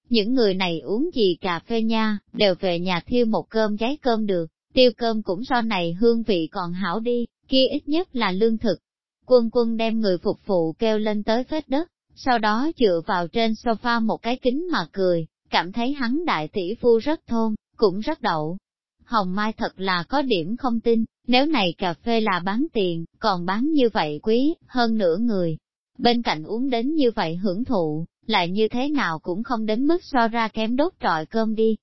Những người này uống gì cà phê nha, đều về nhà thiêu một cơm cháy cơm được, tiêu cơm cũng so này hương vị còn hảo đi, kia ít nhất là lương thực. Quân quân đem người phục vụ kêu lên tới phết đất, sau đó dựa vào trên sofa một cái kính mà cười, cảm thấy hắn đại tỷ phu rất thôn, cũng rất đậu, Hồng Mai thật là có điểm không tin, nếu này cà phê là bán tiền, còn bán như vậy quý, hơn nửa người. Bên cạnh uống đến như vậy hưởng thụ, lại như thế nào cũng không đến mức so ra kém đốt trọi cơm đi.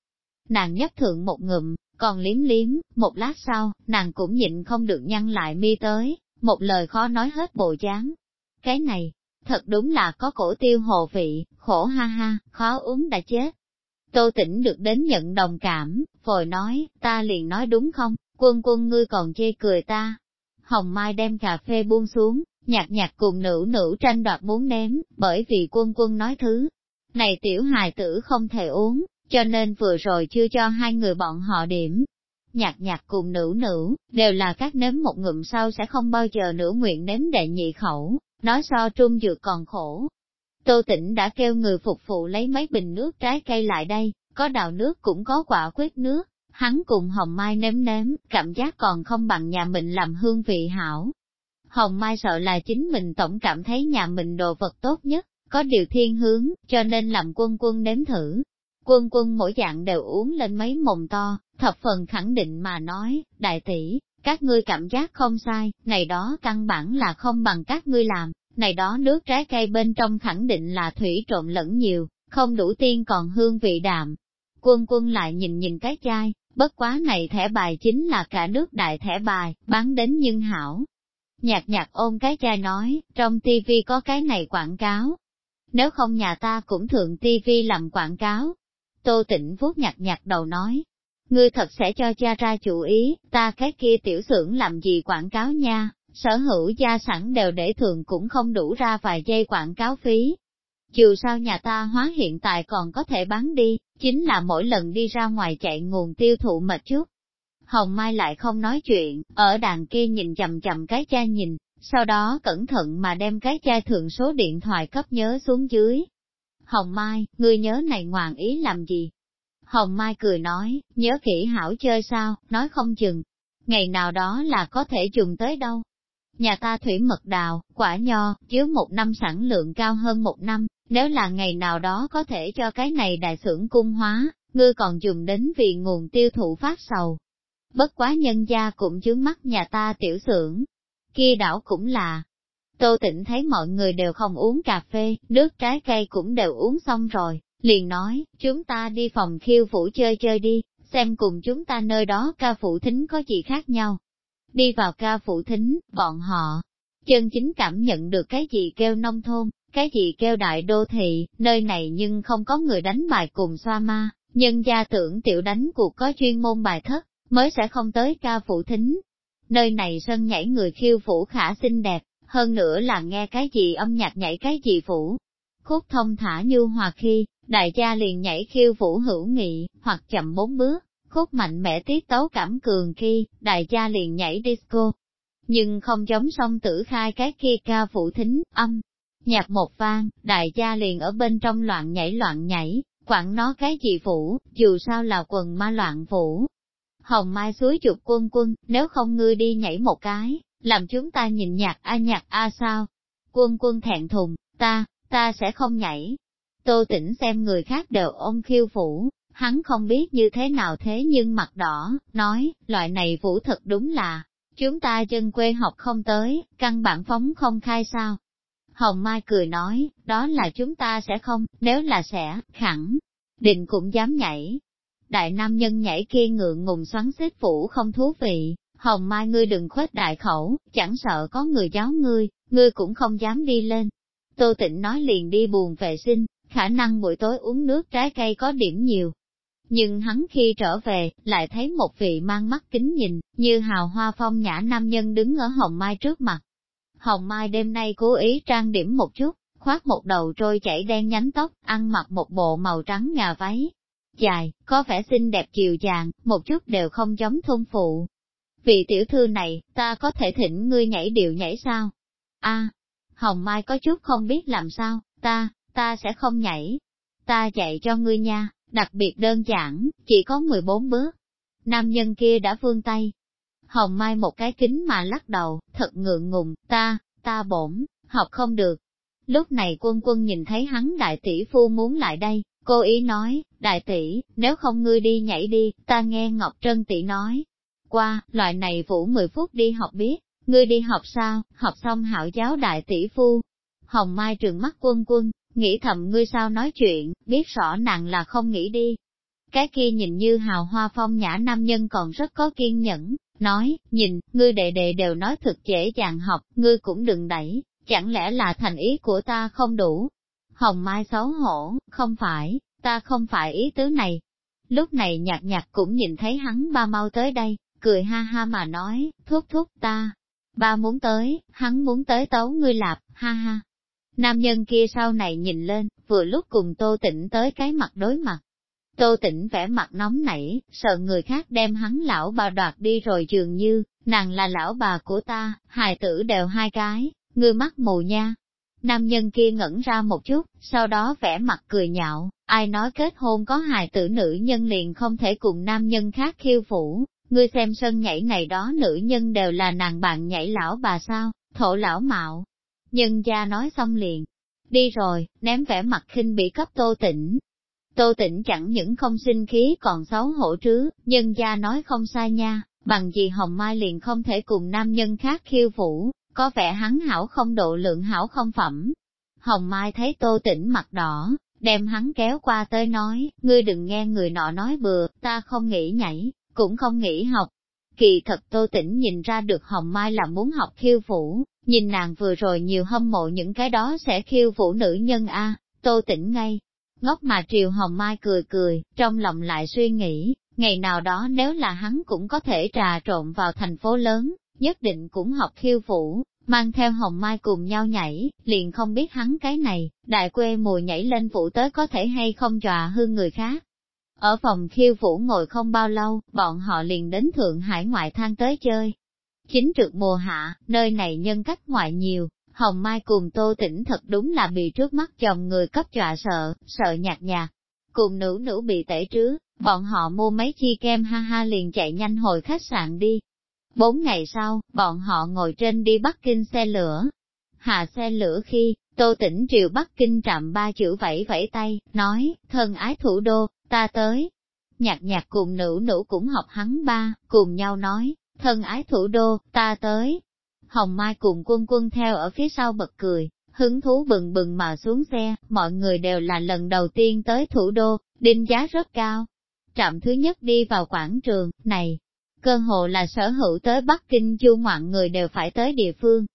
Nàng nhấp thượng một ngụm, còn liếm liếm, một lát sau, nàng cũng nhịn không được nhăn lại mi tới, một lời khó nói hết bộ dáng. Cái này, thật đúng là có cổ tiêu hồ vị, khổ ha ha, khó uống đã chết. Tô tỉnh được đến nhận đồng cảm, vội nói, ta liền nói đúng không, quân quân ngươi còn chê cười ta. Hồng Mai đem cà phê buông xuống, nhạt nhạt cùng nữ nữ tranh đoạt muốn ném, bởi vì quân quân nói thứ. Này tiểu hài tử không thể uống, cho nên vừa rồi chưa cho hai người bọn họ điểm. Nhạc nhạc cùng nữ nữ, đều là các nếm một ngụm sau sẽ không bao giờ nữa nguyện nếm đệ nhị khẩu, nói so trung dược còn khổ, Tô Tĩnh đã kêu người phục vụ lấy mấy bình nước trái cây lại đây, có đào nước cũng có quả quyết nước, hắn cùng Hồng Mai nếm nếm, cảm giác còn không bằng nhà mình làm hương vị hảo. Hồng Mai sợ là chính mình tổng cảm thấy nhà mình đồ vật tốt nhất, có điều thiên hướng, cho nên làm quân quân nếm thử. Quân quân mỗi dạng đều uống lên mấy mồm to, thập phần khẳng định mà nói, đại tỷ, các ngươi cảm giác không sai, này đó căn bản là không bằng các ngươi làm, này đó nước trái cây bên trong khẳng định là thủy trộn lẫn nhiều, không đủ tiên còn hương vị đạm. Quân quân lại nhìn nhìn cái chai, bất quá này thẻ bài chính là cả nước đại thẻ bài, bán đến nhưng hảo. Nhạc nhạc ôm cái chai nói, trong tivi có cái này quảng cáo. Nếu không nhà ta cũng thượng tivi làm quảng cáo. Tô tịnh vuốt nhạc nhạc đầu nói, ngươi thật sẽ cho cha ra chủ ý, ta cái kia tiểu xưởng làm gì quảng cáo nha sở hữu gia sẵn đều để thường cũng không đủ ra vài giây quảng cáo phí. Dù sao nhà ta hóa hiện tại còn có thể bán đi, chính là mỗi lần đi ra ngoài chạy nguồn tiêu thụ mệt chút. Hồng Mai lại không nói chuyện, ở đàn kia nhìn chậm chậm cái chai nhìn, sau đó cẩn thận mà đem cái chai thượng số điện thoại cấp nhớ xuống dưới. Hồng Mai, ngươi nhớ này ngoạn ý làm gì? Hồng Mai cười nói, nhớ kỹ hảo chơi sao, nói không chừng. Ngày nào đó là có thể dùng tới đâu. Nhà ta thủy mật đào, quả nho, chứa một năm sản lượng cao hơn một năm, nếu là ngày nào đó có thể cho cái này đại xưởng cung hóa, ngươi còn dùng đến vì nguồn tiêu thụ phát sầu. Bất quá nhân gia cũng chướng mắt nhà ta tiểu xưởng, kia đảo cũng là. Tô Tĩnh thấy mọi người đều không uống cà phê, nước trái cây cũng đều uống xong rồi, liền nói, chúng ta đi phòng khiêu vũ chơi chơi đi, xem cùng chúng ta nơi đó ca phụ thính có gì khác nhau. Đi vào ca phụ thính, bọn họ, chân chính cảm nhận được cái gì kêu nông thôn, cái gì kêu đại đô thị, nơi này nhưng không có người đánh bài cùng xoa ma, nhân gia tưởng tiểu đánh cuộc có chuyên môn bài thất, mới sẽ không tới ca phụ thính, Nơi này sân nhảy người khiêu phủ khả xinh đẹp, hơn nữa là nghe cái gì âm nhạc nhảy cái gì phủ. Khúc thông thả như hòa khi, đại gia liền nhảy khiêu phủ hữu nghị, hoặc chậm bốn bước, khúc mạnh mẽ tiết tấu cảm cường khi, đại gia liền nhảy disco. Nhưng không giống song tử khai cái kia ca phụ thính, âm, nhạc một vang, đại gia liền ở bên trong loạn nhảy loạn nhảy, quảng nó cái gì vũ, dù sao là quần ma loạn vũ. Hồng Mai suối chụp quân quân, nếu không ngươi đi nhảy một cái, làm chúng ta nhìn nhạc a nhạc a sao? Quân quân thẹn thùng, ta, ta sẽ không nhảy. Tô tỉnh xem người khác đều ôm khiêu phủ, hắn không biết như thế nào thế nhưng mặt đỏ, nói, loại này vũ thật đúng là, chúng ta chân quê học không tới, căn bản phóng không khai sao. Hồng Mai cười nói, đó là chúng ta sẽ không, nếu là sẽ, khẳng, định cũng dám nhảy, đại nam nhân nhảy kia ngượng ngùng xoắn xếp phủ không thú vị, hồng mai ngươi đừng khuếch đại khẩu, chẳng sợ có người giáo ngươi, ngươi cũng không dám đi lên. Tô tịnh nói liền đi buồn vệ sinh, khả năng buổi tối uống nước trái cây có điểm nhiều. Nhưng hắn khi trở về, lại thấy một vị mang mắt kính nhìn, như hào hoa phong nhã nam nhân đứng ở hồng mai trước mặt. Hồng mai đêm nay cố ý trang điểm một chút, khoác một đầu trôi chảy đen nhánh tóc, ăn mặc một bộ màu trắng ngà váy, dài, có vẻ xinh đẹp kiều dàng, một chút đều không giống thôn phụ. Vị tiểu thư này, ta có thể thỉnh ngươi nhảy điệu nhảy sao? a Hồng Mai có chút không biết làm sao, ta, ta sẽ không nhảy. Ta dạy cho ngươi nha, đặc biệt đơn giản, chỉ có 14 bước. Nam nhân kia đã vươn tay. Hồng Mai một cái kính mà lắc đầu, thật ngượng ngùng, ta, ta bổn, học không được. Lúc này quân quân nhìn thấy hắn đại tỷ phu muốn lại đây, Cô ý nói, đại tỷ, nếu không ngươi đi nhảy đi, ta nghe Ngọc Trân tỷ nói. Qua, loại này vũ 10 phút đi học biết, ngươi đi học sao, học xong hảo giáo đại tỷ phu. Hồng Mai trường mắt quân quân, nghĩ thầm ngươi sao nói chuyện, biết rõ nàng là không nghĩ đi. Cái kia nhìn như hào hoa phong nhã nam nhân còn rất có kiên nhẫn, nói, nhìn, ngươi đệ đệ đều nói thực dễ dàng học, ngươi cũng đừng đẩy, chẳng lẽ là thành ý của ta không đủ, Hồng Mai xấu hổ, không phải, ta không phải ý tứ này. Lúc này nhạc nhạc cũng nhìn thấy hắn ba mau tới đây, cười ha ha mà nói, thúc thúc ta. Ba muốn tới, hắn muốn tới tấu ngươi lạp, ha ha. Nam nhân kia sau này nhìn lên, vừa lúc cùng Tô Tĩnh tới cái mặt đối mặt. Tô Tĩnh vẻ mặt nóng nảy, sợ người khác đem hắn lão bà đoạt đi rồi dường như, nàng là lão bà của ta, hài tử đều hai cái, ngươi mắt mù nha, Nam nhân kia ngẩn ra một chút, sau đó vẽ mặt cười nhạo, ai nói kết hôn có hài tử nữ nhân liền không thể cùng nam nhân khác khiêu phủ, ngươi xem sân nhảy này đó nữ nhân đều là nàng bạn nhảy lão bà sao, thổ lão mạo. Nhân gia nói xong liền, đi rồi, ném vẻ mặt khinh bị cấp tô tỉnh. Tô tỉnh chẳng những không sinh khí còn xấu hổ trứ, nhân gia nói không sai nha, bằng gì hồng mai liền không thể cùng nam nhân khác khiêu vũ, có vẻ hắn hảo không độ lượng hảo không phẩm. Hồng Mai thấy tô tỉnh mặt đỏ, đem hắn kéo qua tới nói, ngươi đừng nghe người nọ nói bừa, ta không nghĩ nhảy, cũng không nghĩ học. Kỳ thật tô tĩnh nhìn ra được Hồng Mai là muốn học khiêu vũ, nhìn nàng vừa rồi nhiều hâm mộ những cái đó sẽ khiêu vũ nữ nhân a tô tĩnh ngay. Ngốc mà triều Hồng Mai cười cười, trong lòng lại suy nghĩ, ngày nào đó nếu là hắn cũng có thể trà trộn vào thành phố lớn, nhất định cũng học khiêu vũ, mang theo hồng mai cùng nhau nhảy, liền không biết hắn cái này, đại quê mùa nhảy lên vũ tới có thể hay không dọa hư người khác. Ở phòng khiêu vũ ngồi không bao lâu, bọn họ liền đến Thượng Hải ngoại thang tới chơi. Chính trực mùa hạ, nơi này nhân cách ngoại nhiều, Hồng Mai cùng Tô Tĩnh thật đúng là bị trước mắt chồng người cấp dọa sợ, sợ nhạt nhạt. Cùng nữ nữ bị tẩy trứ, bọn họ mua mấy chi kem ha ha liền chạy nhanh hồi khách sạn đi. Bốn ngày sau, bọn họ ngồi trên đi Bắc Kinh xe lửa. Hạ xe lửa khi, Tô Tĩnh Triều Bắc Kinh trạm ba chữ vẫy vẫy tay, nói, thân ái thủ đô, ta tới. Nhạc nhạc cùng nữ nữ cũng học hắn ba, cùng nhau nói, thân ái thủ đô, ta tới. Hồng Mai cùng quân quân theo ở phía sau bật cười, hứng thú bừng bừng mà xuống xe, mọi người đều là lần đầu tiên tới thủ đô, đinh giá rất cao. Trạm thứ nhất đi vào quảng trường, này, cơ hồ là sở hữu tới Bắc Kinh du ngoạn người đều phải tới địa phương.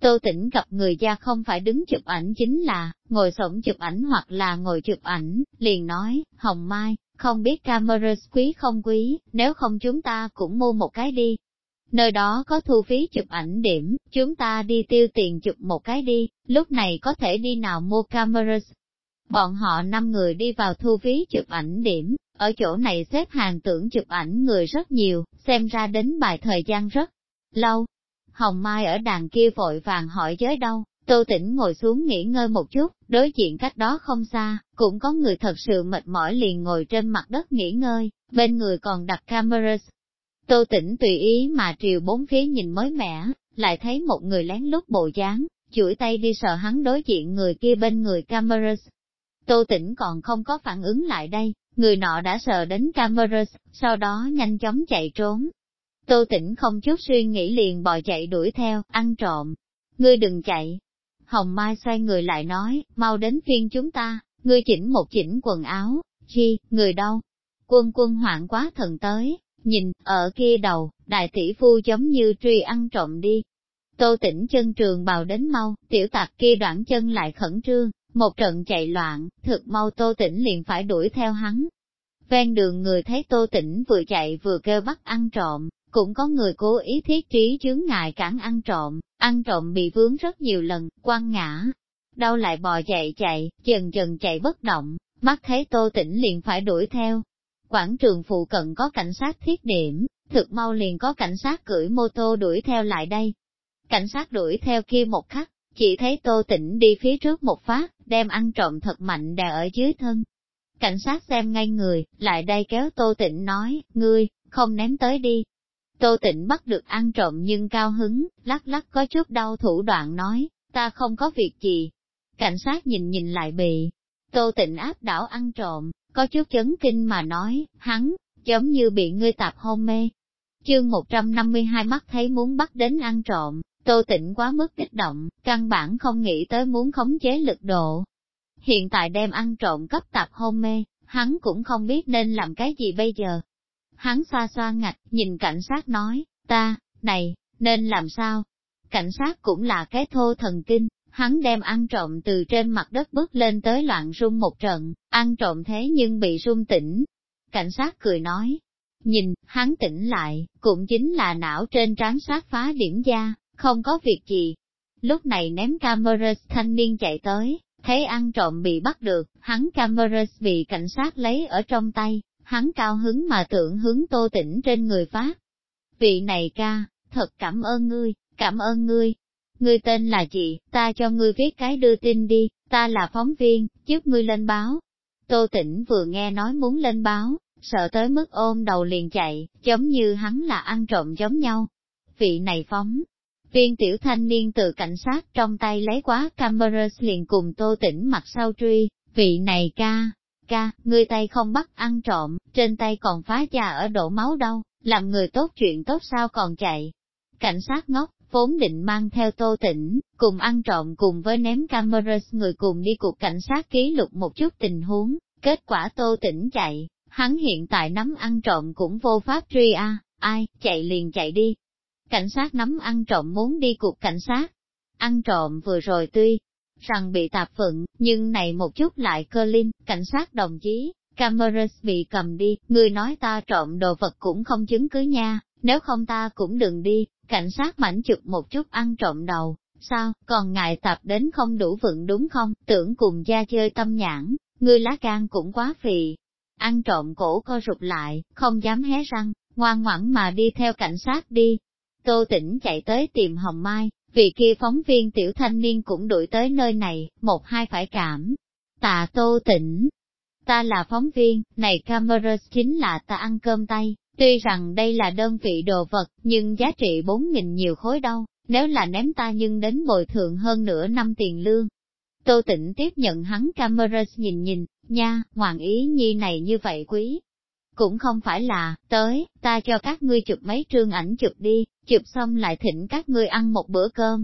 Tô tỉnh gặp người ra không phải đứng chụp ảnh chính là, ngồi sổng chụp ảnh hoặc là ngồi chụp ảnh, liền nói, Hồng Mai, không biết camera quý không quý, nếu không chúng ta cũng mua một cái đi. Nơi đó có thu phí chụp ảnh điểm, chúng ta đi tiêu tiền chụp một cái đi, lúc này có thể đi nào mua camera. Bọn họ năm người đi vào thu phí chụp ảnh điểm, ở chỗ này xếp hàng tưởng chụp ảnh người rất nhiều, xem ra đến bài thời gian rất lâu. Hồng Mai ở đàn kia vội vàng hỏi giới đâu, Tô Tĩnh ngồi xuống nghỉ ngơi một chút, đối diện cách đó không xa, cũng có người thật sự mệt mỏi liền ngồi trên mặt đất nghỉ ngơi, bên người còn đặt camera. Tô Tĩnh tùy ý mà triều bốn phía nhìn mới mẻ, lại thấy một người lén lút bộ dáng, chuỗi tay đi sợ hắn đối diện người kia bên người camera. Tô Tĩnh còn không có phản ứng lại đây, người nọ đã sợ đến camera, sau đó nhanh chóng chạy trốn. Tô Tĩnh không chút suy nghĩ liền bò chạy đuổi theo, ăn trộm. Ngươi đừng chạy, Hồng Mai xoay người lại nói, mau đến phiên chúng ta, ngươi chỉnh một chỉnh quần áo, chi, người đâu? Quân quân hoảng quá thần tới, nhìn, ở kia đầu, đại tỷ phu giống như truy ăn trộm đi. Tô Tĩnh chân trường bào đến mau, tiểu tạc kia đoạn chân lại khẩn trương, một trận chạy loạn, thực mau tô Tĩnh liền phải đuổi theo hắn. Ven đường người thấy tô Tĩnh vừa chạy vừa kêu bắt ăn trộm, cũng có người cố ý thiết trí chướng ngại cản ăn trộm, ăn trộm bị vướng rất nhiều lần, quăng ngã. Đau lại bò chạy chạy, dần dần chạy bất động, mắt thấy tô tỉnh liền phải đuổi theo. Quảng trường phụ cận có cảnh sát thiết điểm, thực mau liền có cảnh sát cưỡi mô tô đuổi theo lại đây. Cảnh sát đuổi theo kia một khắc, chỉ thấy tô tỉnh đi phía trước một phát, đem ăn trộm thật mạnh đè ở dưới thân. Cảnh sát xem ngay người, lại đây kéo tô tỉnh nói, ngươi, không ném tới đi, Tô tịnh bắt được ăn trộm nhưng cao hứng, lắc lắc có chút đau thủ đoạn nói, ta không có việc gì. Cảnh sát nhìn nhìn lại bị, tô tịnh áp đảo ăn trộm, có chút chấn kinh mà nói, hắn, giống như bị ngươi tạp hôn mê. Chương 152 mắt thấy muốn bắt đến ăn trộm, tô tịnh quá mức kích động, căn bản không nghĩ tới muốn khống chế lực độ. Hiện tại đem ăn trộm cấp tạp hôn mê, hắn cũng không biết nên làm cái gì bây giờ, Hắn xoa xoa ngạch, nhìn cảnh sát nói, ta, này, nên làm sao? Cảnh sát cũng là cái thô thần kinh, hắn đem ăn trộm từ trên mặt đất bước lên tới loạn rung một trận, ăn trộm thế nhưng bị rung tỉnh. Cảnh sát cười nói, nhìn, hắn tỉnh lại, cũng chính là não trên trán sát phá điểm da, không có việc gì. Lúc này ném camera thanh niên chạy tới, thấy ăn trộm bị bắt được, hắn camera bị cảnh sát lấy ở trong tay, hắn cao hứng mà tưởng hướng tô tĩnh trên người phát. Vị này ca, thật cảm ơn ngươi, cảm ơn ngươi. Ngươi tên là gì, ta cho ngươi viết cái đưa tin đi, ta là phóng viên, giúp ngươi lên báo. Tô tĩnh vừa nghe nói muốn lên báo, sợ tới mức ôm đầu liền chạy, giống như hắn là ăn trộm giống nhau. Vị này phóng, viên tiểu thanh niên từ cảnh sát trong tay lấy quá camera liền cùng tô tĩnh mặt sau truy, vị này ca, ca, ngươi tay không bắt ăn trộm, trên tay còn phá già ở đổ máu đâu, làm người tốt chuyện tốt sao còn chạy. Cảnh sát ngốc, vốn định mang theo tô tỉnh, cùng ăn trộm cùng với ném camera người cùng đi cục cảnh sát ký lục một chút tình huống, kết quả tô tỉnh chạy, hắn hiện tại nắm ăn trộm cũng vô pháp truy a ai, chạy liền chạy đi. Cảnh sát nắm ăn trộm muốn đi cục cảnh sát. Ăn trộm vừa rồi tuy rằng bị tạp phận, nhưng này một chút lại cơ linh, cảnh sát đồng chí, cameras bị cầm đi, người nói ta trộm đồ vật cũng không chứng cứ nha, nếu không ta cũng đừng đi, cảnh sát mảnh chụp một chút ăn trộm đầu, sao, còn ngại tạp đến không đủ vựng đúng không, tưởng cùng gia chơi tâm nhãn, người lá gan cũng quá phì. ăn trộm cổ co rụt lại, không dám hé răng, ngoan ngoãn mà đi theo cảnh sát đi. Tô tỉnh chạy tới tìm Hồng Mai, vị kia phóng viên tiểu thanh niên cũng đuổi tới nơi này, một hai phải cảm. Tạ Tô tỉnh, ta là phóng viên, này camera chính là ta ăn cơm tay, tuy rằng đây là đơn vị đồ vật, nhưng giá trị 4.000 nhiều khối đâu, nếu là ném ta nhưng đến bồi thường hơn nửa năm tiền lương. Tô Tĩnh tiếp nhận hắn camera nhìn nhìn, nha, hoàng ý nhi này như vậy quý. Cũng không phải là, tới, ta cho các ngươi chụp mấy trương ảnh chụp đi, chụp xong lại thỉnh các ngươi ăn một bữa cơm.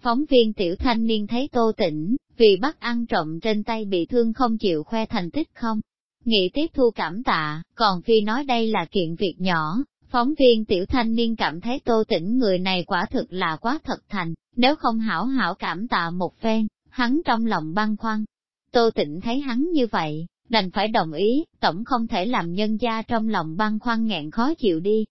Phóng viên tiểu thanh niên thấy Tô tỉnh, vì bắt ăn trộm trên tay bị thương không chịu khoe thành tích không. nghị tiếp thu cảm tạ, còn phi nói đây là kiện việc nhỏ, phóng viên tiểu thanh niên cảm thấy tô tỉnh người này quả thực là quá thật thành, nếu không hảo hảo cảm tạ một phen, hắn trong lòng băn khoăn. Tô tỉnh thấy hắn như vậy, đành phải đồng ý, tổng không thể làm nhân gia trong lòng băn khoăn nghẹn khó chịu đi.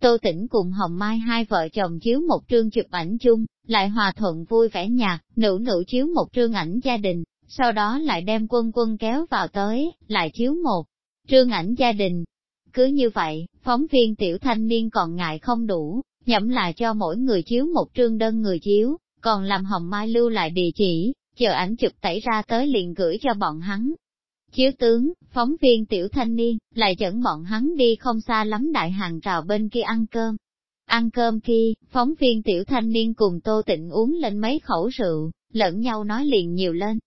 Tô Tĩnh cùng Hồng Mai hai vợ chồng chiếu một trương chụp ảnh chung, lại hòa thuận vui vẻ nhạc, nữ nữ chiếu một trương ảnh gia đình, sau đó lại đem quân quân kéo vào tới, lại chiếu một trương ảnh gia đình. Cứ như vậy, phóng viên tiểu thanh niên còn ngại không đủ, nhẩm lại cho mỗi người chiếu một trương đơn người chiếu, còn làm Hồng Mai lưu lại địa chỉ, chờ ảnh chụp tẩy ra tới liền gửi cho bọn hắn. Chiếu tướng, phóng viên tiểu thanh niên, lại dẫn bọn hắn đi không xa lắm đại hàng rào bên kia ăn cơm. Ăn cơm kia, phóng viên tiểu thanh niên cùng Tô Tịnh uống lên mấy khẩu rượu, lẫn nhau nói liền nhiều lên.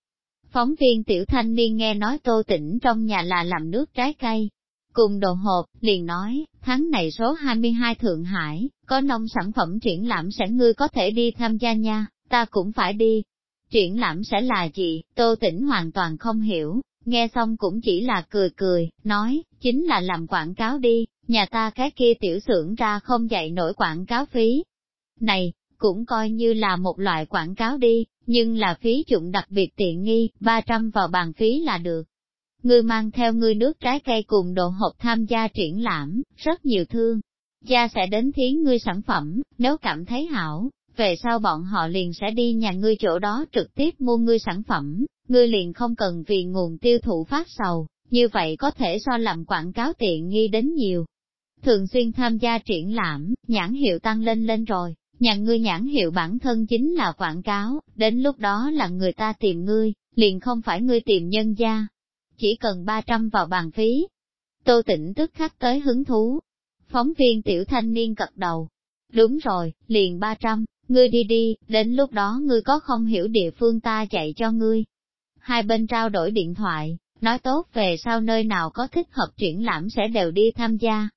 Phóng viên tiểu thanh niên nghe nói Tô Tịnh trong nhà là làm nước trái cây. Cùng đồ hộp, liền nói, tháng này số 22 Thượng Hải, có nông sản phẩm triển lãm sẽ ngươi có thể đi tham gia nha, ta cũng phải đi. Triển lãm sẽ là gì, Tô Tĩnh hoàn toàn không hiểu, nghe xong cũng chỉ là cười cười, nói, chính là làm quảng cáo đi, nhà ta cái kia tiểu xưởng ra không dạy nổi quảng cáo phí. Này, cũng coi như là một loại quảng cáo đi, nhưng là phí dụng đặc biệt tiện nghi, 300 vào bàn phí là được. Ngươi mang theo ngươi nước trái cây cùng đồ hộp tham gia triển lãm, rất nhiều thương. Gia sẽ đến thí ngươi sản phẩm, nếu cảm thấy hảo, về sau bọn họ liền sẽ đi nhà ngươi chỗ đó trực tiếp mua ngươi sản phẩm, ngươi liền không cần vì nguồn tiêu thụ phát sầu, như vậy có thể so làm quảng cáo tiện nghi đến nhiều. Thường xuyên tham gia triển lãm, nhãn hiệu tăng lên lên rồi, nhà ngươi nhãn hiệu bản thân chính là quảng cáo, đến lúc đó là người ta tìm ngươi, liền không phải ngươi tìm nhân gia. Chỉ cần 300 vào bàn phí. Tô tỉnh tức khắc tới hứng thú. Phóng viên tiểu thanh niên cật đầu. Đúng rồi, liền 300, ngươi đi đi, đến lúc đó ngươi có không hiểu địa phương ta chạy cho ngươi. Hai bên trao đổi điện thoại, nói tốt về sau nơi nào có thích hợp triển lãm sẽ đều đi tham gia.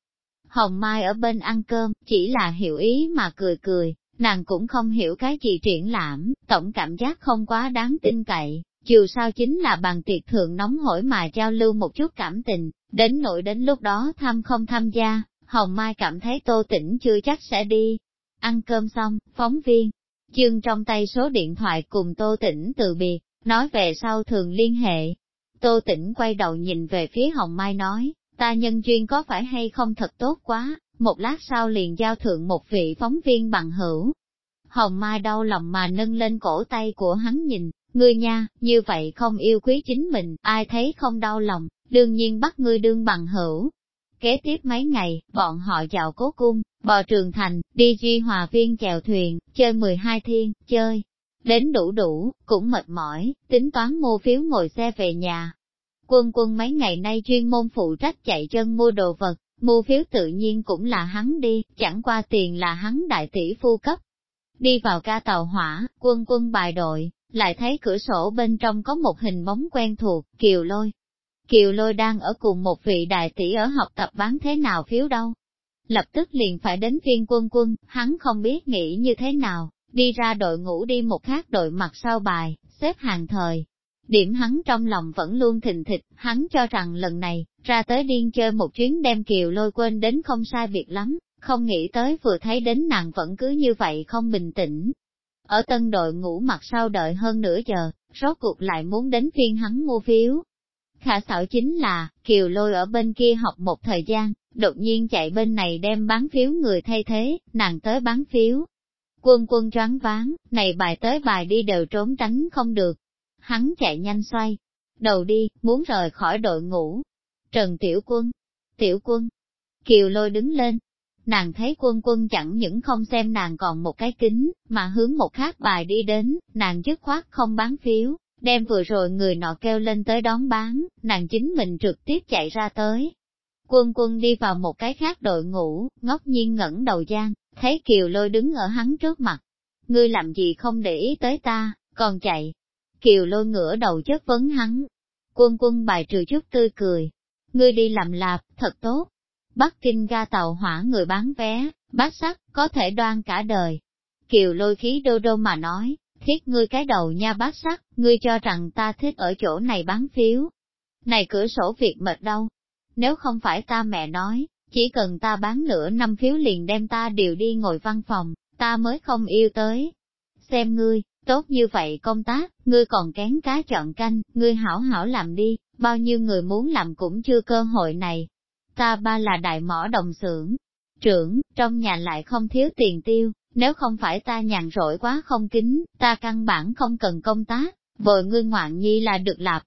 Hồng Mai ở bên ăn cơm, chỉ là hiểu ý mà cười cười, nàng cũng không hiểu cái gì triển lãm, tổng cảm giác không quá đáng tin cậy, dù sao chính là bằng tiệc thượng nóng hổi mà giao lưu một chút cảm tình, đến nỗi đến lúc đó thăm không tham gia, Hồng Mai cảm thấy Tô Tĩnh chưa chắc sẽ đi. Ăn cơm xong, phóng viên, chương trong tay số điện thoại cùng Tô Tĩnh từ biệt, nói về sau thường liên hệ. Tô Tĩnh quay đầu nhìn về phía Hồng Mai nói, ta nhân duyên có phải hay không thật tốt quá, một lát sau liền giao thượng một vị phóng viên bằng hữu. Hồng Mai đau lòng mà nâng lên cổ tay của hắn nhìn, ngươi nha, như vậy không yêu quý chính mình, ai thấy không đau lòng, đương nhiên bắt ngươi đương bằng hữu. Kế tiếp mấy ngày, bọn họ dạo cố cung, bò trường thành, đi duy hòa viên chèo thuyền, chơi 12 thiên, chơi. Đến đủ đủ, cũng mệt mỏi, tính toán mua phiếu ngồi xe về nhà. Quân quân mấy ngày nay chuyên môn phụ trách chạy chân mua đồ vật, Mua phiếu tự nhiên cũng là hắn đi, chẳng qua tiền là hắn đại tỷ phu cấp. Đi vào ca tàu hỏa, quân quân bài đội, lại thấy cửa sổ bên trong có một hình bóng quen thuộc, Kiều Lôi. Kiều Lôi đang ở cùng một vị đại tỷ ở học tập bán thế nào phiếu đâu. Lập tức liền phải đến phiên quân quân, hắn không biết nghĩ như thế nào, đi ra đội ngũ đi một khác đội mặt sau bài, xếp hàng thời, Điểm hắn trong lòng vẫn luôn thình thịch, hắn cho rằng lần này, ra tới điên chơi một chuyến đem kiều lôi quên đến không sai biệt lắm, không nghĩ tới vừa thấy đến nàng vẫn cứ như vậy không bình tĩnh. Ở tân đội ngủ mặt sau đợi hơn nửa giờ, rốt cuộc lại muốn đến phiên hắn mua phiếu. Khả xảo chính là, kiều lôi ở bên kia học một thời gian, đột nhiên chạy bên này đem bán phiếu người thay thế, nàng tới bán phiếu. Quân quân choáng váng, này bài tới bài đi đều trốn tránh không được, hắn chạy nhanh xoay, đầu đi, muốn rời khỏi đội ngũ. Trần Tiểu Quân, Tiểu Quân, Kiều lôi đứng lên, nàng thấy quân quân chẳng những không xem nàng còn một cái kính, mà hướng một khác bài đi đến, nàng dứt khoát không bán phiếu, đem vừa rồi người nọ kêu lên tới đón bán, nàng chính mình trực tiếp chạy ra tới. Quân quân đi vào một cái khác đội ngũ, ngốc nhiên ngẩng đầu gian, thấy kiều lôi đứng ở hắn trước mặt. Ngươi làm gì không để ý tới ta, còn chạy. Kiều lôi ngửa đầu chất vấn hắn. Quân quân bài trừ chút tươi cười. Ngươi đi làm lạp, thật tốt, Bắc Kinh ga tàu hỏa người bán vé, bát sắc, có thể đoan cả đời. Kiều lôi khí đô đô mà nói, thiết ngươi cái đầu nha bát sắc, ngươi cho rằng ta thích ở chỗ này bán phiếu. Này cửa sổ việc mệt đâu. Nếu không phải ta mẹ nói, chỉ cần ta bán nửa năm phiếu liền đem ta điều đi ngồi văn phòng, ta mới không yêu tới. Xem ngươi, tốt như vậy công tác, ngươi còn kén cá chọn canh, ngươi hảo hảo làm đi, bao nhiêu người muốn làm cũng chưa cơ hội này, ta ba là đại mỏ đồng xưởng, trưởng, trong nhà lại không thiếu tiền tiêu, nếu không phải ta nhàn rỗi quá không kính, ta căn bản không cần công tác, vội ngươi ngoạn nhi là được lạp.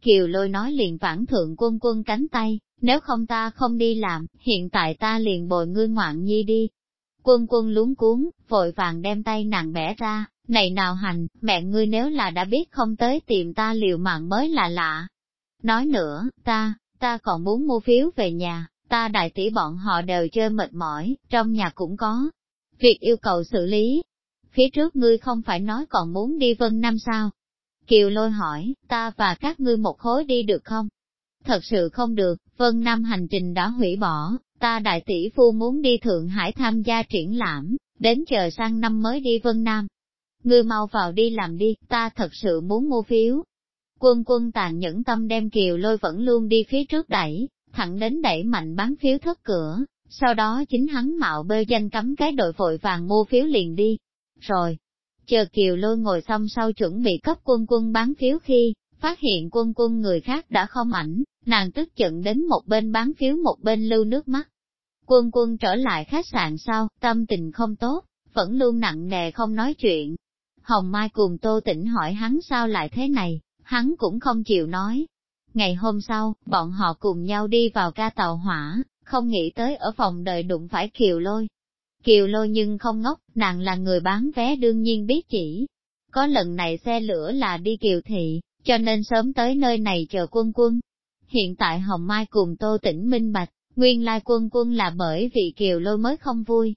Kiều lôi nói liền vãn thượng quân quân cánh tay, nếu không ta không đi làm, hiện tại ta liền bồi ngươi ngoạn nhi đi. Quân quân luống cuốn, vội vàng đem tay nàng bẻ ra, này nào hành, mẹ ngươi nếu là đã biết không tới tìm ta liều mạng mới là lạ. Nói nữa, ta, ta còn muốn mua phiếu về nhà, ta đại tỷ bọn họ đều chơi mệt mỏi, trong nhà cũng có. Việc yêu cầu xử lý. Phía trước ngươi không phải nói còn muốn đi Vân Nam sao? Kiều lôi hỏi, ta và các ngươi một khối đi được không? Thật sự không được, Vân Nam hành trình đã hủy bỏ, ta đại tỷ phu muốn đi Thượng Hải tham gia triển lãm, đến chờ sang năm mới đi Vân Nam. Ngươi mau vào đi làm đi, ta thật sự muốn mua phiếu, Quân quân tàn nhẫn tâm đem kiều lôi vẫn luôn đi phía trước đẩy, thẳng đến đẩy mạnh bán phiếu thất cửa, sau đó chính hắn mạo bơ danh cấm cái đội vội vàng mua phiếu liền đi. Rồi, chờ kiều lôi ngồi xong sau chuẩn bị cấp quân quân bán phiếu khi, phát hiện quân quân người khác đã không ảnh, nàng tức giận đến một bên bán phiếu một bên lưu nước mắt. Quân quân trở lại khách sạn sau, tâm tình không tốt, vẫn luôn nặng nề không nói chuyện. Hồng Mai cùng Tô Tĩnh hỏi hắn sao lại thế này, hắn cũng không chịu nói. Ngày hôm sau, bọn họ cùng nhau đi vào ca tàu hỏa, không nghĩ tới ở phòng đợi đụng phải Kiều Lôi. Kiều Lôi nhưng không ngốc, nàng là người bán vé đương nhiên biết chỉ. Có lần này xe lửa là đi Kiều Thị, cho nên sớm tới nơi này chờ quân quân. Hiện tại Hồng Mai cùng Tô Tĩnh minh bạch, nguyên lai quân quân là bởi vì Kiều Lôi mới không vui.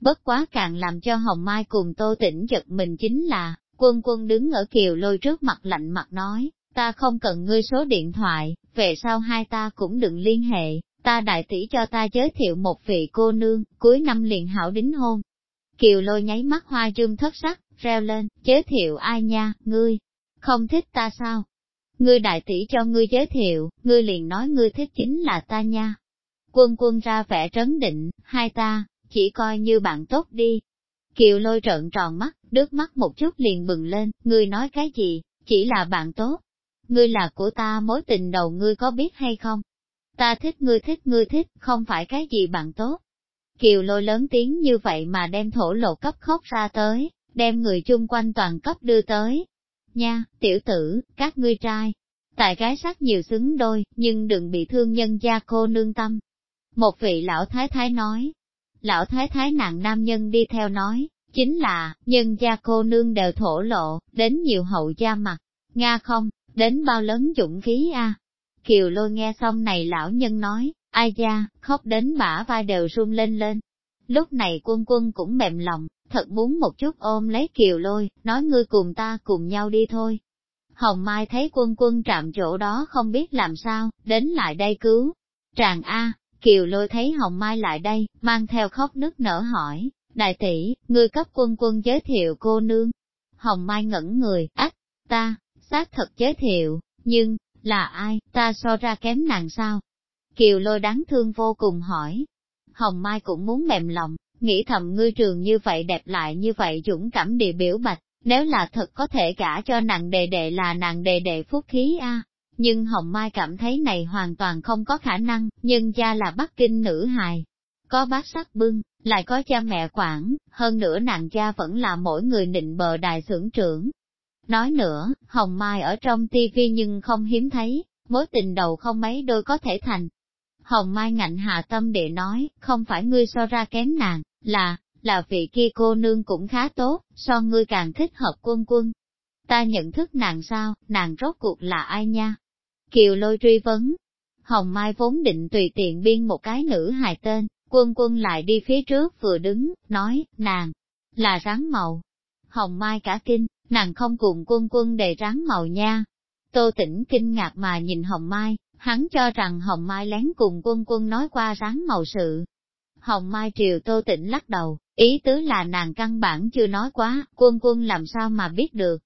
Bất quá càng làm cho Hồng Mai cùng Tô Tĩnh giật mình chính là, Quân quân đứng ở kiều lôi trước mặt lạnh mặt nói, ta không cần ngươi số điện thoại, về sau hai ta cũng đừng liên hệ, ta đại tỷ cho ta giới thiệu một vị cô nương, cuối năm liền hảo đính hôn. Kiều lôi nháy mắt hoa dương thất sắc, reo lên, giới thiệu ai nha, ngươi, không thích ta sao? Ngươi đại tỷ cho ngươi giới thiệu, ngươi liền nói ngươi thích chính là ta nha. Quân quân ra vẻ trấn định, hai ta, chỉ coi như bạn tốt đi, Kiều lôi trợn tròn mắt, đứt mắt một chút liền bừng lên, ngươi nói cái gì, chỉ là bạn tốt. Ngươi là của ta mối tình đầu ngươi có biết hay không? Ta thích ngươi thích ngươi thích, không phải cái gì bạn tốt. Kiều lôi lớn tiếng như vậy mà đem thổ lộ cấp khóc ra tới, đem người chung quanh toàn cấp đưa tới. Nha, tiểu tử, các ngươi trai, tại gái sắc nhiều xứng đôi, nhưng đừng bị thương nhân gia cô nương tâm. Một vị lão thái thái nói, Lão thái thái nặng nam nhân đi theo nói, chính là, nhân gia cô nương đều thổ lộ, đến nhiều hậu gia mặt, Nga không, đến bao lớn dũng khí a Kiều lôi nghe xong này lão nhân nói, ai da khóc đến bả vai đều run lên lên. Lúc này quân quân cũng mềm lòng, thật muốn một chút ôm lấy kiều lôi, nói ngươi cùng ta cùng nhau đi thôi. Hồng Mai thấy quân quân trạm chỗ đó không biết làm sao, đến lại đây cứu. Tràng A, Kiều lôi thấy Hồng Mai lại đây, mang theo khóc nức nở hỏi, đại tỷ, ngươi cấp quân quân giới thiệu cô nương. Hồng Mai ngẩn người, ách, ta, xác thật giới thiệu, nhưng, là ai, ta so ra kém nàng sao? Kiều lôi đáng thương vô cùng hỏi. Hồng Mai cũng muốn mềm lòng, nghĩ thầm ngươi trường như vậy đẹp lại như vậy dũng cảm địa biểu bạch, nếu là thật có thể gả cho nàng đề đệ là nàng đề đệ phúc khí a nhưng Hồng Mai cảm thấy này hoàn toàn không có khả năng, nhân gia là Bắc Kinh nữ hài. Có bác sắc bưng, lại có cha mẹ quản, hơn nữa nàng cha vẫn là mỗi người định bờ đài xưởng trưởng. Nói nữa, Hồng Mai ở trong tivi nhưng không hiếm thấy, mối tình đầu không mấy đôi có thể thành. Hồng Mai ngạnh hạ tâm địa nói, không phải ngươi so ra kém nàng, là, là vị kia cô nương cũng khá tốt, so ngươi càng thích hợp quân quân. Ta nhận thức nàng sao, nàng rốt cuộc là ai nha? Kiều lôi truy vấn. Hồng Mai vốn định tùy tiện biên một cái nữ hài tên, quân quân lại đi phía trước vừa đứng, nói, nàng, là rắn màu. Hồng Mai cả kinh, nàng không cùng quân quân đề rắn màu nha. Tô tỉnh kinh ngạc mà nhìn Hồng Mai, hắn cho rằng Hồng Mai lén cùng quân quân nói qua ráng màu sự. Hồng Mai triều Tô tỉnh lắc đầu, ý tứ là nàng căn bản chưa nói quá, quân quân làm sao mà biết được.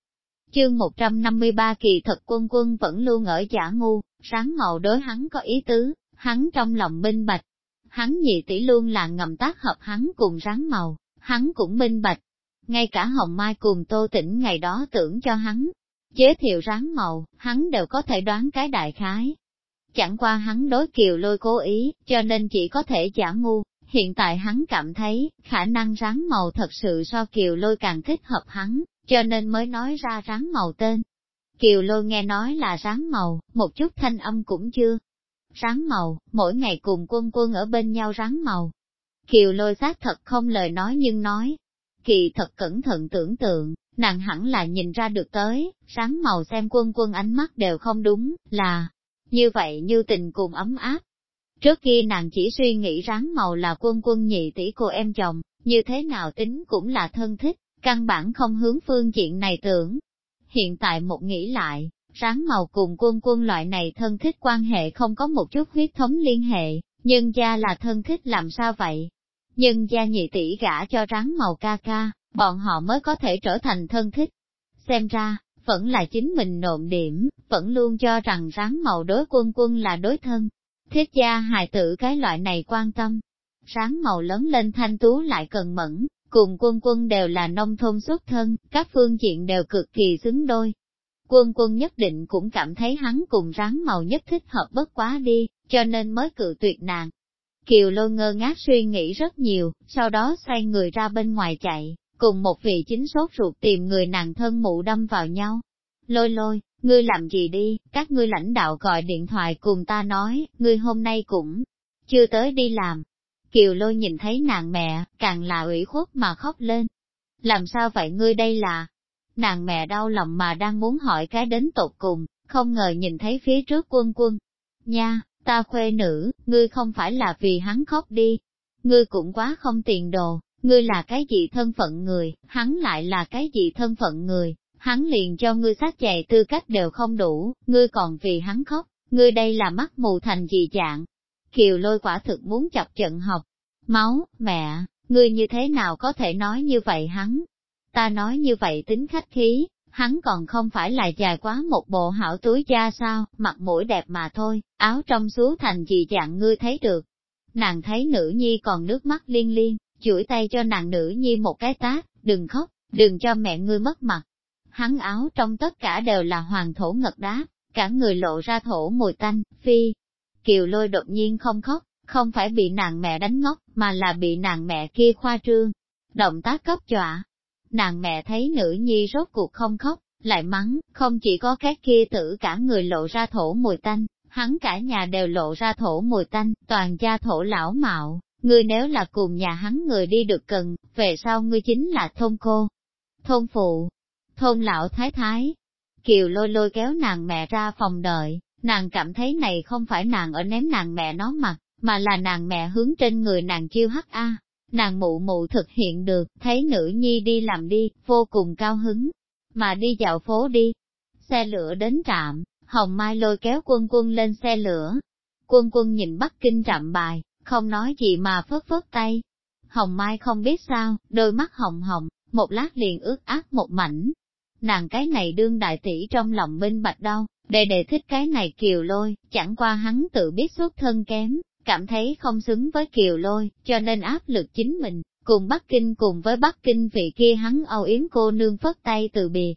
Chương 153 kỳ thật quân quân vẫn luôn ở giả ngu, sáng màu đối hắn có ý tứ, hắn trong lòng minh bạch. Hắn nhị tỷ luôn là ngầm tác hợp hắn cùng ráng màu, hắn cũng minh bạch. Ngay cả Hồng Mai cùng Tô Tĩnh ngày đó tưởng cho hắn, giới thiệu ráng màu, hắn đều có thể đoán cái đại khái. Chẳng qua hắn đối kiều lôi cố ý, cho nên chỉ có thể giả ngu. Hiện tại hắn cảm thấy, khả năng rắn màu thật sự so kiều lôi càng thích hợp hắn, cho nên mới nói ra rắn màu tên. Kiều lôi nghe nói là rắn màu, một chút thanh âm cũng chưa. Rắn màu, mỗi ngày cùng quân quân ở bên nhau rắn màu. Kiều lôi xác thật không lời nói nhưng nói. Kỳ thật cẩn thận tưởng tượng, nàng hẳn là nhìn ra được tới, rắn màu xem quân quân ánh mắt đều không đúng, là, như vậy như tình cùng ấm áp. Trước kia nàng chỉ suy nghĩ ráng màu là quân quân nhị tỷ cô em chồng, như thế nào tính cũng là thân thích, căn bản không hướng phương diện này tưởng. Hiện tại một nghĩ lại, ráng màu cùng quân quân loại này thân thích quan hệ không có một chút huyết thống liên hệ, nhưng gia là thân thích làm sao vậy? Nhưng gia nhị tỷ gả cho ráng màu ca ca, bọn họ mới có thể trở thành thân thích. Xem ra, vẫn là chính mình nộm điểm, vẫn luôn cho rằng rắn màu đối quân quân là đối thân. Thiết gia hài tử cái loại này quan tâm. Rắn màu lớn lên thanh tú lại cần mẫn, cùng quân quân đều là nông thôn xuất thân, các phương diện đều cực kỳ xứng đôi. Quân quân nhất định cũng cảm thấy hắn cùng rắn màu nhất thích hợp bất quá đi, cho nên mới cự tuyệt nàng. Kiều lôi ngơ ngác suy nghĩ rất nhiều, sau đó xoay người ra bên ngoài chạy, cùng một vị chính sốt ruột tìm người nàng thân mụ đâm vào nhau. Lôi lôi, ngươi làm gì đi, các ngươi lãnh đạo gọi điện thoại cùng ta nói, ngươi hôm nay cũng chưa tới đi làm, Kiều lôi nhìn thấy nàng mẹ, càng là ủy khuất mà khóc lên. Làm sao vậy ngươi đây là? Nàng mẹ đau lòng mà đang muốn hỏi cái đến tột cùng, không ngờ nhìn thấy phía trước quân quân. Nha, ta khuê nữ, ngươi không phải là vì hắn khóc đi. Ngươi cũng quá không tiền đồ, ngươi là cái gì thân phận người, hắn lại là cái gì thân phận người, hắn liền cho ngươi sát chạy tư cách đều không đủ, ngươi còn vì hắn khóc, ngươi đây là mắt mù thành gì dạng, Kiều lôi quả thực muốn chọc trận học. Máu, mẹ, ngươi như thế nào có thể nói như vậy hắn? Ta nói như vậy tính khách khí, hắn còn không phải là dài quá một bộ hảo túi da sao, mặt mũi đẹp mà thôi, áo trong xú thành gì dạng ngươi thấy được. Nàng thấy nữ nhi còn nước mắt liên liên, chửi tay cho nàng nữ nhi một cái tát, đừng khóc, đừng cho mẹ ngươi mất mặt. Hắn áo trong tất cả đều là hoàng thổ ngật đá, cả người lộ ra thổ mùi tanh, phi, Kiều lôi đột nhiên không khóc, không phải bị nàng mẹ đánh ngốc, mà là bị nàng mẹ kia khoa trương. Động tác cấp dọa. Nàng mẹ thấy nữ nhi rốt cuộc không khóc, lại mắng, không chỉ có cái kia tử cả người lộ ra thổ mùi tanh, hắn cả nhà đều lộ ra thổ mùi tanh, toàn gia thổ lão mạo, ngươi nếu là cùng nhà hắn người đi được cần, về sau ngươi chính là thôn cô, thôn phụ, thôn lão thái thái. Kiều lôi lôi kéo nàng mẹ ra phòng đợi, Nàng cảm thấy này không phải nàng ở ném nàng mẹ nó mặt, mà là nàng mẹ hướng trên người nàng chiêu hắc a. Nàng mụ mụ thực hiện được, thấy nữ nhi đi làm đi, vô cùng cao hứng, mà đi dạo phố đi. Xe lửa đến trạm, Hồng Mai lôi kéo quân quân lên xe lửa. Quân quân nhìn Bắc Kinh trạm bài, không nói gì mà phớt phớt tay. Hồng Mai không biết sao, đôi mắt hồng hồng, một lát liền ướt át một mảnh. Nàng cái này đương đại tỷ trong lòng minh bạch đâu, đề đề thích cái này kiều lôi, chẳng qua hắn tự biết xuất thân kém, cảm thấy không xứng với kiều lôi, cho nên áp lực chính mình, cùng Bắc Kinh cùng với Bắc Kinh vị kia hắn âu yếm cô nương phất tay từ biệt.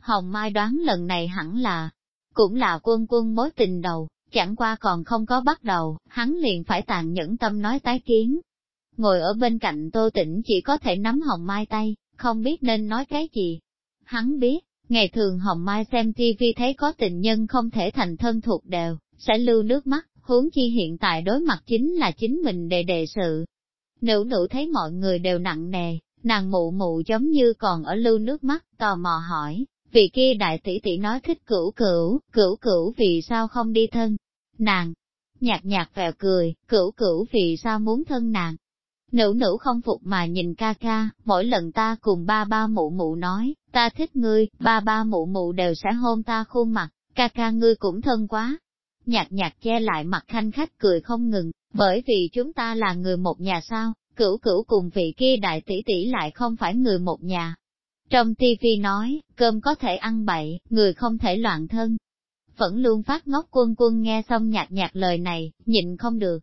Hồng Mai đoán lần này hẳn là, cũng là quân quân mối tình đầu, chẳng qua còn không có bắt đầu, hắn liền phải tàn nhẫn tâm nói tái kiến. Ngồi ở bên cạnh Tô Tĩnh chỉ có thể nắm Hồng Mai tay, không biết nên nói cái gì. Hắn biết, Ngày thường Hồng Mai xem TV thấy có tình nhân không thể thành thân thuộc đều, sẽ lưu nước mắt, huống chi hiện tại đối mặt chính là chính mình đề đề sự. Nữ nữ thấy mọi người đều nặng nề, nàng mụ mụ giống như còn ở lưu nước mắt, tò mò hỏi, vì kia đại tỷ tỷ nói thích cửu cửu, cửu cửu vì sao không đi thân. Nàng, nhạt nhạt vẹo cười, cửu cửu vì sao muốn thân nàng. Nữ nữ không phục mà nhìn ca ca, mỗi lần ta cùng ba ba mụ mụ nói, ta thích ngươi, ba ba mụ mụ đều sẽ hôn ta khuôn mặt, ca ca ngươi cũng thân quá. Nhạt nhạt che lại mặt khanh khách cười không ngừng, bởi vì chúng ta là người một nhà sao, cửu cửu cùng vị kia đại tỷ tỷ lại không phải người một nhà. Trong TV nói, cơm có thể ăn bậy, người không thể loạn thân. Vẫn luôn phát ngốc quân quân nghe xong nhạt nhạt lời này, nhịn không được.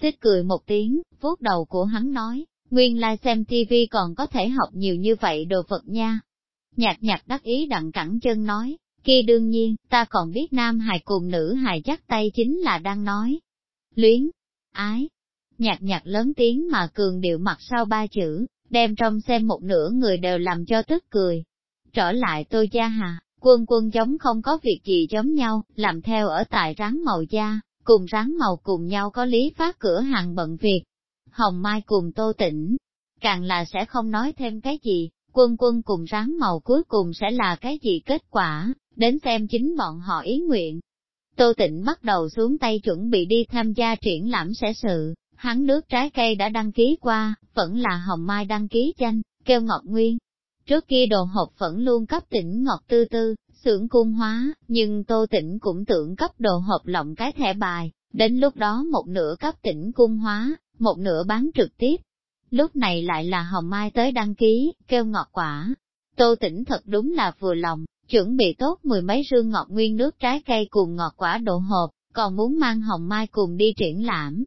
Xích cười một tiếng, vuốt đầu của hắn nói, nguyên lai xem TV còn có thể học nhiều như vậy đồ vật nha. Nhạt nhạt đắc ý đặng cẳng chân nói, kia đương nhiên, ta còn biết nam hài cùng nữ hài chắc tay chính là đang nói. Luyến, ái, nhạt nhạt lớn tiếng mà cường điệu mặt sau ba chữ, đem trong xem một nửa người đều làm cho tức cười. Trở lại tôi gia hà, quân quân giống không có việc gì giống nhau, làm theo ở tại rắn màu da, cùng rắn màu cùng nhau có lý phát cửa hàng bận việc. Hồng Mai cùng Tô Tĩnh, càng là sẽ không nói thêm cái gì, quân quân cùng rắn màu cuối cùng sẽ là cái gì kết quả, đến xem chính bọn họ ý nguyện. Tô Tịnh bắt đầu xuống tay chuẩn bị đi tham gia triển lãm sẽ sự, hắn nước trái cây đã đăng ký qua, vẫn là hồng mai đăng ký danh, kêu ngọt nguyên. Trước kia đồ hộp vẫn luôn cấp tỉnh ngọt tư tư, xưởng cung hóa, nhưng tô tĩnh cũng tưởng cấp đồ hộp lộng cái thẻ bài, đến lúc đó một nửa cấp tỉnh cung hóa, một nửa bán trực tiếp. Lúc này lại là hồng mai tới đăng ký, kêu ngọt quả. Tô tĩnh thật đúng là vừa lòng, chuẩn bị tốt mười mấy rương ngọt nguyên nước trái cây cùng ngọt quả đồ hộp, còn muốn mang hồng mai cùng đi triển lãm,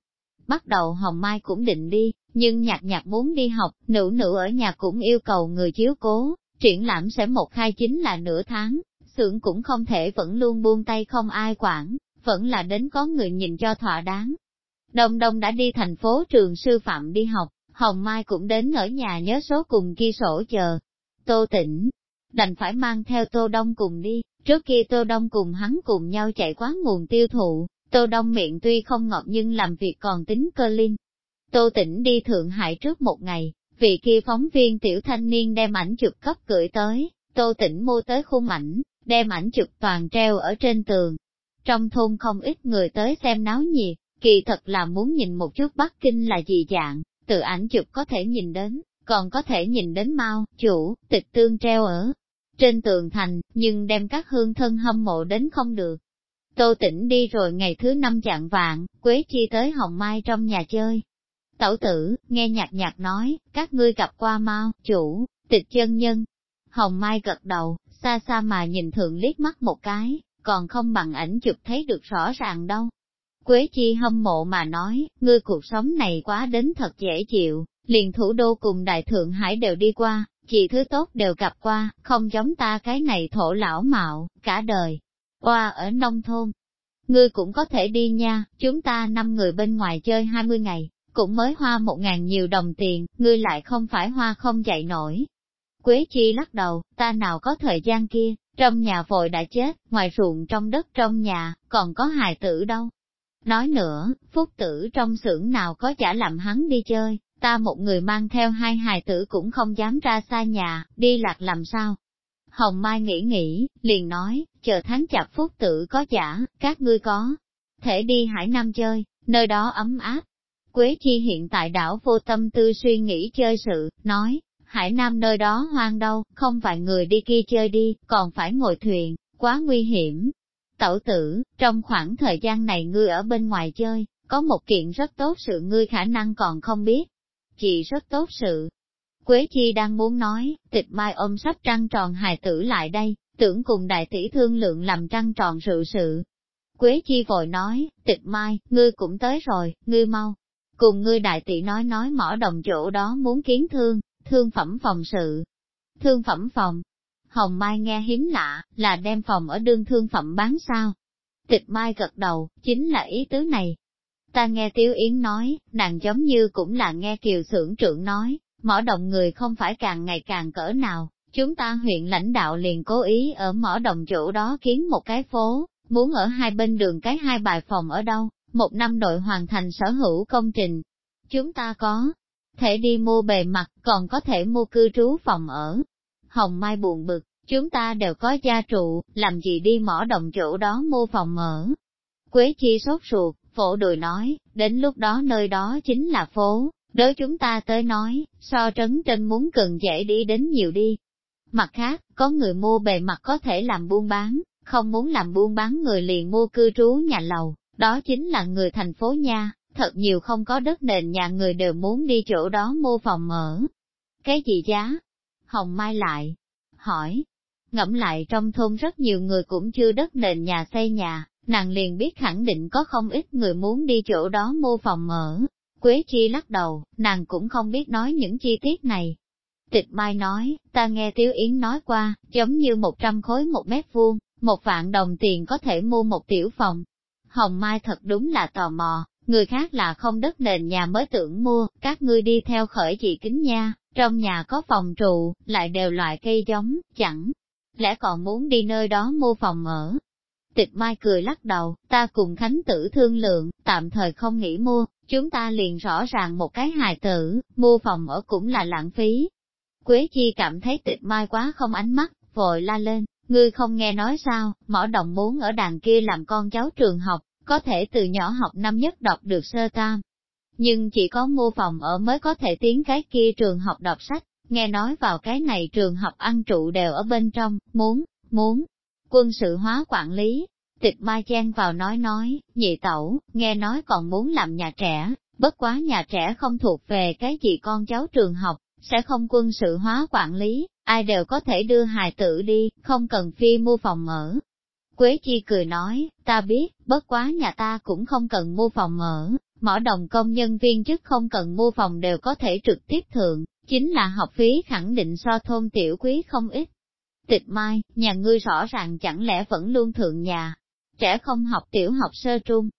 Bắt đầu Hồng Mai cũng định đi, nhưng nhạc nhạc muốn đi học, nữ nữ ở nhà cũng yêu cầu người chiếu cố, triển lãm sẽ một khai chính là nửa tháng, xưởng cũng không thể vẫn luôn buông tay không ai quản, vẫn là đến có người nhìn cho thỏa đáng. Đông Đông đã đi thành phố trường sư phạm đi học, Hồng Mai cũng đến ở nhà nhớ số cùng ghi sổ chờ. Tô tỉnh, đành phải mang theo Tô Đông cùng đi, trước kia Tô Đông cùng hắn cùng nhau chạy quán nguồn tiêu thụ, Tô Đông miệng tuy không ngọt nhưng làm việc còn tính cơ linh. Tô Tĩnh đi Thượng Hải trước một ngày, vị kia phóng viên tiểu thanh niên đem ảnh chụp cấp gửi tới, Tô Tĩnh mua tới khung ảnh, đem ảnh chụp toàn treo ở trên tường. Trong thôn không ít người tới xem náo nhiệt, kỳ thật là muốn nhìn một chút Bắc Kinh là gì dạng, từ ảnh chụp có thể nhìn đến, còn có thể nhìn đến mau, chủ, tịch tương treo ở trên tường thành, nhưng đem các hương thân hâm mộ đến không được. Tô tỉnh đi rồi ngày thứ năm chạng vạn, Quế Chi tới Hồng Mai trong nhà chơi. Tẩu tử, nghe nhạc nhạc nói, các ngươi gặp qua mau, chủ, tịch chân nhân. Hồng Mai gật đầu, xa xa mà nhìn thượng liếc mắt một cái, còn không bằng ảnh chụp thấy được rõ ràng đâu. Quế Chi hâm mộ mà nói, ngươi cuộc sống này quá đến thật dễ chịu, liền thủ đô cùng đại thượng hải đều đi qua, chị thứ tốt đều gặp qua, không giống ta cái này thổ lão mạo, cả đời, Oa ở nông thôn. Ngươi cũng có thể đi nha, chúng ta năm người bên ngoài chơi 20 ngày, cũng mới hoa một ngàn nhiều đồng tiền, ngươi lại không phải hoa không dậy nổi. Quế Chi lắc đầu, ta nào có thời gian kia, trong nhà vội đã chết, ngoài ruộng trong đất trong nhà, còn có hài tử đâu. Nói nữa, phúc tử trong xưởng nào có trả làm hắn đi chơi, ta một người mang theo hai hài tử cũng không dám ra xa nhà, đi lạc làm sao, Hồng Mai nghĩ nghĩ, liền nói, chờ tháng chạp phúc tử có giả, các ngươi có thể đi Hải Nam chơi, nơi đó ấm áp. Quế Chi hiện tại đảo vô tâm tư suy nghĩ chơi sự, nói, Hải Nam nơi đó hoang đâu, không phải người đi kia chơi đi, còn phải ngồi thuyền, quá nguy hiểm. Tẩu tử, trong khoảng thời gian này ngươi ở bên ngoài chơi, có một kiện rất tốt sự ngươi khả năng còn không biết. Chị rất tốt sự, Quế Chi đang muốn nói, tịch mai ôm sắp trăng tròn hài tử lại đây, tưởng cùng đại tỷ thương lượng làm trăng tròn sự sự. Quế Chi vội nói, tịch mai, ngươi cũng tới rồi, ngươi mau. Cùng ngươi đại tỷ nói nói mỏ đồng chỗ đó muốn kiến thương, thương phẩm phòng sự. Thương phẩm phòng. Hồng Mai nghe hiếm lạ, là đem phòng ở đương thương phẩm bán sao. Tịch Mai gật đầu, chính là ý tứ này. Ta nghe Tiếu Yến nói, nàng giống như cũng là nghe Kiều Sưởng trưởng nói, Mỏ động người không phải càng ngày càng cỡ nào, chúng ta huyện lãnh đạo liền cố ý ở mỏ đồng chỗ đó kiến một cái phố, muốn ở hai bên đường cái hai bài phòng ở đâu, một năm đội hoàn thành sở hữu công trình. Chúng ta có thể đi mua bề mặt, còn có thể mua cư trú phòng ở. Hồng Mai buồn bực, chúng ta đều có gia trụ, làm gì đi mỏ đồng chỗ đó mua phòng ở. Quế Chi sốt ruột, phổ đùi nói, đến lúc đó nơi đó chính là phố, đối chúng ta tới nói, so trấn trên muốn cần dễ đi đến nhiều đi. Mặt khác, có người mua bề mặt có thể làm buôn bán, không muốn làm buôn bán người liền mua cư trú nhà lầu, đó chính là người thành phố nha, thật nhiều không có đất nền nhà người đều muốn đi chỗ đó mua phòng ở. Cái gì giá? Hồng Mai lại, hỏi, ngẫm lại trong thôn rất nhiều người cũng chưa đất nền nhà xây nhà, nàng liền biết khẳng định có không ít người muốn đi chỗ đó mua phòng ở. Quế Chi lắc đầu, nàng cũng không biết nói những chi tiết này. Tịch Mai nói, ta nghe Tiếu Yến nói qua, giống như 100 khối một mét vuông, một vạn đồng tiền có thể mua một tiểu phòng. Hồng Mai thật đúng là tò mò, người khác là không đất nền nhà mới tưởng mua, các ngươi đi theo khởi chị kính nha, trong nhà có phòng trụ, lại đều loại cây giống, chẳng lẽ còn muốn đi nơi đó mua phòng ở. Tịch Mai cười lắc đầu, ta cùng Khánh Tử thương lượng, tạm thời không nghĩ mua, chúng ta liền rõ ràng một cái hài tử, mua phòng ở cũng là lãng phí. Quế Chi cảm thấy tịch Mai quá không ánh mắt, vội la lên, ngươi không nghe nói sao, mỏ đồng muốn ở đàn kia làm con cháu trường học, có thể từ nhỏ học năm nhất đọc được sơ tam. Nhưng chỉ có mua phòng ở mới có thể tiến cái kia trường học đọc sách, nghe nói vào cái này trường học ăn trụ đều ở bên trong, muốn, muốn, quân sự hóa quản lý. Tịch Mai Chen vào nói nói, nhị tẩu, nghe nói còn muốn làm nhà trẻ, bất quá nhà trẻ không thuộc về cái gì con cháu trường học, sẽ không quân sự hóa quản lý, ai đều có thể đưa hài tử đi, không cần phi mua phòng ở, Quế Chi cười nói, ta biết, bất quá nhà ta cũng không cần mua phòng ở, mỏ đồng công nhân viên chức không cần mua phòng đều có thể trực tiếp thượng, chính là học phí khẳng định so thôn tiểu quý không ít. Tịch mai, nhà ngươi rõ ràng chẳng lẽ vẫn luôn thượng nhà, trẻ không học tiểu học sơ trung.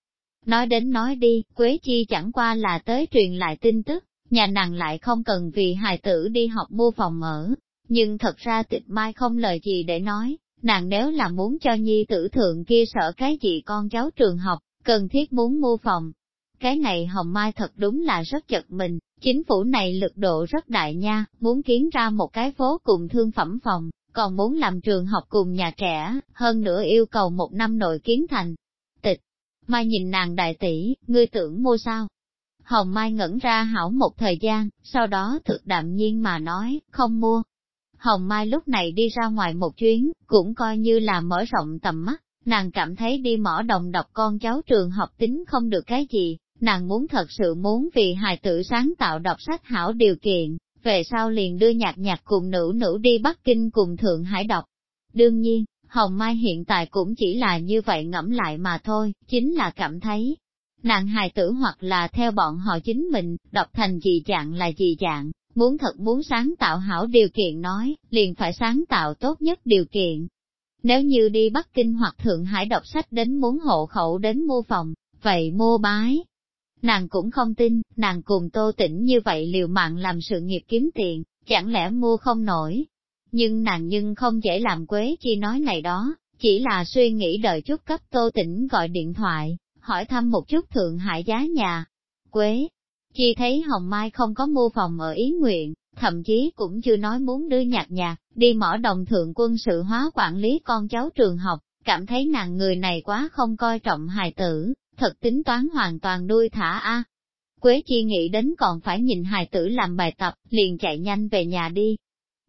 Nói đến nói đi, Quế Chi chẳng qua là tới truyền lại tin tức, nhà nàng lại không cần vì hài tử đi học mua phòng ở, nhưng thật ra tịch mai không lời gì để nói, nàng nếu là muốn cho nhi tử thượng kia sợ cái gì con cháu trường học, cần thiết muốn mua phòng. Cái này Hồng Mai thật đúng là rất chật mình, chính phủ này lực độ rất đại nha, muốn kiến ra một cái phố cùng thương phẩm phòng, còn muốn làm trường học cùng nhà trẻ, hơn nữa yêu cầu một năm nội kiến thành. Tịch, Mai nhìn nàng đại tỷ, ngươi tưởng mua sao? Hồng Mai ngẩn ra hảo một thời gian, sau đó thực đạm nhiên mà nói, không mua, Hồng Mai lúc này đi ra ngoài một chuyến, cũng coi như là mở rộng tầm mắt, nàng cảm thấy đi mỏ đồng đọc con cháu trường học tính không được cái gì, nàng muốn thật sự muốn vì hài tử sáng tạo đọc sách hảo điều kiện, về sau liền đưa nhạc nhạc cùng nữ nữ đi Bắc Kinh cùng Thượng Hải đọc. Đương nhiên, Hồng Mai hiện tại cũng chỉ là như vậy ngẫm lại mà thôi, chính là cảm thấy, nàng hài tử hoặc là theo bọn họ chính mình, đọc thành gì dạng là gì dạng, Muốn thật muốn sáng tạo hảo điều kiện nói, liền phải sáng tạo tốt nhất điều kiện. Nếu như đi Bắc Kinh hoặc Thượng Hải đọc sách đến muốn hộ khẩu đến mua phòng, vậy mua bái. Nàng cũng không tin, nàng cùng tô tĩnh như vậy liều mạng làm sự nghiệp kiếm tiền, chẳng lẽ mua không nổi. Nhưng nàng nhưng không dễ làm quế chi nói này đó, chỉ là suy nghĩ đợi chút cấp tô tĩnh gọi điện thoại, hỏi thăm một chút Thượng Hải giá nhà. Quế, Chi thấy Hồng Mai không có mua phòng ở ý nguyện, thậm chí cũng chưa nói muốn đưa nhạc nhạc, đi mỏ đồng thượng quân sự hóa quản lý con cháu trường học, cảm thấy nàng người này quá không coi trọng hài tử, thật tính toán hoàn toàn đuôi thả a. Quế Chi nghĩ đến còn phải nhìn hài tử làm bài tập, liền chạy nhanh về nhà đi.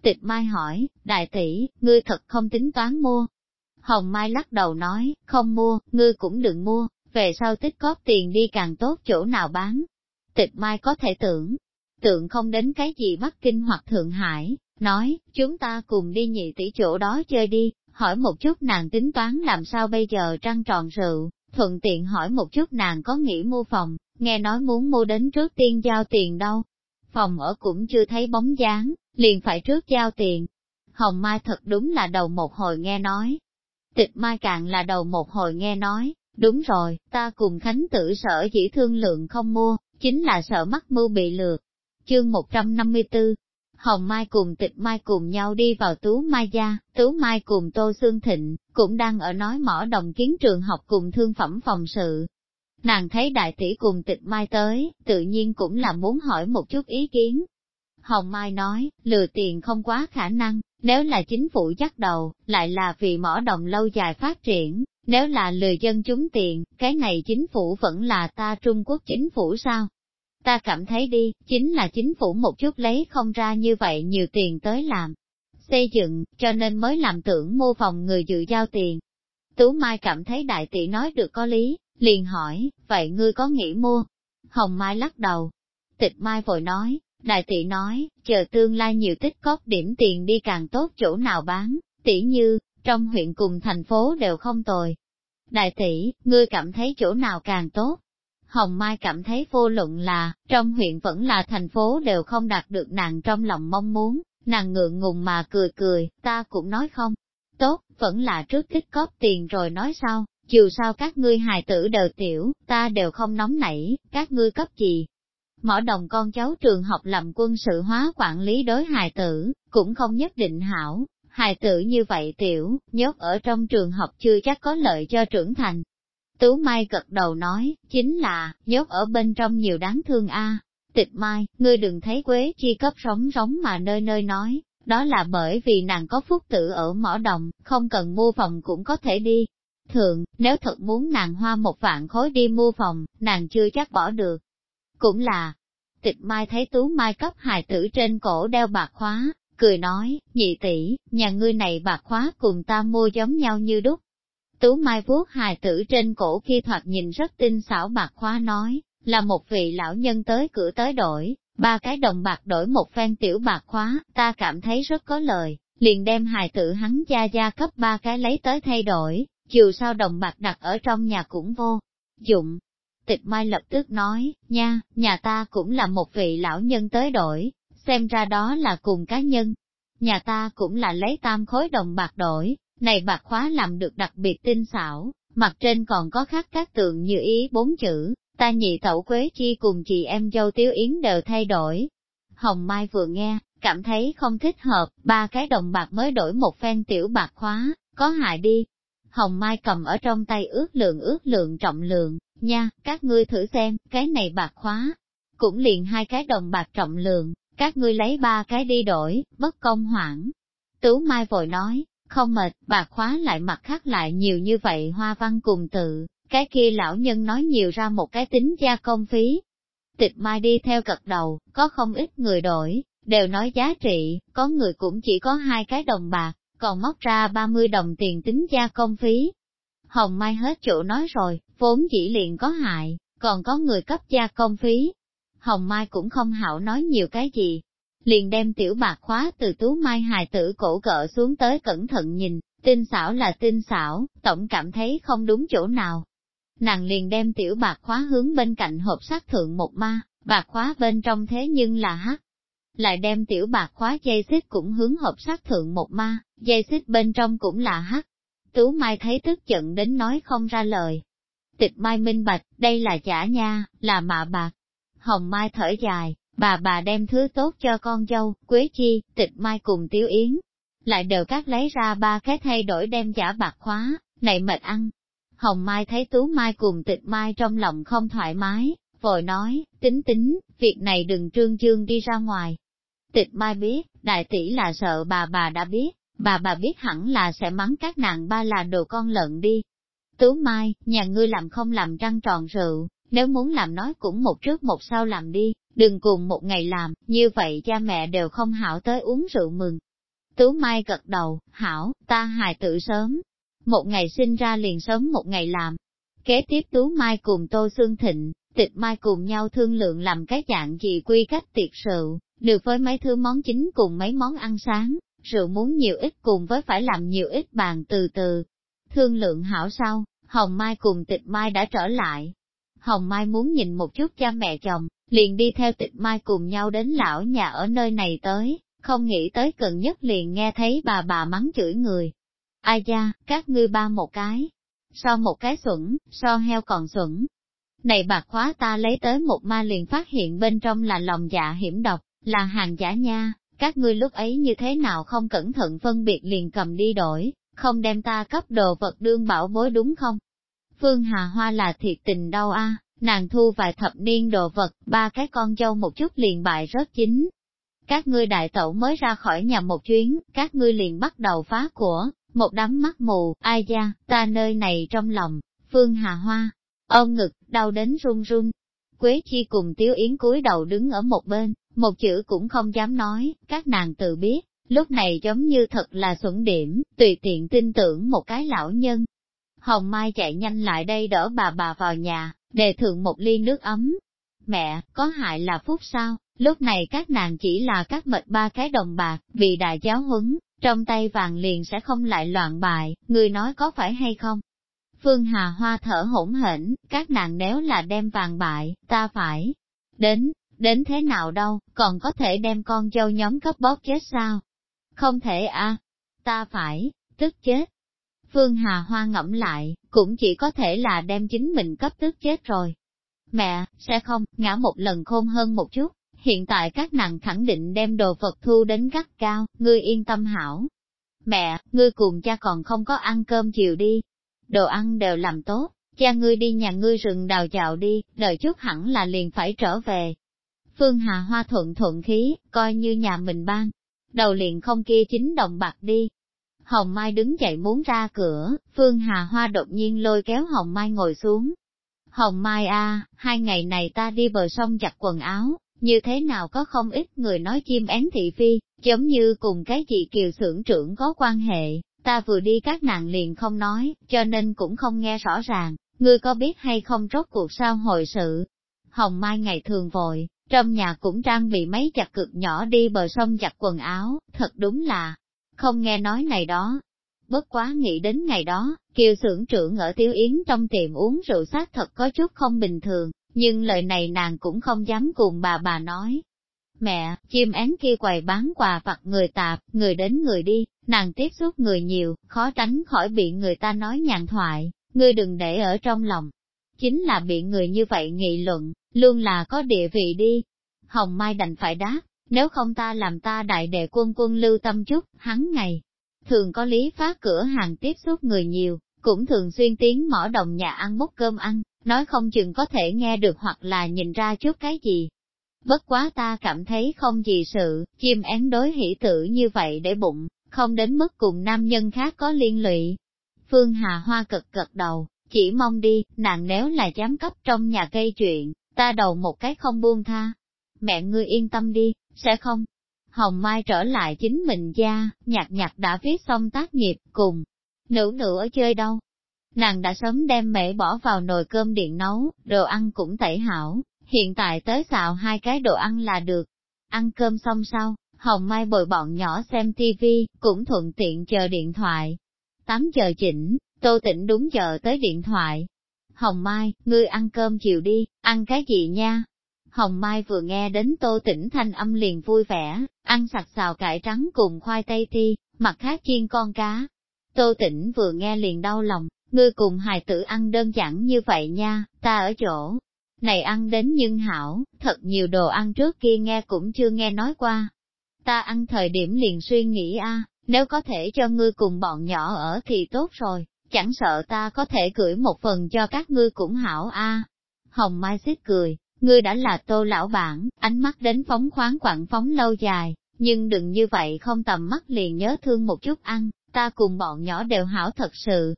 Tịch Mai hỏi, đại tỷ, ngươi thật không tính toán mua. Hồng Mai lắc đầu nói, không mua, ngươi cũng đừng mua, về sau tích góp tiền đi càng tốt chỗ nào bán, tịch mai có thể tưởng, tượng không đến cái gì Bắc Kinh hoặc Thượng Hải, nói, chúng ta cùng đi nhị tỷ chỗ đó chơi đi, hỏi một chút nàng tính toán làm sao bây giờ trăng tròn rượu, thuận tiện hỏi một chút nàng có nghĩ mua phòng, nghe nói muốn mua đến trước tiên giao tiền đâu. Phòng ở cũng chưa thấy bóng dáng, liền phải trước giao tiền. Hồng Mai thật đúng là đầu một hồi nghe nói. Tịch Mai càng là đầu một hồi nghe nói, đúng rồi, ta cùng Khánh tử sở chỉ thương lượng không mua, chính là sợ mắc mưu bị lừa. Chương 154 Hồng Mai cùng tịch Mai cùng nhau đi vào Tú Mai gia, Tú Mai cùng Tô Sương Thịnh, cũng đang ở nói mỏ đồng kiến trường học cùng thương phẩm phòng sự. Nàng thấy đại tỷ cùng tịch Mai tới, tự nhiên cũng là muốn hỏi một chút ý kiến. Hồng Mai nói, lừa tiền không quá khả năng, nếu là chính phủ dắt đầu, lại là vì mỏ đồng lâu dài phát triển, nếu là lừa dân chúng tiền, cái này chính phủ vẫn là ta Trung Quốc chính phủ sao? Ta cảm thấy đi, chính là chính phủ một chút lấy không ra như vậy nhiều tiền tới làm. Xây dựng, cho nên mới làm tưởng mua phòng người dự giao tiền. Tú Mai cảm thấy đại tỷ nói được có lý, liền hỏi, vậy ngươi có nghĩ mua? Hồng Mai lắc đầu. Tịch Mai vội nói, đại tỷ nói, chờ tương lai nhiều tích cóp điểm tiền đi càng tốt chỗ nào bán, tỷ như, trong huyện cùng thành phố đều không tồi. Đại tỷ, ngươi cảm thấy chỗ nào càng tốt? Hồng Mai cảm thấy vô luận là, trong huyện vẫn là thành phố đều không đạt được nàng trong lòng mong muốn, nàng ngượng ngùng mà cười cười, ta cũng nói không. Tốt, vẫn là trước tích cóp tiền rồi nói sau, dù sao các ngươi hài tử đều tiểu, ta đều không nóng nảy, các ngươi cấp gì. Mỏ đồng con cháu trường học làm quân sự hóa quản lý đối hài tử, cũng không nhất định hảo, hài tử như vậy tiểu, nhốt ở trong trường học chưa chắc có lợi cho trưởng thành, Tú Mai gật đầu nói, chính là, nhốt ở bên trong nhiều đáng thương a. Tịch Mai, ngươi đừng thấy Quế chi cấp sống sống mà nơi nơi nói, đó là bởi vì nàng có phúc tử ở mỏ đồng, không cần mua phòng cũng có thể đi. Thường, nếu thật muốn nàng hoa một vạn khối đi mua phòng, nàng chưa chắc bỏ được. Cũng là, tịch mai thấy tú mai cấp hài tử trên cổ đeo bạc khóa, cười nói, nhị tỷ, nhà ngươi này bạc khóa cùng ta mua giống nhau như đúc, Tú Mai vuốt hài tử trên cổ kia thoạt nhìn rất tinh xảo bạc khóa nói, là một vị lão nhân tới cửa tới đổi, ba cái đồng bạc đổi một phen tiểu bạc khóa, ta cảm thấy rất có lời, liền đem hài tử hắn gia gia cấp ba cái lấy tới thay đổi, dù sao đồng bạc đặt ở trong nhà cũng vô dụng. Tịch Mai lập tức nói, nha, nhà ta cũng là một vị lão nhân tới đổi, xem ra đó là cùng cá nhân. Nhà ta cũng là lấy tam khối đồng bạc đổi, này bạc khóa làm được đặc biệt tinh xảo, mặt trên còn có khắc các tượng như ý bốn chữ, ta nhị tẩu Quế Chi cùng chị em dâu Tiếu Yến đều thay đổi. Hồng Mai vừa nghe, cảm thấy không thích hợp, ba cái đồng bạc mới đổi một phen tiểu bạc khóa, có hại đi. Hồng Mai cầm ở trong tay ước lượng ước lượng trọng lượng, nha, các ngươi thử xem, cái này bạc khóa, cũng liền hai cái đồng bạc trọng lượng, các ngươi lấy ba cái đi đổi, bất công hoảng. Tú Mai vội nói, không mệt, bà khóa lại mặt khác lại nhiều như vậy hoa văn cùng tự, cái kia lão nhân nói nhiều ra một cái tính gia công phí. Tịch mai đi theo cật đầu, có không ít người đổi, đều nói giá trị, có người cũng chỉ có hai cái đồng bạc, còn móc ra 30 đồng tiền tính gia công phí. Hồng Mai hết chỗ nói rồi, vốn chỉ liền có hại, còn có người cấp gia công phí. Hồng Mai cũng không hảo nói nhiều cái gì, liền đem tiểu bạc khóa từ tú mai hài tử cổ cỡ xuống tới cẩn thận nhìn, tinh xảo là tinh xảo, tổng cảm thấy không đúng chỗ nào. Nàng liền đem tiểu bạc khóa hướng bên cạnh hộp sát thượng một ma, bạc khóa bên trong thế nhưng là hắc. Lại đem tiểu bạc khóa dây xích cũng hướng hộp sát thượng một ma, dây xích bên trong cũng là hắc. Tú Mai thấy tức giận đến nói không ra lời. Tịch Mai minh bạch, đây là giả nha, là mạ bạc. Hồng Mai thở dài, Bà bà đem thứ tốt cho con dâu, Quế Chi, Tịch Mai cùng Tiếu Yến. Lại đều các lấy ra ba cái thay đổi đem giả bạc khóa, này mệt ăn. Hồng Mai thấy Tú Mai cùng Tịch Mai trong lòng không thoải mái, vội nói, tính tính, việc này đừng trương trương đi ra ngoài. Tịch Mai biết, đại tỷ là sợ bà bà đã biết, bà bà biết hẳn là sẽ mắng các nàng ba là đồ con lợn đi. Tú Mai, nhà ngươi làm không làm trăng tròn rượu, nếu muốn làm nói cũng một trước một sau làm đi, đừng cùng một ngày làm, như vậy cha mẹ đều không hảo tới uống rượu mừng. Tú Mai gật đầu, hảo, ta hài tự sớm. Một ngày sinh ra liền sớm một ngày làm. Kế tiếp Tú Mai cùng Tô xương Thịnh, tịch Mai cùng nhau thương lượng làm cái dạng gì quy cách tiệc rượu, được với mấy thứ món chính cùng mấy món ăn sáng, rượu muốn nhiều ít cùng với phải làm nhiều ít bàn từ từ. Thương lượng hảo sau, Hồng Mai cùng tịch Mai đã trở lại, Hồng Mai muốn nhìn một chút cha mẹ chồng, liền đi theo tịch Mai cùng nhau đến lão nhà ở nơi này tới, không nghĩ tới cần nhất liền nghe thấy bà bà mắng chửi người. Ai da, các ngươi ba một cái, so một cái xuẩn, so heo còn xuẩn. Này bạc khóa ta lấy tới một ma liền phát hiện bên trong là lòng dạ hiểm độc, là hàng giả nha, các ngươi lúc ấy như thế nào không cẩn thận phân biệt liền cầm đi đổi, không đem ta cấp đồ vật đương bảo bối đúng không? Phương Hà Hoa là thiệt tình đau a, nàng thu vài thập niên đồ vật, ba cái con dâu một chút liền bại rớt chính. Các ngươi đại tẩu mới ra khỏi nhà một chuyến, các ngươi liền bắt đầu phá của, một đám mắt mù, ai da, ta nơi này trong lòng, Phương Hà Hoa, ôm ngực, đau đến run run. Quế Chi cùng Tiếu Yến cúi đầu đứng ở một bên, một chữ cũng không dám nói, các nàng tự biết, lúc này giống như thật là xuẩn điểm, tùy tiện tin tưởng một cái lão nhân. Hồng Mai chạy nhanh lại đây đỡ bà bà vào nhà, đề thượng một ly nước ấm. Mẹ, có hại là phúc sao? Lúc này các nàng chỉ là các mệt ba cái đồng bạc, bị đại giáo huấn, trong tay vàng liền sẽ không lại loạn bại, người nói có phải hay không? Phương Hà Hoa thở hỗn hển, các nàng nếu là đem vàng bại, ta phải đến, đến thế nào đâu, còn có thể đem con dâu nhóm cấp bóp chết sao? Không thể a, ta phải, tức chết. Phương Hà Hoa ngẫm lại, cũng chỉ có thể là đem chính mình cấp tức chết rồi. Mẹ, sẽ không, ngã một lần khôn hơn một chút, hiện tại các nàng khẳng định đem đồ vật thu đến gắt cao, ngươi yên tâm hảo. Mẹ, ngươi cùng cha còn không có ăn cơm chiều đi. Đồ ăn đều làm tốt, cha ngươi đi nhà ngươi rừng đào dạo đi, đợi chút hẳn là liền phải trở về. Phương Hà Hoa thuận thuận khí, coi như nhà mình ban. Đầu liền không kia chính đồng bạc đi. Hồng Mai đứng dậy muốn ra cửa, Phương Hà Hoa đột nhiên lôi kéo Hồng Mai ngồi xuống. Hồng Mai a, hai ngày này ta đi bờ sông giặt quần áo, như thế nào có không ít người nói chim én thị phi, giống như cùng cái chị kiều xưởng trưởng có quan hệ, ta vừa đi các nàng liền không nói, cho nên cũng không nghe rõ ràng, ngươi có biết hay không rốt cuộc sao hồi sự. Hồng Mai ngày thường vội, trong nhà cũng trang bị mấy chặt cực nhỏ đi bờ sông giặt quần áo, thật đúng là, không nghe nói này đó. Bất quá nghĩ đến ngày đó, kiều xưởng trưởng ở Tiêu Yến trong tiệm uống rượu sát thật có chút không bình thường, nhưng lời này nàng cũng không dám cùng bà bà nói. Mẹ, chim én kia quầy bán quà vặt người tạp, người đến người đi, nàng tiếp xúc người nhiều, khó tránh khỏi bị người ta nói nhàn thoại, ngươi đừng để ở trong lòng. Chính là bị người như vậy nghị luận, luôn là có địa vị đi. Hồng Mai đành phải đáp, nếu không ta làm ta đại đệ quân quân lưu tâm chút, hắn ngày. Thường có lý phá cửa hàng tiếp xúc người nhiều, cũng thường xuyên tiếng mỏ đồng nhà ăn múc cơm ăn, nói không chừng có thể nghe được hoặc là nhìn ra chút cái gì. Bất quá ta cảm thấy không gì sự, chim én đối hỷ tử như vậy để bụng, không đến mức cùng nam nhân khác có liên lụy. Phương Hà Hoa cực cực đầu, chỉ mong đi, nàng nếu là dám cấp trong nhà gây chuyện, ta đầu một cái không buông tha. Mẹ ngươi yên tâm đi, sẽ không. Hồng Mai trở lại chính mình gia, nhạc nhạc đã viết xong tác nghiệp cùng. Nữ nữ ở chơi đâu, Nàng đã sớm đem mễ bỏ vào nồi cơm điện nấu, đồ ăn cũng tẩy hảo, hiện tại tới xào hai cái đồ ăn là được. Ăn cơm xong sau, Hồng Mai bồi bọn nhỏ xem tivi, cũng thuận tiện chờ điện thoại. 8 giờ chỉnh, Tô Tĩnh đúng giờ tới điện thoại. Hồng Mai, ngươi ăn cơm chiều đi, ăn cái gì nha? Hồng Mai vừa nghe đến Tô Tĩnh thanh âm liền vui vẻ, ăn sạch xào cải trắng cùng khoai tây ti, mặt khác chiên con cá. Tô Tĩnh vừa nghe liền đau lòng, ngươi cùng hài tử ăn đơn giản như vậy nha, ta ở chỗ này ăn đến nhưng hảo, thật nhiều đồ ăn trước kia nghe cũng chưa nghe nói qua. Ta ăn thời điểm liền suy nghĩ a, nếu có thể cho ngươi cùng bọn nhỏ ở thì tốt rồi, chẳng sợ ta có thể gửi một phần cho các ngươi cũng hảo a. Hồng Mai xích cười, ngươi đã là tô lão bản, ánh mắt đến phóng khoáng quảng phóng lâu dài, nhưng đừng như vậy không tầm mắt liền nhớ thương một chút ăn, ta cùng bọn nhỏ đều hảo thật sự,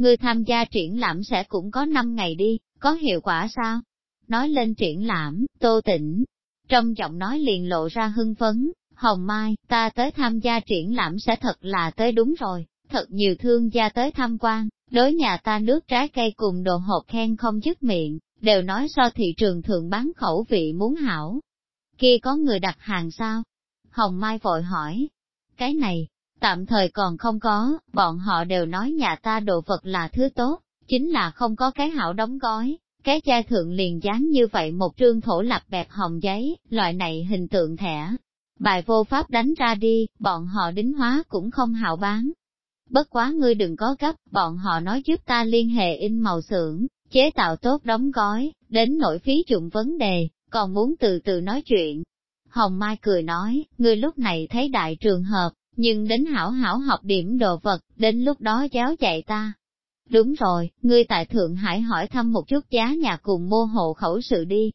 Ngươi tham gia triển lãm sẽ cũng có 5 ngày đi, có hiệu quả sao? Nói lên triển lãm, tô tỉnh. Trong giọng nói liền lộ ra hưng phấn, Hồng Mai, ta tới tham gia triển lãm sẽ thật là tới đúng rồi, thật nhiều thương gia tới tham quan, đối nhà ta nước trái cây cùng đồ hộp khen không dứt miệng, đều nói so thị trường thường bán khẩu vị muốn hảo. Kia có người đặt hàng sao? Hồng Mai vội hỏi. Cái này, Tạm thời còn không có, bọn họ đều nói nhà ta đồ vật là thứ tốt, chính là không có cái hảo đóng gói, cái cha thượng liền dán như vậy một trương thổ lập bẹp hồng giấy, loại này hình tượng thẻ. Bài vô pháp đánh ra đi, bọn họ đính hóa cũng không hảo bán. Bất quá ngươi đừng có gấp, bọn họ nói giúp ta liên hệ in màu xưởng, chế tạo tốt đóng gói, đến nội phí dụng vấn đề, còn muốn từ từ nói chuyện. Hồng Mai cười nói, ngươi lúc này thấy đại trường hợp, nhưng đến hảo hảo học điểm đồ vật, đến lúc đó giáo dạy ta. Đúng rồi, ngươi tại Thượng Hải hỏi thăm một chút giá nhà cùng mua hộ khẩu sự đi.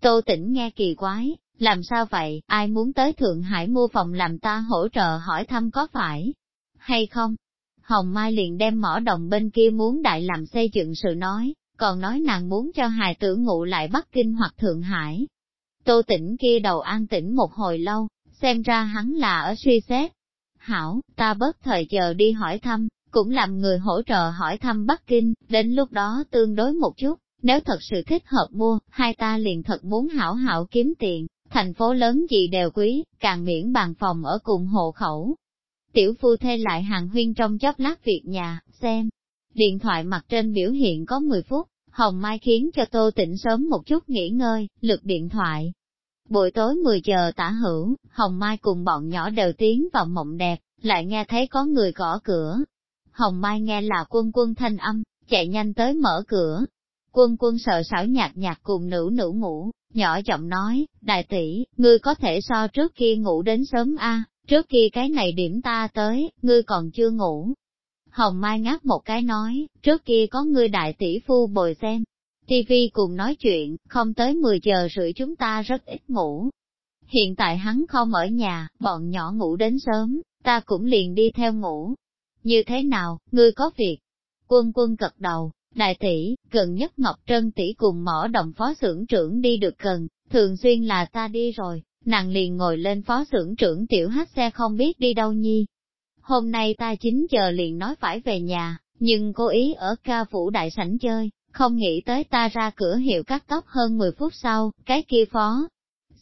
Tô tỉnh nghe kỳ quái, làm sao vậy, ai muốn tới Thượng Hải mua phòng làm ta hỗ trợ hỏi thăm có phải hay không? Hồng Mai liền đem mỏ đồng bên kia muốn đại làm xây dựng sự nói, còn nói nàng muốn cho hài tử ngủ lại Bắc Kinh hoặc Thượng Hải. Tô tỉnh kia đầu an tĩnh một hồi lâu, xem ra hắn là ở suy xét. Hảo, ta bớt thời giờ đi hỏi thăm, cũng làm người hỗ trợ hỏi thăm Bắc Kinh, đến lúc đó tương đối một chút, nếu thật sự thích hợp mua, hai ta liền thật muốn hảo hảo kiếm tiền, thành phố lớn gì đều quý, càng miễn bàn phòng ở cùng hộ khẩu. Tiểu phu thê lại hàng huyên trong chốc lát việc nhà, xem. Điện thoại mặt trên biểu hiện có 10 phút, Hồng Mai khiến cho Tô Tĩnh sớm một chút nghỉ ngơi, lượt điện thoại. Buổi tối 10 giờ tả hữu, Hồng Mai cùng bọn nhỏ đều tiến vào mộng đẹp, lại nghe thấy có người gõ cửa. Hồng Mai nghe là quân quân thanh âm, chạy nhanh tới mở cửa. Quân quân sợ sảo nhạt nhạt cùng nữ nữ ngủ, nhỏ giọng nói, đại tỷ, ngươi có thể so trước kia ngủ đến sớm a trước kia cái này điểm ta tới, ngươi còn chưa ngủ. Hồng Mai ngáp một cái nói, trước kia có người đại tỷ phu bồi xem. TV cùng nói chuyện, không tới 10 giờ rưỡi chúng ta rất ít ngủ. Hiện tại hắn không ở nhà, bọn nhỏ ngủ đến sớm, ta cũng liền đi theo ngủ. Như thế nào, ngươi có việc? Quân quân cật đầu, đại tỷ, gần nhất Ngọc Trân tỷ cùng mỏ đồng phó xưởng trưởng đi được gần, thường xuyên là ta đi rồi, nàng liền ngồi lên phó xưởng trưởng tiểu hát xe không biết đi đâu nhi. Hôm nay ta 9 giờ liền nói phải về nhà, nhưng cố ý ở ca phủ đại sảnh chơi, không nghĩ tới ta ra cửa hiệu cắt tóc hơn 10 phút sau, cái kia phó.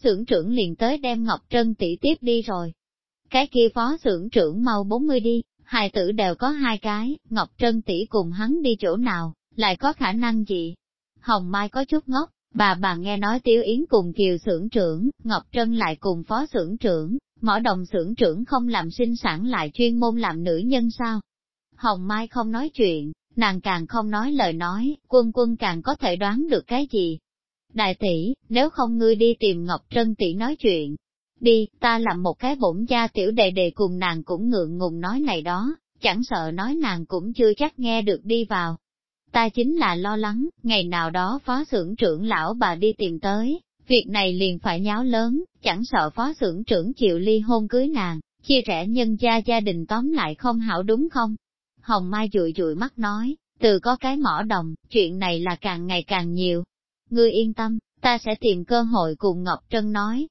Xưởng trưởng liền tới đem Ngọc Trân tỷ tiếp đi rồi. Cái kia phó xưởng trưởng mau 40 đi, hai tử đều có hai cái, Ngọc Trân tỷ cùng hắn đi chỗ nào, lại có khả năng gì? Hồng Mai có chút ngốc, bà bà nghe nói tiêu Yến cùng Kiều xưởng trưởng, Ngọc Trân lại cùng phó xưởng trưởng, mỏ đồng xưởng trưởng không làm sinh sản lại chuyên môn làm nữ nhân sao? Hồng Mai không nói chuyện, nàng càng không nói lời nói, quân quân càng có thể đoán được cái gì. Đại tỷ, nếu không ngươi đi tìm Ngọc Trân tỷ nói chuyện, đi, ta làm một cái bổn gia tiểu đệ đệ cùng nàng cũng ngượng ngùng nói này đó, chẳng sợ nói nàng cũng chưa chắc nghe được đi vào. Ta chính là lo lắng, ngày nào đó phó xưởng trưởng lão bà đi tìm tới, việc này liền phải nháo lớn, chẳng sợ phó xưởng trưởng chịu ly hôn cưới nàng, chia rẽ nhân gia gia đình tóm lại không hảo đúng không? Hồng Mai dụi dụi mắt nói, từ có cái mỏ đồng, chuyện này là càng ngày càng nhiều. Ngươi yên tâm, ta sẽ tìm cơ hội cùng Ngọc Trân nói.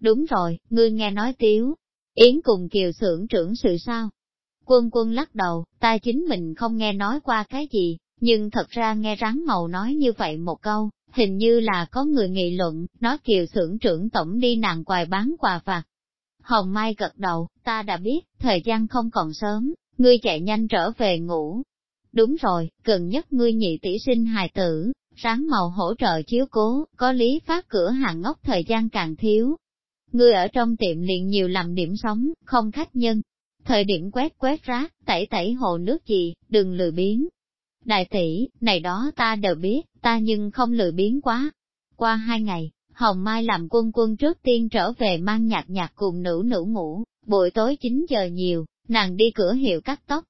Đúng rồi, ngươi nghe nói tiếu. Yến cùng Kiều xưởng trưởng sự sao? Quân quân lắc đầu, ta chính mình không nghe nói qua cái gì, nhưng thật ra nghe rắn màu nói như vậy một câu, hình như là có người nghị luận, nói kiều xưởng trưởng tổng đi nàng quài bán quà vặt. Hồng Mai gật đầu, ta đã biết, thời gian không còn sớm, ngươi chạy nhanh trở về ngủ. Đúng rồi, gần nhất ngươi nhị tỷ sinh hài tử, ráng màu hỗ trợ chiếu cố, có lý phát cửa hàng ngốc thời gian càng thiếu. Ngươi ở trong tiệm liền nhiều làm điểm sống, không khách nhân. Thời điểm quét quét rác, tẩy tẩy hồ nước gì, đừng lười biếng, Đại tỷ, này đó ta đều biết, ta nhưng không lười biến quá. Qua hai ngày, Hồng Mai làm quân quân trước tiên trở về mang nhạc nhạc cùng nữ nữ ngủ, buổi tối 9 giờ nhiều, nàng đi cửa hiệu cắt tóc.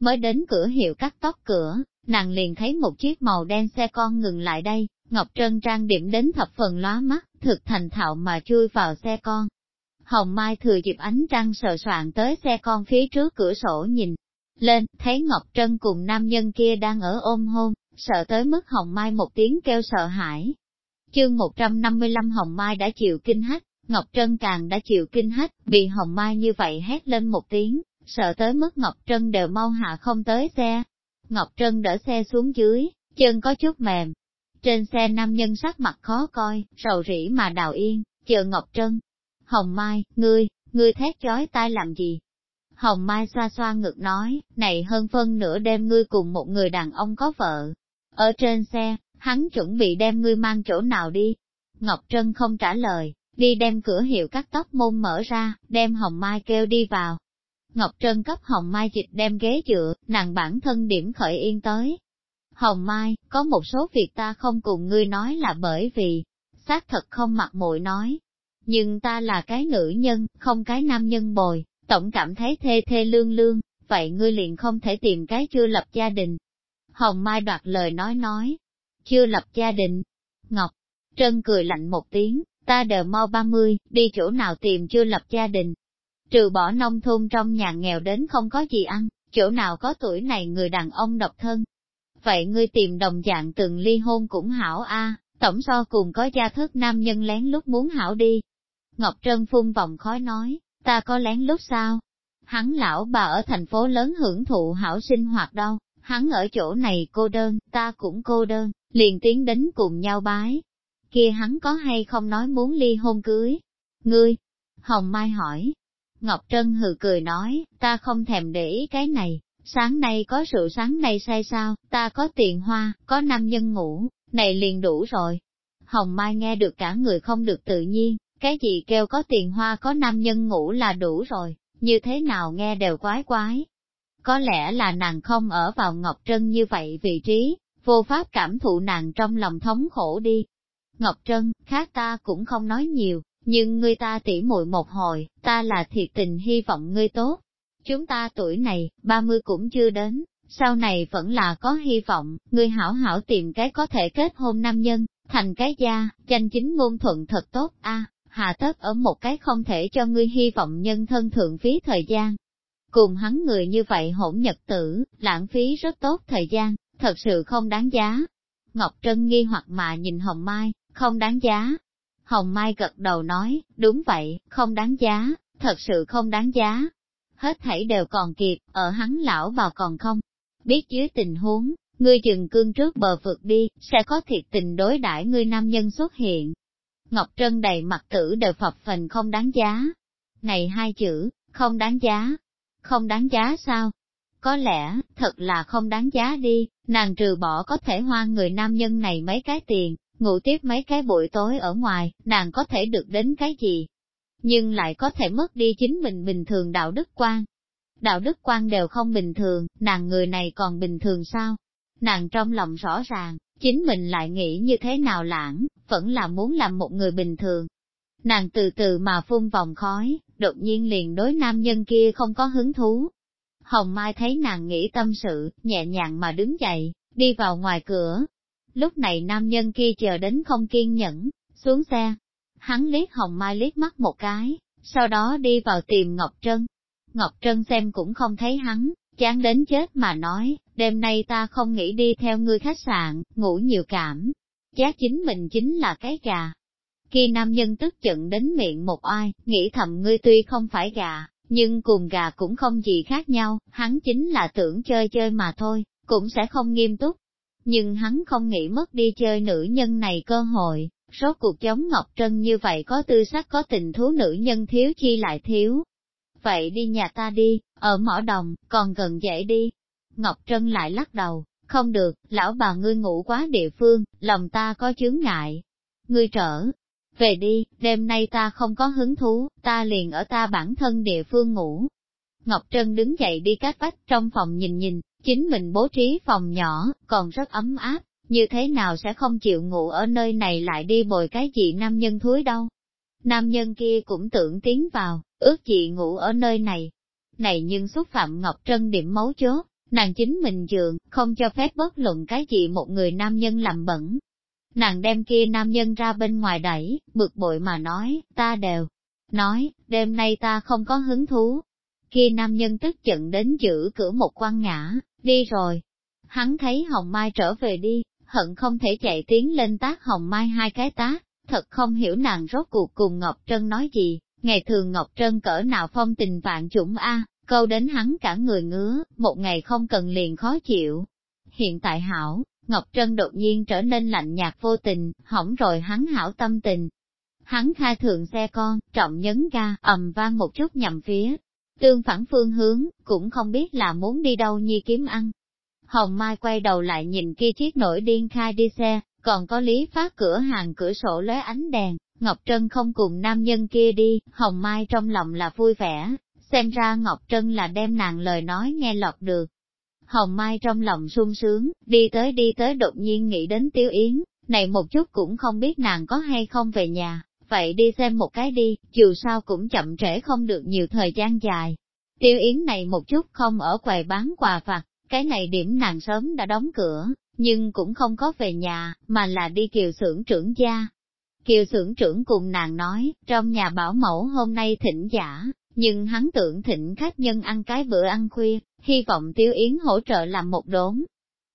Mới đến cửa hiệu cắt tóc cửa, nàng liền thấy một chiếc màu đen xe con ngừng lại đây, Ngọc Trân trang điểm đến thập phần lóa mắt, thực thành thạo mà chui vào xe con. Hồng Mai thừa dịp ánh trăng sờ soạn tới xe con phía trước cửa sổ nhìn, lên, thấy Ngọc Trân cùng nam nhân kia đang ở ôm hôn, sợ tới mức Hồng Mai một tiếng kêu sợ hãi. Chương 155 Hồng Mai đã chịu kinh hách, Ngọc Trân càng đã chịu kinh hách, bị Hồng Mai như vậy hét lên một tiếng, sợ tới mức Ngọc Trân đều mau hạ không tới xe. Ngọc Trân đỡ xe xuống dưới, chân có chút mềm. Trên xe nam nhân sắc mặt khó coi, rầu rĩ mà đào yên, chờ Ngọc Trân. Hồng Mai, ngươi, ngươi thét chói tai làm gì? Hồng Mai xoa xoa ngực nói, này hơn phân nửa đêm ngươi cùng một người đàn ông có vợ. Ở trên xe, hắn chuẩn bị đem ngươi mang chỗ nào đi. Ngọc Trân không trả lời, đi đem cửa hiệu cắt tóc môn mở ra, đem Hồng Mai kêu đi vào. Ngọc Trân cấp Hồng Mai dịch đem ghế dựa, nàng bản thân điểm khởi yên tới. Hồng Mai, có một số việc ta không cùng ngươi nói là bởi vì, xác thật không mặt mũi nói. Nhưng ta là cái nữ nhân, không cái nam nhân bồi, tổng cảm thấy thê thê lương lương, vậy ngươi liền không thể tìm cái chưa lập gia đình. Hồng Mai đoạt lời nói nói, chưa lập gia đình. Ngọc Trân cười lạnh một tiếng, ta đờ mau 30, đi chỗ nào tìm chưa lập gia đình. Trừ bỏ nông thôn trong nhà nghèo đến không có gì ăn, chỗ nào có tuổi này người đàn ông độc thân. Vậy ngươi tìm đồng dạng từng ly hôn cũng hảo a, tổng so cùng có gia thức nam nhân lén lúc muốn hảo đi. Ngọc Trân phun vòng khói nói, ta có lén lút sao? Hắn lão bà ở thành phố lớn hưởng thụ hảo sinh hoạt đâu, hắn ở chỗ này cô đơn, ta cũng cô đơn, liền tiến đến cùng nhau bái. Kia hắn có hay không nói muốn ly hôn cưới? Ngươi? Hồng Mai hỏi. Ngọc Trân hừ cười nói, ta không thèm để ý cái này, sáng nay có rượu sáng nay say sao, ta có tiền hoa, có nam nhân ngủ, này liền đủ rồi. Hồng Mai nghe được cả người không được tự nhiên, cái gì kêu có tiền hoa có nam nhân ngủ là đủ rồi, như thế nào nghe đều quái quái. Có lẽ là nàng không ở vào Ngọc Trân như vậy vị trí, vô pháp cảm thụ nàng trong lòng thống khổ đi. Ngọc Trân, khác ta cũng không nói nhiều, nhưng ngươi ta tỉ muội một hồi, ta là thiệt tình hy vọng ngươi tốt. Chúng ta tuổi này, 30 cũng chưa đến, sau này vẫn là có hy vọng, ngươi hảo hảo tìm cái có thể kết hôn nam nhân, thành cái gia, danh chính ngôn thuận thật tốt a hà tất ở một cái không thể cho ngươi hy vọng nhân thân thượng phí thời gian. Cùng hắn người như vậy hỗn nhật tử, lãng phí rất tốt thời gian, thật sự không đáng giá. Ngọc Trân nghi hoặc mà nhìn Hồng Mai, không đáng giá. Hồng Mai gật đầu nói, đúng vậy, không đáng giá, thật sự không đáng giá. Hết thảy đều còn kịp, ở hắn lão vào còn không. Biết dưới tình huống, ngươi dừng cương trước bờ vực đi, sẽ có thiệt tình đối đãi ngươi nam nhân xuất hiện. Ngọc Trân đầy mặt tử đều phập phần không đáng giá. Này hai chữ, không đáng giá. Không đáng giá sao? Có lẽ, thật là không đáng giá đi, nàng trừ bỏ có thể hoa người nam nhân này mấy cái tiền, ngủ tiếp mấy cái buổi tối ở ngoài, nàng có thể được đến cái gì? Nhưng lại có thể mất đi chính mình bình thường đạo đức quan. Đạo đức quan đều không bình thường, nàng người này còn bình thường sao? Nàng trong lòng rõ ràng, chính mình lại nghĩ như thế nào lãng, vẫn là muốn làm một người bình thường. Nàng từ từ mà phun vòng khói, đột nhiên liền đối nam nhân kia không có hứng thú. Hồng Mai thấy nàng nghĩ tâm sự, nhẹ nhàng mà đứng dậy, đi vào ngoài cửa. Lúc này nam nhân kia chờ đến không kiên nhẫn, xuống xe. Hắn liếc Hồng Mai liếc mắt một cái, sau đó đi vào tìm Ngọc Trân. Ngọc Trân xem cũng không thấy hắn, chán đến chết mà nói, đêm nay ta không nghĩ đi theo ngươi khách sạn, ngủ nhiều cảm. Giá chính mình chính là cái gà. Khi nam nhân tức giận đến miệng một oai, nghĩ thầm ngươi tuy không phải gà, nhưng cùng gà cũng không gì khác nhau, hắn chính là tưởng chơi chơi mà thôi, cũng sẽ không nghiêm túc. Nhưng hắn không nghĩ mất đi chơi nữ nhân này cơ hội, rốt cuộc giống Ngọc Trân như vậy có tư sắc có tình thú nữ nhân thiếu chi lại thiếu. Vậy đi nhà ta đi, ở mỏ đồng, còn gần dễ đi. Ngọc Trân lại lắc đầu, không được, lão bà ngươi ngủ quá địa phương, lòng ta có chướng ngại. Ngươi trở về đi, đêm nay ta không có hứng thú, ta liền ở ta bản thân địa phương ngủ. Ngọc Trân đứng dậy đi cách vách trong phòng nhìn nhìn, chính mình bố trí phòng nhỏ, còn rất ấm áp, như thế nào sẽ không chịu ngủ ở nơi này lại đi bồi cái gì nam nhân thúi đâu. Nam nhân kia cũng tưởng tiến vào, ước chị ngủ ở nơi này, này nhưng xúc phạm Ngọc Trân điểm mấu chốt, nàng chính mình dường, không cho phép bất luận cái gì một người nam nhân làm bẩn. Nàng đem kia nam nhân ra bên ngoài đẩy, bực bội mà nói, ta đều, nói, đêm nay ta không có hứng thú. Kia nam nhân tức giận đến giữ cửa một quan ngã, đi rồi. Hắn thấy Hồng Mai trở về đi, hận không thể chạy tiến lên tác Hồng Mai hai cái tác, thật không hiểu nàng rốt cuộc cùng Ngọc Trân nói gì, ngày thường Ngọc Trân cỡ nào phong tình vạn chủng A, câu đến hắn cả người ngứa, một ngày không cần liền khó chịu. Hiện tại hảo, Ngọc Trân đột nhiên trở nên lạnh nhạt vô tình, hỏng rồi hắn hảo tâm tình. Hắn khai thượng xe con, trọng nhấn ga, ầm vang một chút nhằm phía. Tương phản phương hướng, cũng không biết là muốn đi đâu nhi kiếm ăn. Hồng Mai quay đầu lại nhìn kia chiếc nổi điên khai đi xe, còn có lý phát cửa hàng cửa sổ lóe ánh đèn, Ngọc Trân không cùng nam nhân kia đi, Hồng Mai trong lòng là vui vẻ, xem ra Ngọc Trân là đem nàng lời nói nghe lọt được. Hồng Mai trong lòng sung sướng, đi tới đi tới đột nhiên nghĩ đến Tiêu Yến, này một chút cũng không biết nàng có hay không về nhà, vậy đi xem một cái đi, dù sao cũng chậm trễ không được nhiều thời gian dài. Tiêu Yến này một chút không ở quầy bán quà vặt, cái này điểm nàng sớm đã đóng cửa, nhưng cũng không có về nhà, mà là đi kiều xưởng trưởng gia. Kiều xưởng trưởng cùng nàng nói, trong nhà bảo mẫu hôm nay thỉnh giả, nhưng hắn tưởng thỉnh khách nhân ăn cái bữa ăn khuya, hy vọng Tiêu Yến hỗ trợ làm một đốn.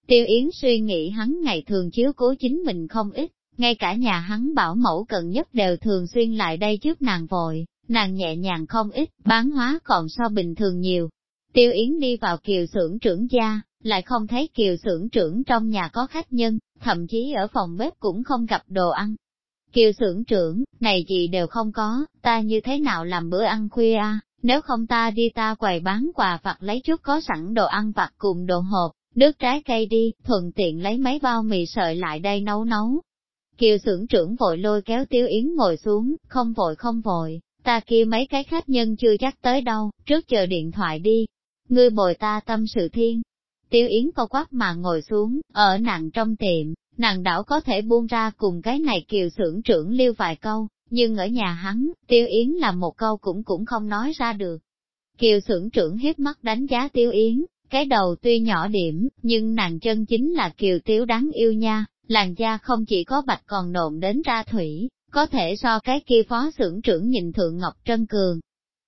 Tiêu Yến suy nghĩ hắn ngày thường chiếu cố chính mình không ít, ngay cả nhà hắn bảo mẫu cần nhất đều thường xuyên lại đây trước nàng vội, nàng nhẹ nhàng không ít, bán hóa còn so bình thường nhiều. Tiêu Yến đi vào kiều xưởng trưởng gia, lại không thấy kiều xưởng trưởng trong nhà có khách nhân, thậm chí ở phòng bếp cũng không gặp đồ ăn. Kiều xưởng trưởng, này gì đều không có, ta như thế nào làm bữa ăn khuya à, nếu không ta đi ta quầy bán quà vặt lấy chút có sẵn đồ ăn vặt cùng đồ hộp, nước trái cây đi, thuận tiện lấy mấy bao mì sợi lại đây nấu nấu. Kiều xưởng trưởng vội lôi kéo Tiêu Yến ngồi xuống, không vội không vội, ta kia mấy cái khách nhân chưa chắc tới đâu, trước chờ điện thoại đi. Ngươi bồi ta tâm sự thiên. Tiêu Yến co quắp mà ngồi xuống, ở nặng trong tiệm, nàng đảo có thể buông ra cùng cái này kiều xưởng trưởng lưu vài câu, nhưng ở nhà hắn, Tiêu Yến là một câu cũng cũng không nói ra được. Kiều xưởng trưởng hiếp mắt đánh giá Tiêu Yến, cái đầu tuy nhỏ điểm, nhưng nàng chân chính là kiều tiếu đáng yêu nha, làn da không chỉ có bạch còn nộn đến ra thủy, có thể so cái kia phó xưởng trưởng nhìn thượng Ngọc Trân cường.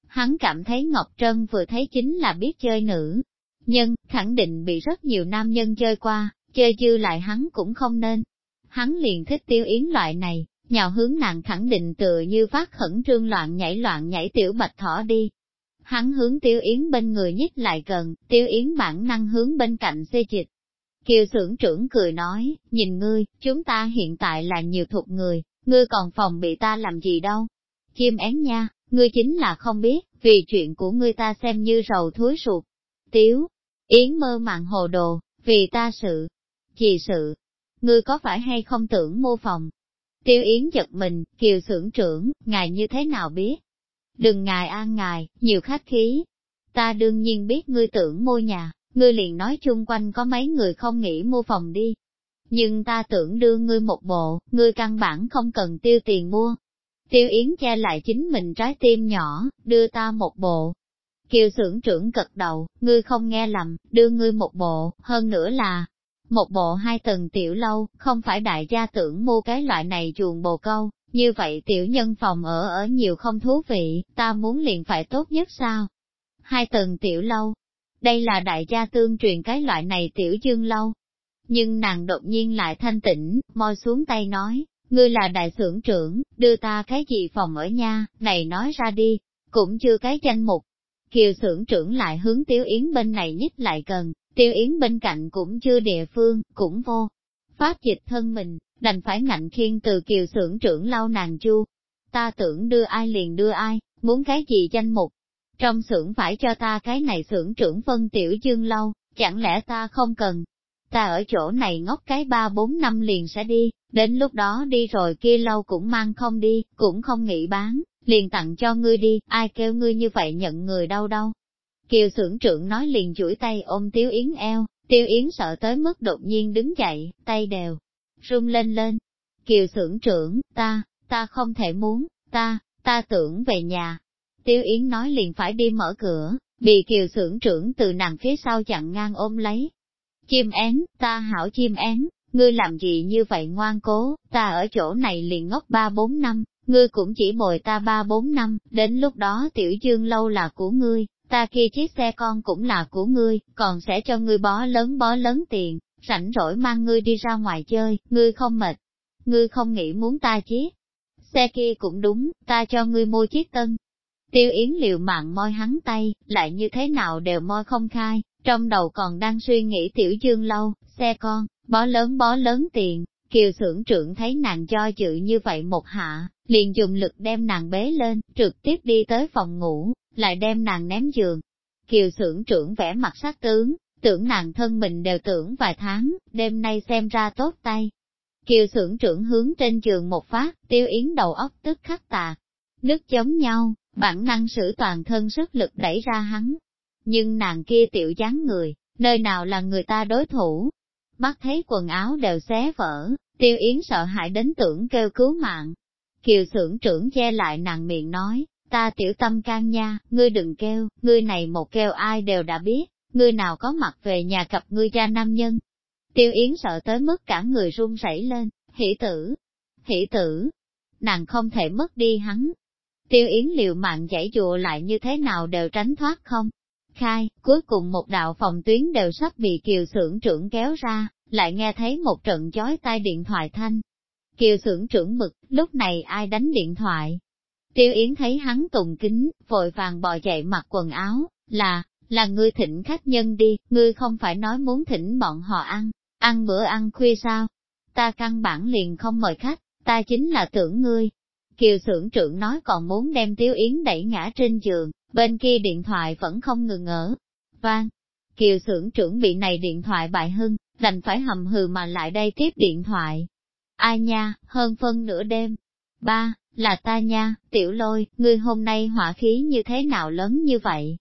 Hắn cảm thấy Ngọc Trân vừa thấy chính là biết chơi nữ, nhân khẳng định bị rất nhiều nam nhân chơi qua, chơi dư lại hắn cũng không nên. Hắn liền thích tiêu yến loại này, nhào hướng nàng khẳng định tựa như phát khẩn trương loạn nhảy loạn nhảy tiểu bạch thỏ đi. Hắn hướng tiêu yến bên người nhích lại gần, tiêu yến bản năng hướng bên cạnh xê dịch. Kiều xưởng trưởng cười nói, nhìn ngươi, chúng ta hiện tại là nhiều thuộc người, ngươi còn phòng bị ta làm gì đâu. Chim én nha, ngươi chính là không biết, vì chuyện của ngươi ta xem như rầu thối ruột. Tiếu, Yến mơ màng hồ đồ, vì ta sự, chỉ sự, ngươi có phải hay không tưởng mua phòng? Tiêu Yến giật mình, kiều xưởng trưởng, ngài như thế nào biết? Đừng ngài an ngài, nhiều khách khí. Ta đương nhiên biết ngươi tưởng mua nhà, ngươi liền nói chung quanh có mấy người không nghĩ mua phòng đi. Nhưng ta tưởng đưa ngươi một bộ, ngươi căn bản không cần tiêu tiền mua. Tiêu Yến che lại chính mình trái tim nhỏ, đưa ta một bộ. Kiều xưởng trưởng cật đầu, ngươi không nghe lầm, đưa ngươi một bộ, hơn nữa là, một bộ hai tầng tiểu lâu, không phải đại gia tưởng mua cái loại này chuồng bồ câu, như vậy tiểu nhân phòng ở ở nhiều không thú vị, ta muốn liền phải tốt nhất sao? Hai tầng tiểu lâu, đây là đại gia tương truyền cái loại này tiểu dương lâu. Nhưng nàng đột nhiên lại thanh tĩnh, môi xuống tay nói, ngươi là đại xưởng trưởng, đưa ta cái gì phòng ở nha, này nói ra đi, cũng chưa cái danh mục. Kiều xưởng trưởng lại hướng Tiếu Yến bên này nhích lại gần, Tiêu Yến bên cạnh cũng chưa địa phương, cũng vô. Pháp dịch thân mình, đành phải ngạnh khiên từ kiều xưởng trưởng lau nàng chu. Ta tưởng đưa ai liền đưa ai, muốn cái gì danh mục. Trong xưởng phải cho ta cái này xưởng trưởng phân tiểu dương lâu, chẳng lẽ ta không cần. Ta ở chỗ này ngốc cái ba bốn năm liền sẽ đi, đến lúc đó đi rồi kia lâu cũng mang không đi, cũng không nghĩ bán, liền tặng cho ngươi đi, ai kêu ngươi như vậy nhận người đâu đâu. Kiều xưởng trưởng nói liền chuỗi tay ôm Tiêu Yến eo, Tiêu Yến sợ tới mức đột nhiên đứng dậy, tay đều run lên lên. Kiều xưởng trưởng, ta, ta không thể muốn, ta, ta tưởng về nhà. Tiêu Yến nói liền phải đi mở cửa, bị kiều xưởng trưởng từ nàng phía sau chặn ngang ôm lấy. Chim én, ta hảo chim én, ngươi làm gì như vậy ngoan cố, ta ở chỗ này liền ngốc ba bốn năm, ngươi cũng chỉ bồi ta ba bốn năm, đến lúc đó tiểu dương lâu là của ngươi, ta kia chiếc xe con cũng là của ngươi, còn sẽ cho ngươi bó lớn bó lớn tiền, rảnh rỗi mang ngươi đi ra ngoài chơi, ngươi không mệt, ngươi không nghĩ muốn ta chiếc. Xe kia cũng đúng, ta cho ngươi mua chiếc tân. Tiêu Yến liều mạng môi hắn tay, lại như thế nào đều môi không khai, trong đầu còn đang suy nghĩ tiểu dương lâu, xe con, bó lớn bó lớn tiền, kiều xưởng trưởng thấy nàng cho chữ như vậy một hạ, liền dùng lực đem nàng bế lên, trực tiếp đi tới phòng ngủ, lại đem nàng ném giường. Kiều xưởng trưởng vẽ mặt sát tướng, tưởng nàng thân mình đều tưởng vài tháng, đêm nay xem ra tốt tay. Kiều xưởng trưởng hướng trên giường một phát, tiêu yến đầu óc tức khắc tà. Nước chống nhau, bản năng sử toàn thân sức lực đẩy ra hắn. Nhưng nàng kia tiểu dáng người, nơi nào là người ta đối thủ. Mắt thấy quần áo đều xé vỡ, tiêu yến sợ hãi đến tưởng kêu cứu mạng. Kiều xưởng trưởng che lại nàng miệng nói, ta tiểu tâm can nha, ngươi đừng kêu, ngươi này một kêu ai đều đã biết, ngươi nào có mặt về nhà cặp ngươi ra nam nhân. Tiêu Yến sợ tới mức cả người run rẩy lên, hỷ tử, hỷ tử, nàng không thể mất đi hắn. Tiêu Yến liều mạng giải dụa lại như thế nào đều tránh thoát không. Khai, cuối cùng một đạo phòng tuyến đều sắp bị kiều xưởng trưởng kéo ra, lại nghe thấy một trận chói tai điện thoại thanh. Kiều xưởng trưởng bực, lúc này ai đánh điện thoại? Tiêu Yến thấy hắn tùng kính, vội vàng bò dậy mặc quần áo, là, là ngươi thỉnh khách nhân đi, ngươi không phải nói muốn thỉnh bọn họ ăn, ăn bữa ăn khuya sao? Ta căn bản liền không mời khách, ta chính là tưởng ngươi. Kiều xưởng trưởng nói còn muốn đem Tiêu Yến đẩy ngã trên giường, bên kia điện thoại vẫn không ngừng ở. Vang, Kiều xưởng trưởng bị này điện thoại bại hưng, đành phải hầm hừ mà lại đây tiếp điện thoại. Ai nha, hơn phân nửa đêm. Ba, là ta nha, tiểu lôi, ngươi hôm nay hỏa khí như thế nào lớn như vậy?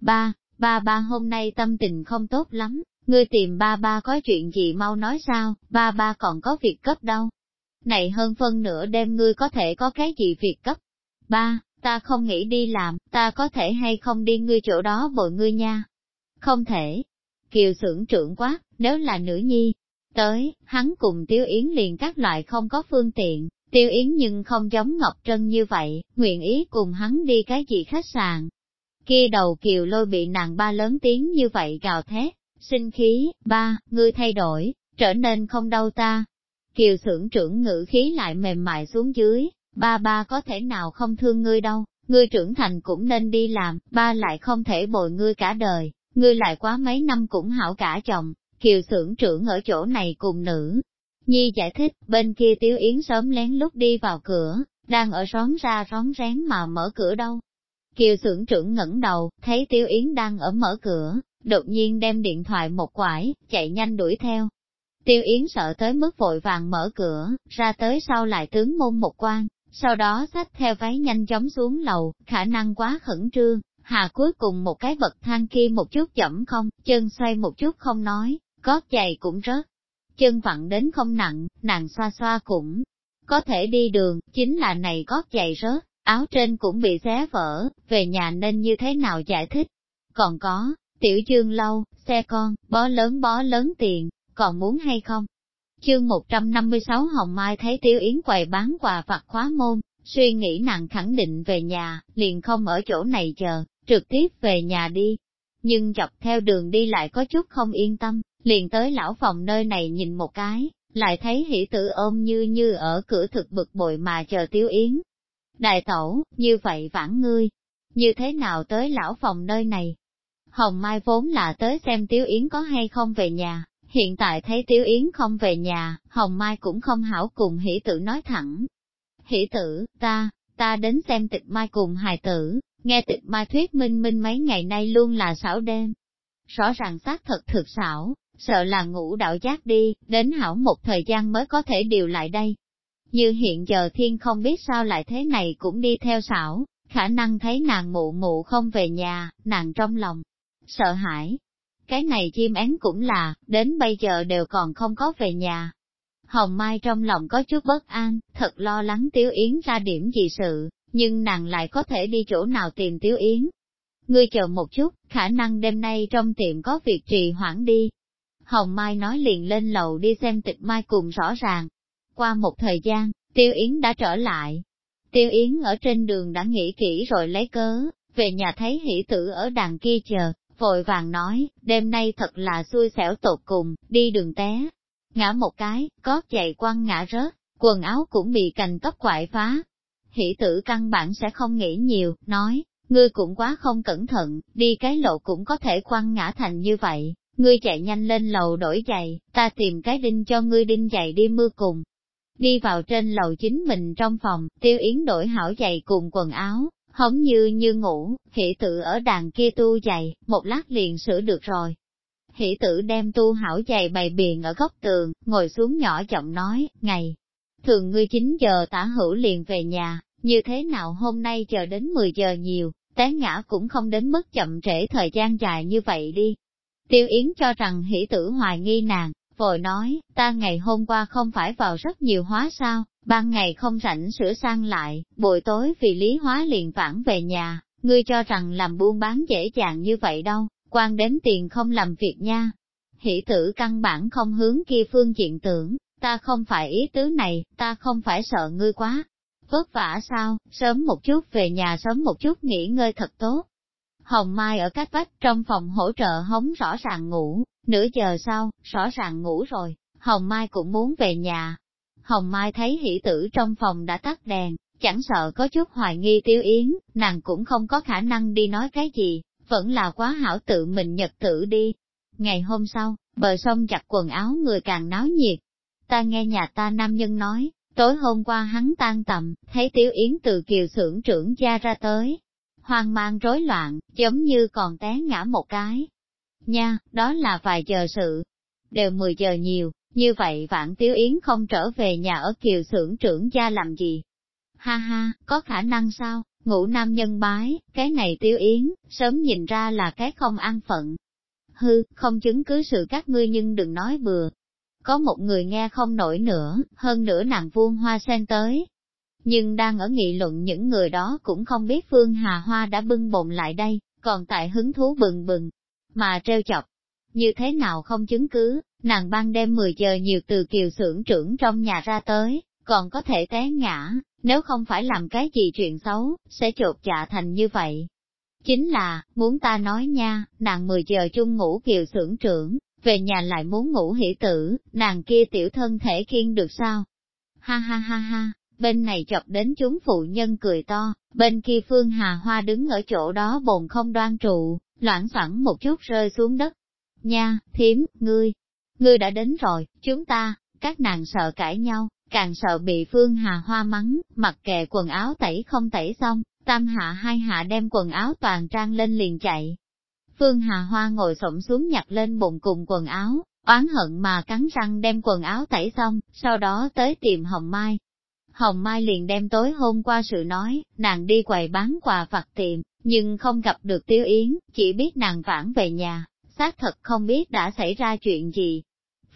Ba, ba ba hôm nay tâm tình không tốt lắm, ngươi tìm ba ba có chuyện gì mau nói sao, ba ba còn có việc cấp đâu. Này hơn phân nửa đêm ngươi có thể có cái gì việc cấp. Ba, ta không nghĩ đi làm, ta có thể hay không đi ngươi chỗ đó bội ngươi nha. Không thể. Kiều sưởng trưởng quá, nếu là nữ nhi, tới, hắn cùng Tiêu Yến liền các loại không có phương tiện, Tiêu Yến nhưng không giống Ngọc Trân như vậy, nguyện ý cùng hắn đi cái gì khách sạn. Kia đầu kiều lôi bị nàng ba lớn tiếng như vậy gào thét, sinh khí, ba, ngươi thay đổi, trở nên không đau ta. Kiều xưởng trưởng ngữ khí lại mềm mại xuống dưới, ba ba có thể nào không thương ngươi đâu, ngươi trưởng thành cũng nên đi làm, ba lại không thể bồi ngươi cả đời, ngươi lại quá mấy năm cũng hảo cả chồng, kiều xưởng trưởng ở chỗ này cùng nữ. Nhi giải thích, bên kia Tiếu Yến sớm lén lút đi vào cửa, đang ở rón ra rón rén mà mở cửa đâu. Kiều xưởng trưởng ngẩng đầu, thấy Tiếu Yến đang ở mở cửa, đột nhiên đem điện thoại một quải, chạy nhanh đuổi theo. Tiêu Yến sợ tới mức vội vàng mở cửa, ra tới sau lại tướng môn một quan, sau đó xách theo váy nhanh chóng xuống lầu, khả năng quá khẩn trương, hà cuối cùng một cái bậc thang kia một chút chậm không, chân xoay một chút không nói, gót giày cũng rớt. Chân vặn đến không nặng, nàng xoa xoa cũng có thể đi đường, chính là này gót giày rớt, áo trên cũng bị xé vỡ, về nhà nên như thế nào giải thích. Còn có, tiểu chương lâu, xe con, bó lớn bó lớn tiền, còn muốn hay không? Chương 156 Hồng Mai thấy Tiêu Yến quầy bán quà vặt khóa môn, suy nghĩ nàng khẳng định về nhà, liền không ở chỗ này chờ, trực tiếp về nhà đi. Nhưng dọc theo đường đi lại có chút không yên tâm, liền tới lão phòng nơi này nhìn một cái, lại thấy hỷ tử ôm như như ở cửa thực bực bội mà chờ Tiêu Yến. Đại tẩu, như vậy vãn ngươi, như thế nào tới lão phòng nơi này? Hồng Mai vốn là tới xem Tiếu Yến có hay không về nhà, hiện tại thấy Tiếu Yến không về nhà, Hồng Mai cũng không hảo cùng hỷ tử nói thẳng. Hỷ tử, ta, ta đến xem tịch mai cùng hài tử, nghe tịch mai thuyết minh minh mấy ngày nay luôn là xảo đêm. Rõ ràng xác thật thực xảo, sợ là ngủ đạo giác đi, đến hảo một thời gian mới có thể điều lại đây. Như hiện giờ thiên không biết sao lại thế này cũng đi theo xảo, khả năng thấy nàng mụ mụ không về nhà, nàng trong lòng, sợ hãi. Cái này chim én cũng là, đến bây giờ đều còn không có về nhà. Hồng Mai trong lòng có chút bất an, thật lo lắng Tiếu Yến ra điểm gì sự, nhưng nàng lại có thể đi chỗ nào tìm Tiếu Yến. Ngươi chờ một chút, khả năng đêm nay trong tiệm có việc trì hoãn đi. Hồng Mai nói liền lên lầu đi xem tịch Mai cùng rõ ràng. Qua một thời gian, Tiêu Yến đã trở lại. Tiêu Yến ở trên đường đã nghĩ kỹ rồi lấy cớ, về nhà thấy hỷ tử ở đàn kia chờ, vội vàng nói, đêm nay thật là xui xẻo tột cùng, đi đường té. Ngã một cái, có chạy quăng ngã rớt, quần áo cũng bị cành tóc quại phá. Hỷ tử căn bản sẽ không nghĩ nhiều, nói, ngươi cũng quá không cẩn thận, đi cái lộ cũng có thể quăng ngã thành như vậy, ngươi chạy nhanh lên lầu đổi giày, ta tìm cái đinh cho ngươi đinh giày đi mưa cùng. Đi vào trên lầu chính mình trong phòng, tiêu yến đổi hảo giày cùng quần áo, hống như như ngủ, hỷ tử ở đàn kia tu giày, một lát liền sửa được rồi. Hỷ tử đem tu hảo giày bày biện ở góc tường, ngồi xuống nhỏ giọng nói, ngày, thường ngươi 9 giờ tả hữu liền về nhà, như thế nào hôm nay chờ đến 10 giờ nhiều, té ngã cũng không đến mức chậm trễ thời gian dài như vậy đi. Tiêu Yến cho rằng hỷ tử hoài nghi nàng, vội nói, ta ngày hôm qua không phải vào rất nhiều hóa sao, ban ngày không rảnh sửa sang lại, buổi tối vì lý hóa liền phản về nhà, ngươi cho rằng làm buôn bán dễ dàng như vậy đâu, quan đến tiền không làm việc nha. Hỷ tử căn bản không hướng kia phương diện tưởng, ta không phải ý tứ này, ta không phải sợ ngươi quá. Vất vả sao, sớm một chút về nhà sớm một chút nghỉ ngơi thật tốt. Hồng Mai ở cách vách trong phòng hỗ trợ hống rõ ràng ngủ, nửa giờ sau, rõ ràng ngủ rồi, Hồng Mai cũng muốn về nhà. Hồng Mai thấy hỷ tử trong phòng đã tắt đèn, chẳng sợ có chút hoài nghi tiêu yến, nàng cũng không có khả năng đi nói cái gì, vẫn là quá hảo tự mình nhật tử đi. Ngày hôm sau, bờ sông chặt quần áo người càng náo nhiệt. Ta nghe nhà ta nam nhân nói, tối hôm qua hắn tan tầm, thấy tiêu Yến từ kiều xưởng trưởng gia ra tới. Hoang mang rối loạn, giống như còn té ngã một cái. Nha, đó là vài giờ sự. Đều 10 giờ nhiều, như vậy vạn Tiếu Yến không trở về nhà ở kiều xưởng trưởng gia làm gì. Ha ha, có khả năng sao, ngủ nam nhân bái, cái này Tiếu Yến, sớm nhìn ra là cái không an phận. Hư, không chứng cứ sự các ngươi nhưng đừng nói bừa, có một người nghe không nổi nữa, hơn nữa nàng vuông hoa sen tới. Nhưng đang ở nghị luận những người đó cũng không biết Phương Hà Hoa đã bưng bồn lại đây, còn tại hứng thú bừng bừng, mà treo chọc. Như thế nào không chứng cứ, nàng ban đêm 10 giờ nhiều từ kiều xưởng trưởng trong nhà ra tới, còn có thể té ngã, nếu không phải làm cái gì chuyện xấu, sẽ chột dạ thành như vậy. Chính là, muốn ta nói nha, nàng 10 giờ chung ngủ kiều xưởng trưởng, về nhà lại muốn ngủ hỷ tử, nàng kia tiểu thân thể khiên được sao? Ha ha ha ha, bên này chọc đến chúng phụ nhân cười to, bên kia Phương Hà Hoa đứng ở chỗ đó bồn không đoan trụ, loãng xoảng một chút rơi xuống đất. Nha, thiếm, ngươi, ngươi đã đến rồi, chúng ta, các nàng sợ cãi nhau, càng sợ bị Phương Hà Hoa mắng, mặc kệ quần áo tẩy không tẩy xong, tam hạ hai hạ đem quần áo toàn trang lên liền chạy, Phương Hà Hoa ngồi xổm xuống nhặt lên bụng cùng quần áo, oán hận mà cắn răng đem quần áo tẩy xong, sau đó tới tìm Hồng Mai. Hồng Mai liền đem tối hôm qua sự nói, nàng đi quầy bán quà vặt tiệm, nhưng không gặp được Tiêu Yến, chỉ biết nàng vãn về nhà, xác thật không biết đã xảy ra chuyện gì.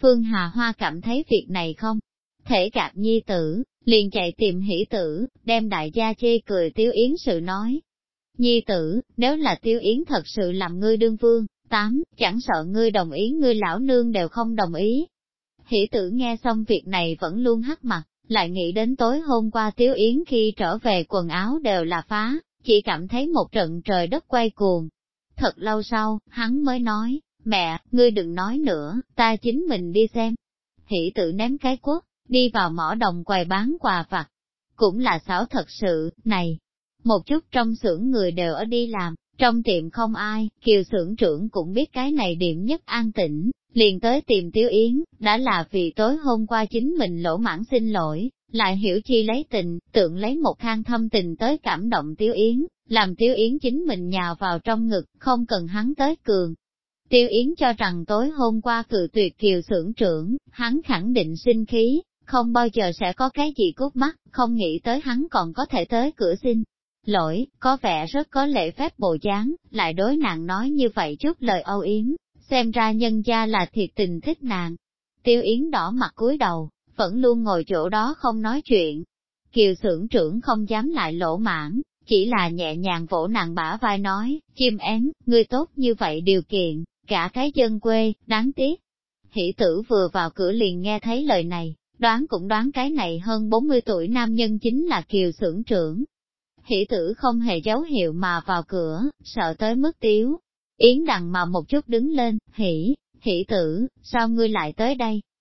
Phương Hà Hoa cảm thấy việc này không thể gạt nhi tử, liền chạy tìm hỷ tử, đem đại gia chê cười Tiêu Yến sự nói, Nhi tử, nếu là tiêu yến thật sự làm ngươi đương vương, tám, chẳng sợ ngươi đồng ý ngươi lão nương đều không đồng ý. Hỷ tử nghe xong việc này vẫn luôn hắc mặt, lại nghĩ đến tối hôm qua Tiếu yến khi trở về quần áo đều là phá, chỉ cảm thấy một trận trời đất quay cuồng. Thật lâu sau, hắn mới nói, mẹ, ngươi đừng nói nữa, ta chính mình đi xem. Hỷ tự ném cái quốc, đi vào mỏ đồng quầy bán quà vặt. Cũng là xảo thật sự, này, một chút trong xưởng người đều ở đi làm, trong tiệm không ai, kiều xưởng trưởng cũng biết cái này điểm nhất an tĩnh, liền tới tìm Tiếu Yến, đã là vì tối hôm qua chính mình lỗ mãn xin lỗi, lại hiểu chi lấy tình, tượng lấy một khang thâm tình tới cảm động Tiếu Yến, làm Tiếu Yến chính mình nhào vào trong ngực, không cần hắn tới cường. Tiêu Yến cho rằng tối hôm qua cự tuyệt kiều xưởng trưởng, hắn khẳng định sinh khí, không bao giờ sẽ có cái gì cút mắt, không nghĩ tới hắn còn có thể tới cửa xin lỗi, có vẻ rất có lễ phép bồ dáng, lại đối nàng nói như vậy chút lời âu yếm, xem ra nhân gia là thiệt tình thích nàng. Tiêu Yến đỏ mặt cúi đầu, vẫn luôn ngồi chỗ đó không nói chuyện. Kiều xưởng trưởng không dám lại lỗ mãn, chỉ là nhẹ nhàng vỗ nàng bả vai nói, chim én, ngươi tốt như vậy điều kiện, cả cái dân quê, đáng tiếc. Hỷ tử vừa vào cửa liền nghe thấy lời này, đoán cũng đoán cái này hơn 40 tuổi nam nhân chính là kiều xưởng trưởng, hỷ tử không hề dấu hiệu mà vào cửa, sợ tới mức tiếu. Yến đằng mà một chút đứng lên, hỉ, hỉ tử, sao ngươi lại tới đây?